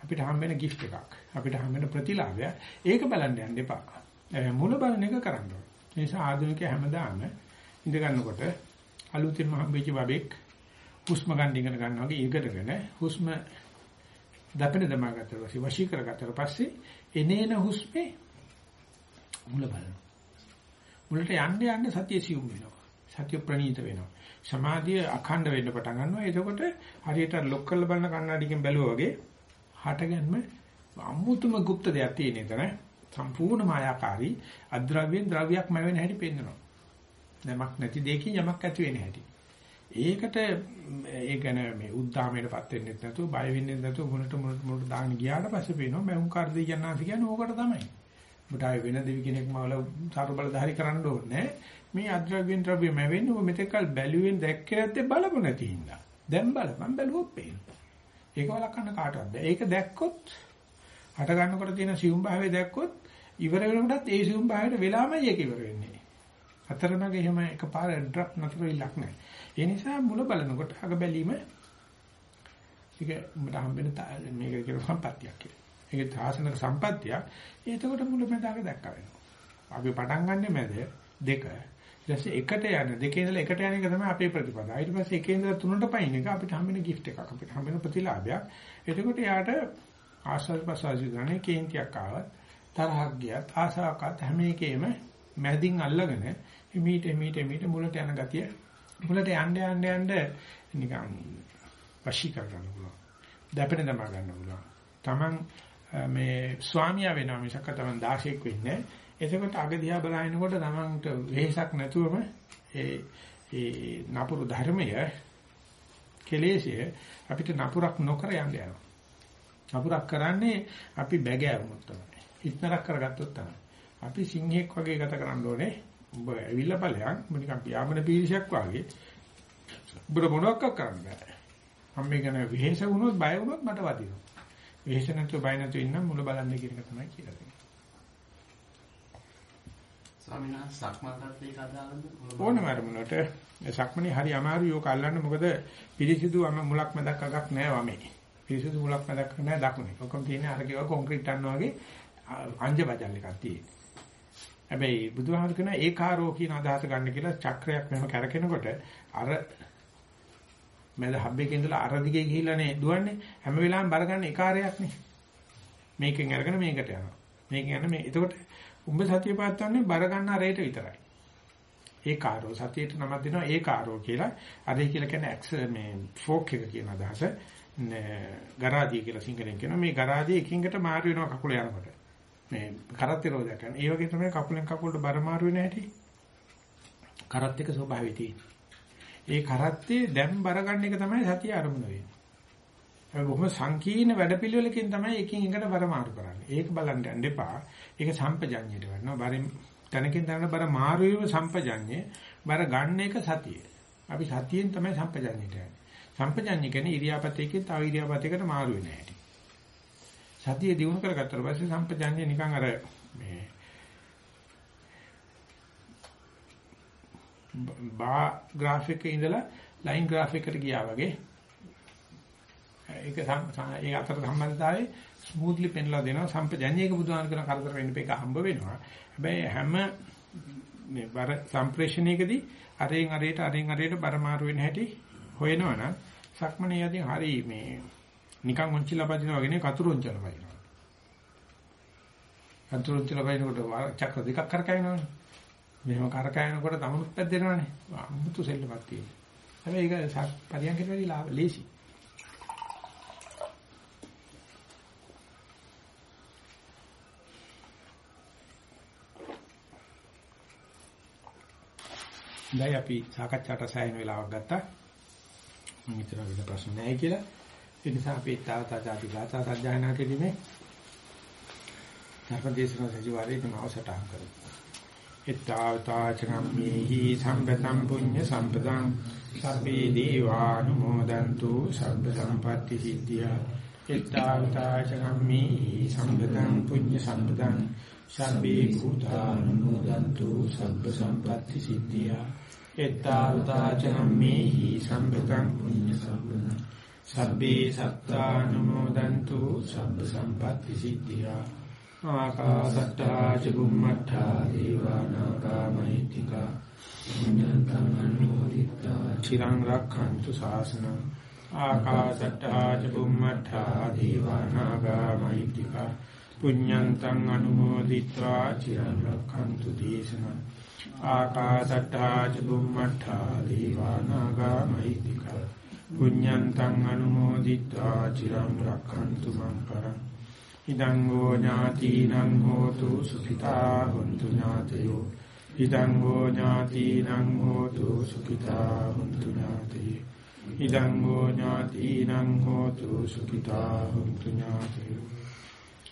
අපිට හම් වෙන gift එකක්. අපිට හම් වෙන ප්‍රතිලාභය. ඒක බලන්න යන්න එපා. මුල බලන එක කරන්න ඕනේ. ඒ නිසා ආධුනිකයා හැමදාම ඉඳ ගන්නකොට අලුතින්ම හම්බෙච්ච බබෙක් හුස්ම ගන්න ඉගෙන ගන්නවා වගේ ඉගෙනගෙන හුස්ම දපෙන දමාගත්තට පස්සේ වශී කරගත්තට පස්සේ එනේන හුස්මේ මුල බලනවා. මුලට යන්න යන්න සතිය සියුම් වෙනවා. සතිය ප්‍රණීත වෙනවා. සමාධිය අඛණ්ඩ වෙන්න පටන් ගන්නවා. එතකොට හරියට ලොක් කරලා බලන කණ්ණාඩියකින් බැලුවා වගේ හටගන්ම අමුතුම গুপ্ত දෙයක් තියෙන එතන. සම්පූර්ණ මායාකාරී අද්‍රව්‍යෙන් ද්‍රව්‍යයක් මැවෙන හැටි පෙන්වනවා. නමක් නැති දෙයකින් යමක් ඇති වෙන හැටි. ඒකට ඒ කියන්නේ මේ උද්දාමයටපත් වෙන්නේ නැතුව බය වෙන්නේ නැතුව මුලට මුලට මුලට දාගෙන ගියාට පස්සේ පේනවා මම කාර්ය කියන්නාස කියන්නේ ඕකට තමයි. ඔබට ආයෙ වෙන දෙවි කෙනෙක්ම වල සාර බලධාරි කරන්න ඕනේ. මේ අද්‍රව්‍යෙන් ද්‍රව්‍ය මැවෙන්නේ ඔබ මෙතකල් බැලුවෙන් දැක්කේ නැත්තේ බලපො නැති හින්දා. දැන් බලපන් බැලුවොත් පේනවා. ඒක වළක්වන්න කාටවත් බෑ. ඒක දැක්කොත් හට ගන්නකොට තියෙන සියුම් භාවය දැක්කොත් ඉවර වෙනකොටත් ඒ සියුම් භාවයට වෙලාමයි ඒක ඉවර වෙන්නේ. අතරමඟ එහෙම එකපාර ඩ්‍රොප් නතර වෙලක් නැහැ. ඒ නිසා මුල බලනකොට අග බැලීම ඒක උඹට හම්බෙන මේක කියන සම්පත්තියක් කියලා. ඒක තාසනක සම්පත්තියක්. ඒකට මුල මැදාක දැක්ක වෙනවා. අපි පටන් ගන්නෙ මැද දෙක. ඊට එකට යන දෙකේ ඉඳලා එකට යන එක තමයි අපේ ප්‍රතිපදාව. ඊට පස්සේ එකේ ඉඳලා තුනට පයින් එක අපිට හම්බෙන gift එකක්. අපිට හම්බෙන ප්‍රතිලාභයක්. එතකොට යාට ආස්වාද ප්‍රසවාසී ගන්නේ කේන්තියක් ආවත් තරහක් ගියත් ආසාවක්ත් හැම එකේම මැදින් අල්ලගෙන මීට මීට මීට මුලට යන ගතිය මුලට යන්න යන්න යන්න නිකන් වශී කර ගන්න පුළුවන්. දැපෙන දමා ගන්න පුළුවන්. Taman මේ ස්වාමියා වෙනවා මිසක් තමන් දාශෙක් වෙන්නේ. එතකොට අග දිහා බලනකොට තමන්ට වෙහසක් නැතුවම ඒ ඒ නපුරු ධර්මය කෙලෙසිය අපිට නපුරක් නොකර යන්න යනවා. නපුරක් කරන්නේ අපි බැගෑවුනොත් තමයි. හිටනරක් කරගත්තොත් තමයි. අපි සිංහෙක් වගේ ගත කරන්න ඕනේ. ඔබ ඇවිල්ලා ඵලයන් ඔබ නිකන් පියාඹන පීරිසක් වගේ. ඔබට මොනවක් කරන්න බෑ. මම මේ ගැන විහෙස වුණොත් බය වුණොත් මට වදිනවා. විහෙස නැතුව බය නැතුව ඉන්න මුල බලන්නේ කියන එක තමයි කියලා තියෙන්නේ. ස්වාමීන් වහන්සේ සක්මන්ටත් ඒක අදාළද? ඕනම අරමුණට සක්මනේ හරි අමාරු යෝක අල්ලන්න මොකද පිළිසිදු අම මුලක් මැදක් අගක් නැහැ වමේ. පිළිසිදු මුලක් මැදක් නැහැ දකුණේ. ඔක්කොම තියෙන්නේ අර කිව්වා කොන්ක්‍රීට් අන්නා වගේ අංජ බජල් එකක් තියෙන්නේ. හැබැයි බුදුහාමර කියන ඒකාරෝ කියන අදහස ගන්න කියලා චක්‍රයක් මෙහෙම කරකිනකොට අර මැද හබ්බේක ඉඳලා අර දිගේ ගිහිල්ලානේ දුවන්නේ හැම වෙලාවෙම බර ගන්න ඒකාරයක් නේ. මේකෙන් අරගෙන මේකට යනවා. මේකෙන් යන මේ එතකොට උඹ සතිය පාත්තන්නේ බර ගන්න අරේට විතරයි. ඒකාරෝ සතියට නමක් දෙනවා ඒකාරෝ කියලා. අරේ කියලා කියන්නේ ඇක්ස් මේ ෆෝක් එක කියන අදහස. ගරාදිය කියලා සිංහලෙන් කියනවා. මේ ගරාදිය එකින්කට මාරු වෙනවා කකුල යනකොට. මේ කරත් නිරෝධයක් කරන. ඒ වගේ තමයි කකුලෙන් කකුලට බර මාරු වෙන හැටි. කරත් එක ස්වභාවය තියෙනවා. ඒ කරත්තේ දැන් බර ගන්න එක තමයි සතිය ආරම්භ වෙන්නේ. ඒ බොහොම සංකීර්ණ වැඩපිළිවෙලකින් තමයි එකින් එකට බර මාරු කරන්නේ. ඒක බලන්න යන්න එපා. ඒක සම්පජඤ්ඤයට වෙනවා. බරින් තනකින් තනකට බර මාරු වීම සම්පජඤ්ඤය. බර ගන්න එක සතිය. අපි සතියෙන් තමයි සම්පජඤ්ඤයට යන්නේ. සම්පජඤ්ඤය කියන්නේ ඉරියාපතේකින් තව ඉරියාපතයකට මාරු වෙන හැටි. සතිය දිනු කරගත්තට පස්සේ සම්පජාඤ්ඤය නිකන් අර මේ බා graph එකේ ඉඳලා line graph එකට ගියා වගේ ඒක ඒ අතර සම්බන්ධතාවයේ ස්මූත්ලි පෙන්ලා දෙනවා සම්පජඤ්ඤයක බුදුහාම කරන කරදර වෙන්න එක හම්බ වෙනවා. හැබැයි හැම මේ බර සම්ප්‍රේෂණයකදී අරෙන් අරේට අරෙන් අරේට බර මාරු වෙන හැටි හොයනවනම් සක්මනේ යදී හරි මේ නිකන් උන්චිලා පදිනවා වගේ නේ කතුරු උන්චලා පදිනවා. කතුරු උන්චලා පදිනකොට චක්‍ර දෙකක් කරකැවෙනවනේ. මෙහෙම කරකැවෙනකොට තමුණුත් පැද්දෙනවනේ. අමුතු සෙල්ලමක් තියෙනවා. හැබැයි ඒක පරියන්කට වැඩි දැන් අපි සාකච්ඡාට සෑහෙන වෙලාවක් ගත්තා. මම හිතන වෙන ප්‍රශ්න නැහැ කියලා. ඒ නිසා අපි තාවතා ආදී ගාථා සජ්ජායනා කිරීමේ ධර්මදේශන සජිවාරයේ නමවසටහන් කරමු. එත්තාවතා චනම්මේහි සම්පතම් පුඤ්ඤ සම්පතං සබ්බේ දීවානුමෝදන්තු සබ්බ සම්පatti සිද්ධියා. එත්තාවතා චනම්මේහි සම්පතම් පුඤ්ඤ සම්පතං සබ්බේ භූතානුමෝදන්තු සබ්බ සම්පatti සිද්ධියා. එත්තාවතාචනම්මේහි සම්පතං පුඤ්ඤ සම්පතං සබ්බේ සත්තානුමෝදන්තු සබ්බ සම්පatti සිද්ධියා. ආකාසට්ටා ච බුම්මට්ටා දේවානාගා මහිත්‍තිකා පුඤ්ඤන්තං අනුමෝදිතා චිරං රක්ඛන්තු ශාසනං ආකාසට්ටා ච බුම්මට්ටා දේවානාගා මහිත්‍තිකා පුඤ්ඤන්තං අනුමෝදිත්වා චිරං රක්ඛන්තු දේශනං. ආකාසට්ටා ච බුම්මට්ටා දීවානාගා මහිත්‍තික පුඤ්ඤන්තං අනුමෝදිත්වා චිරං රක්ඛන්තු මං කරං ඉදං ගෝ ඥාතිනං හෝතු සුඛිතා හොන්තු ඥාතයෝ. ඉදං ගෝ ඥාතිනං හෝතු සුඛිතා හොන්තු ඥාතයෝ. ඉදං ගෝ ඥාතිනං හෝතු සුඛිතා හොන්තු ඥාතයෝ.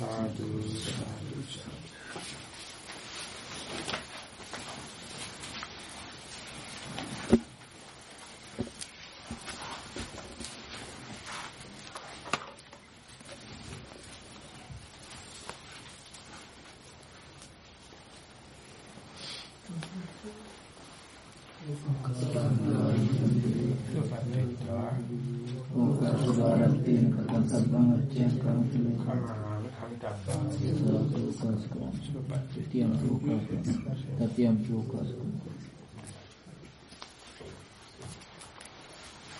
සාදු සාදු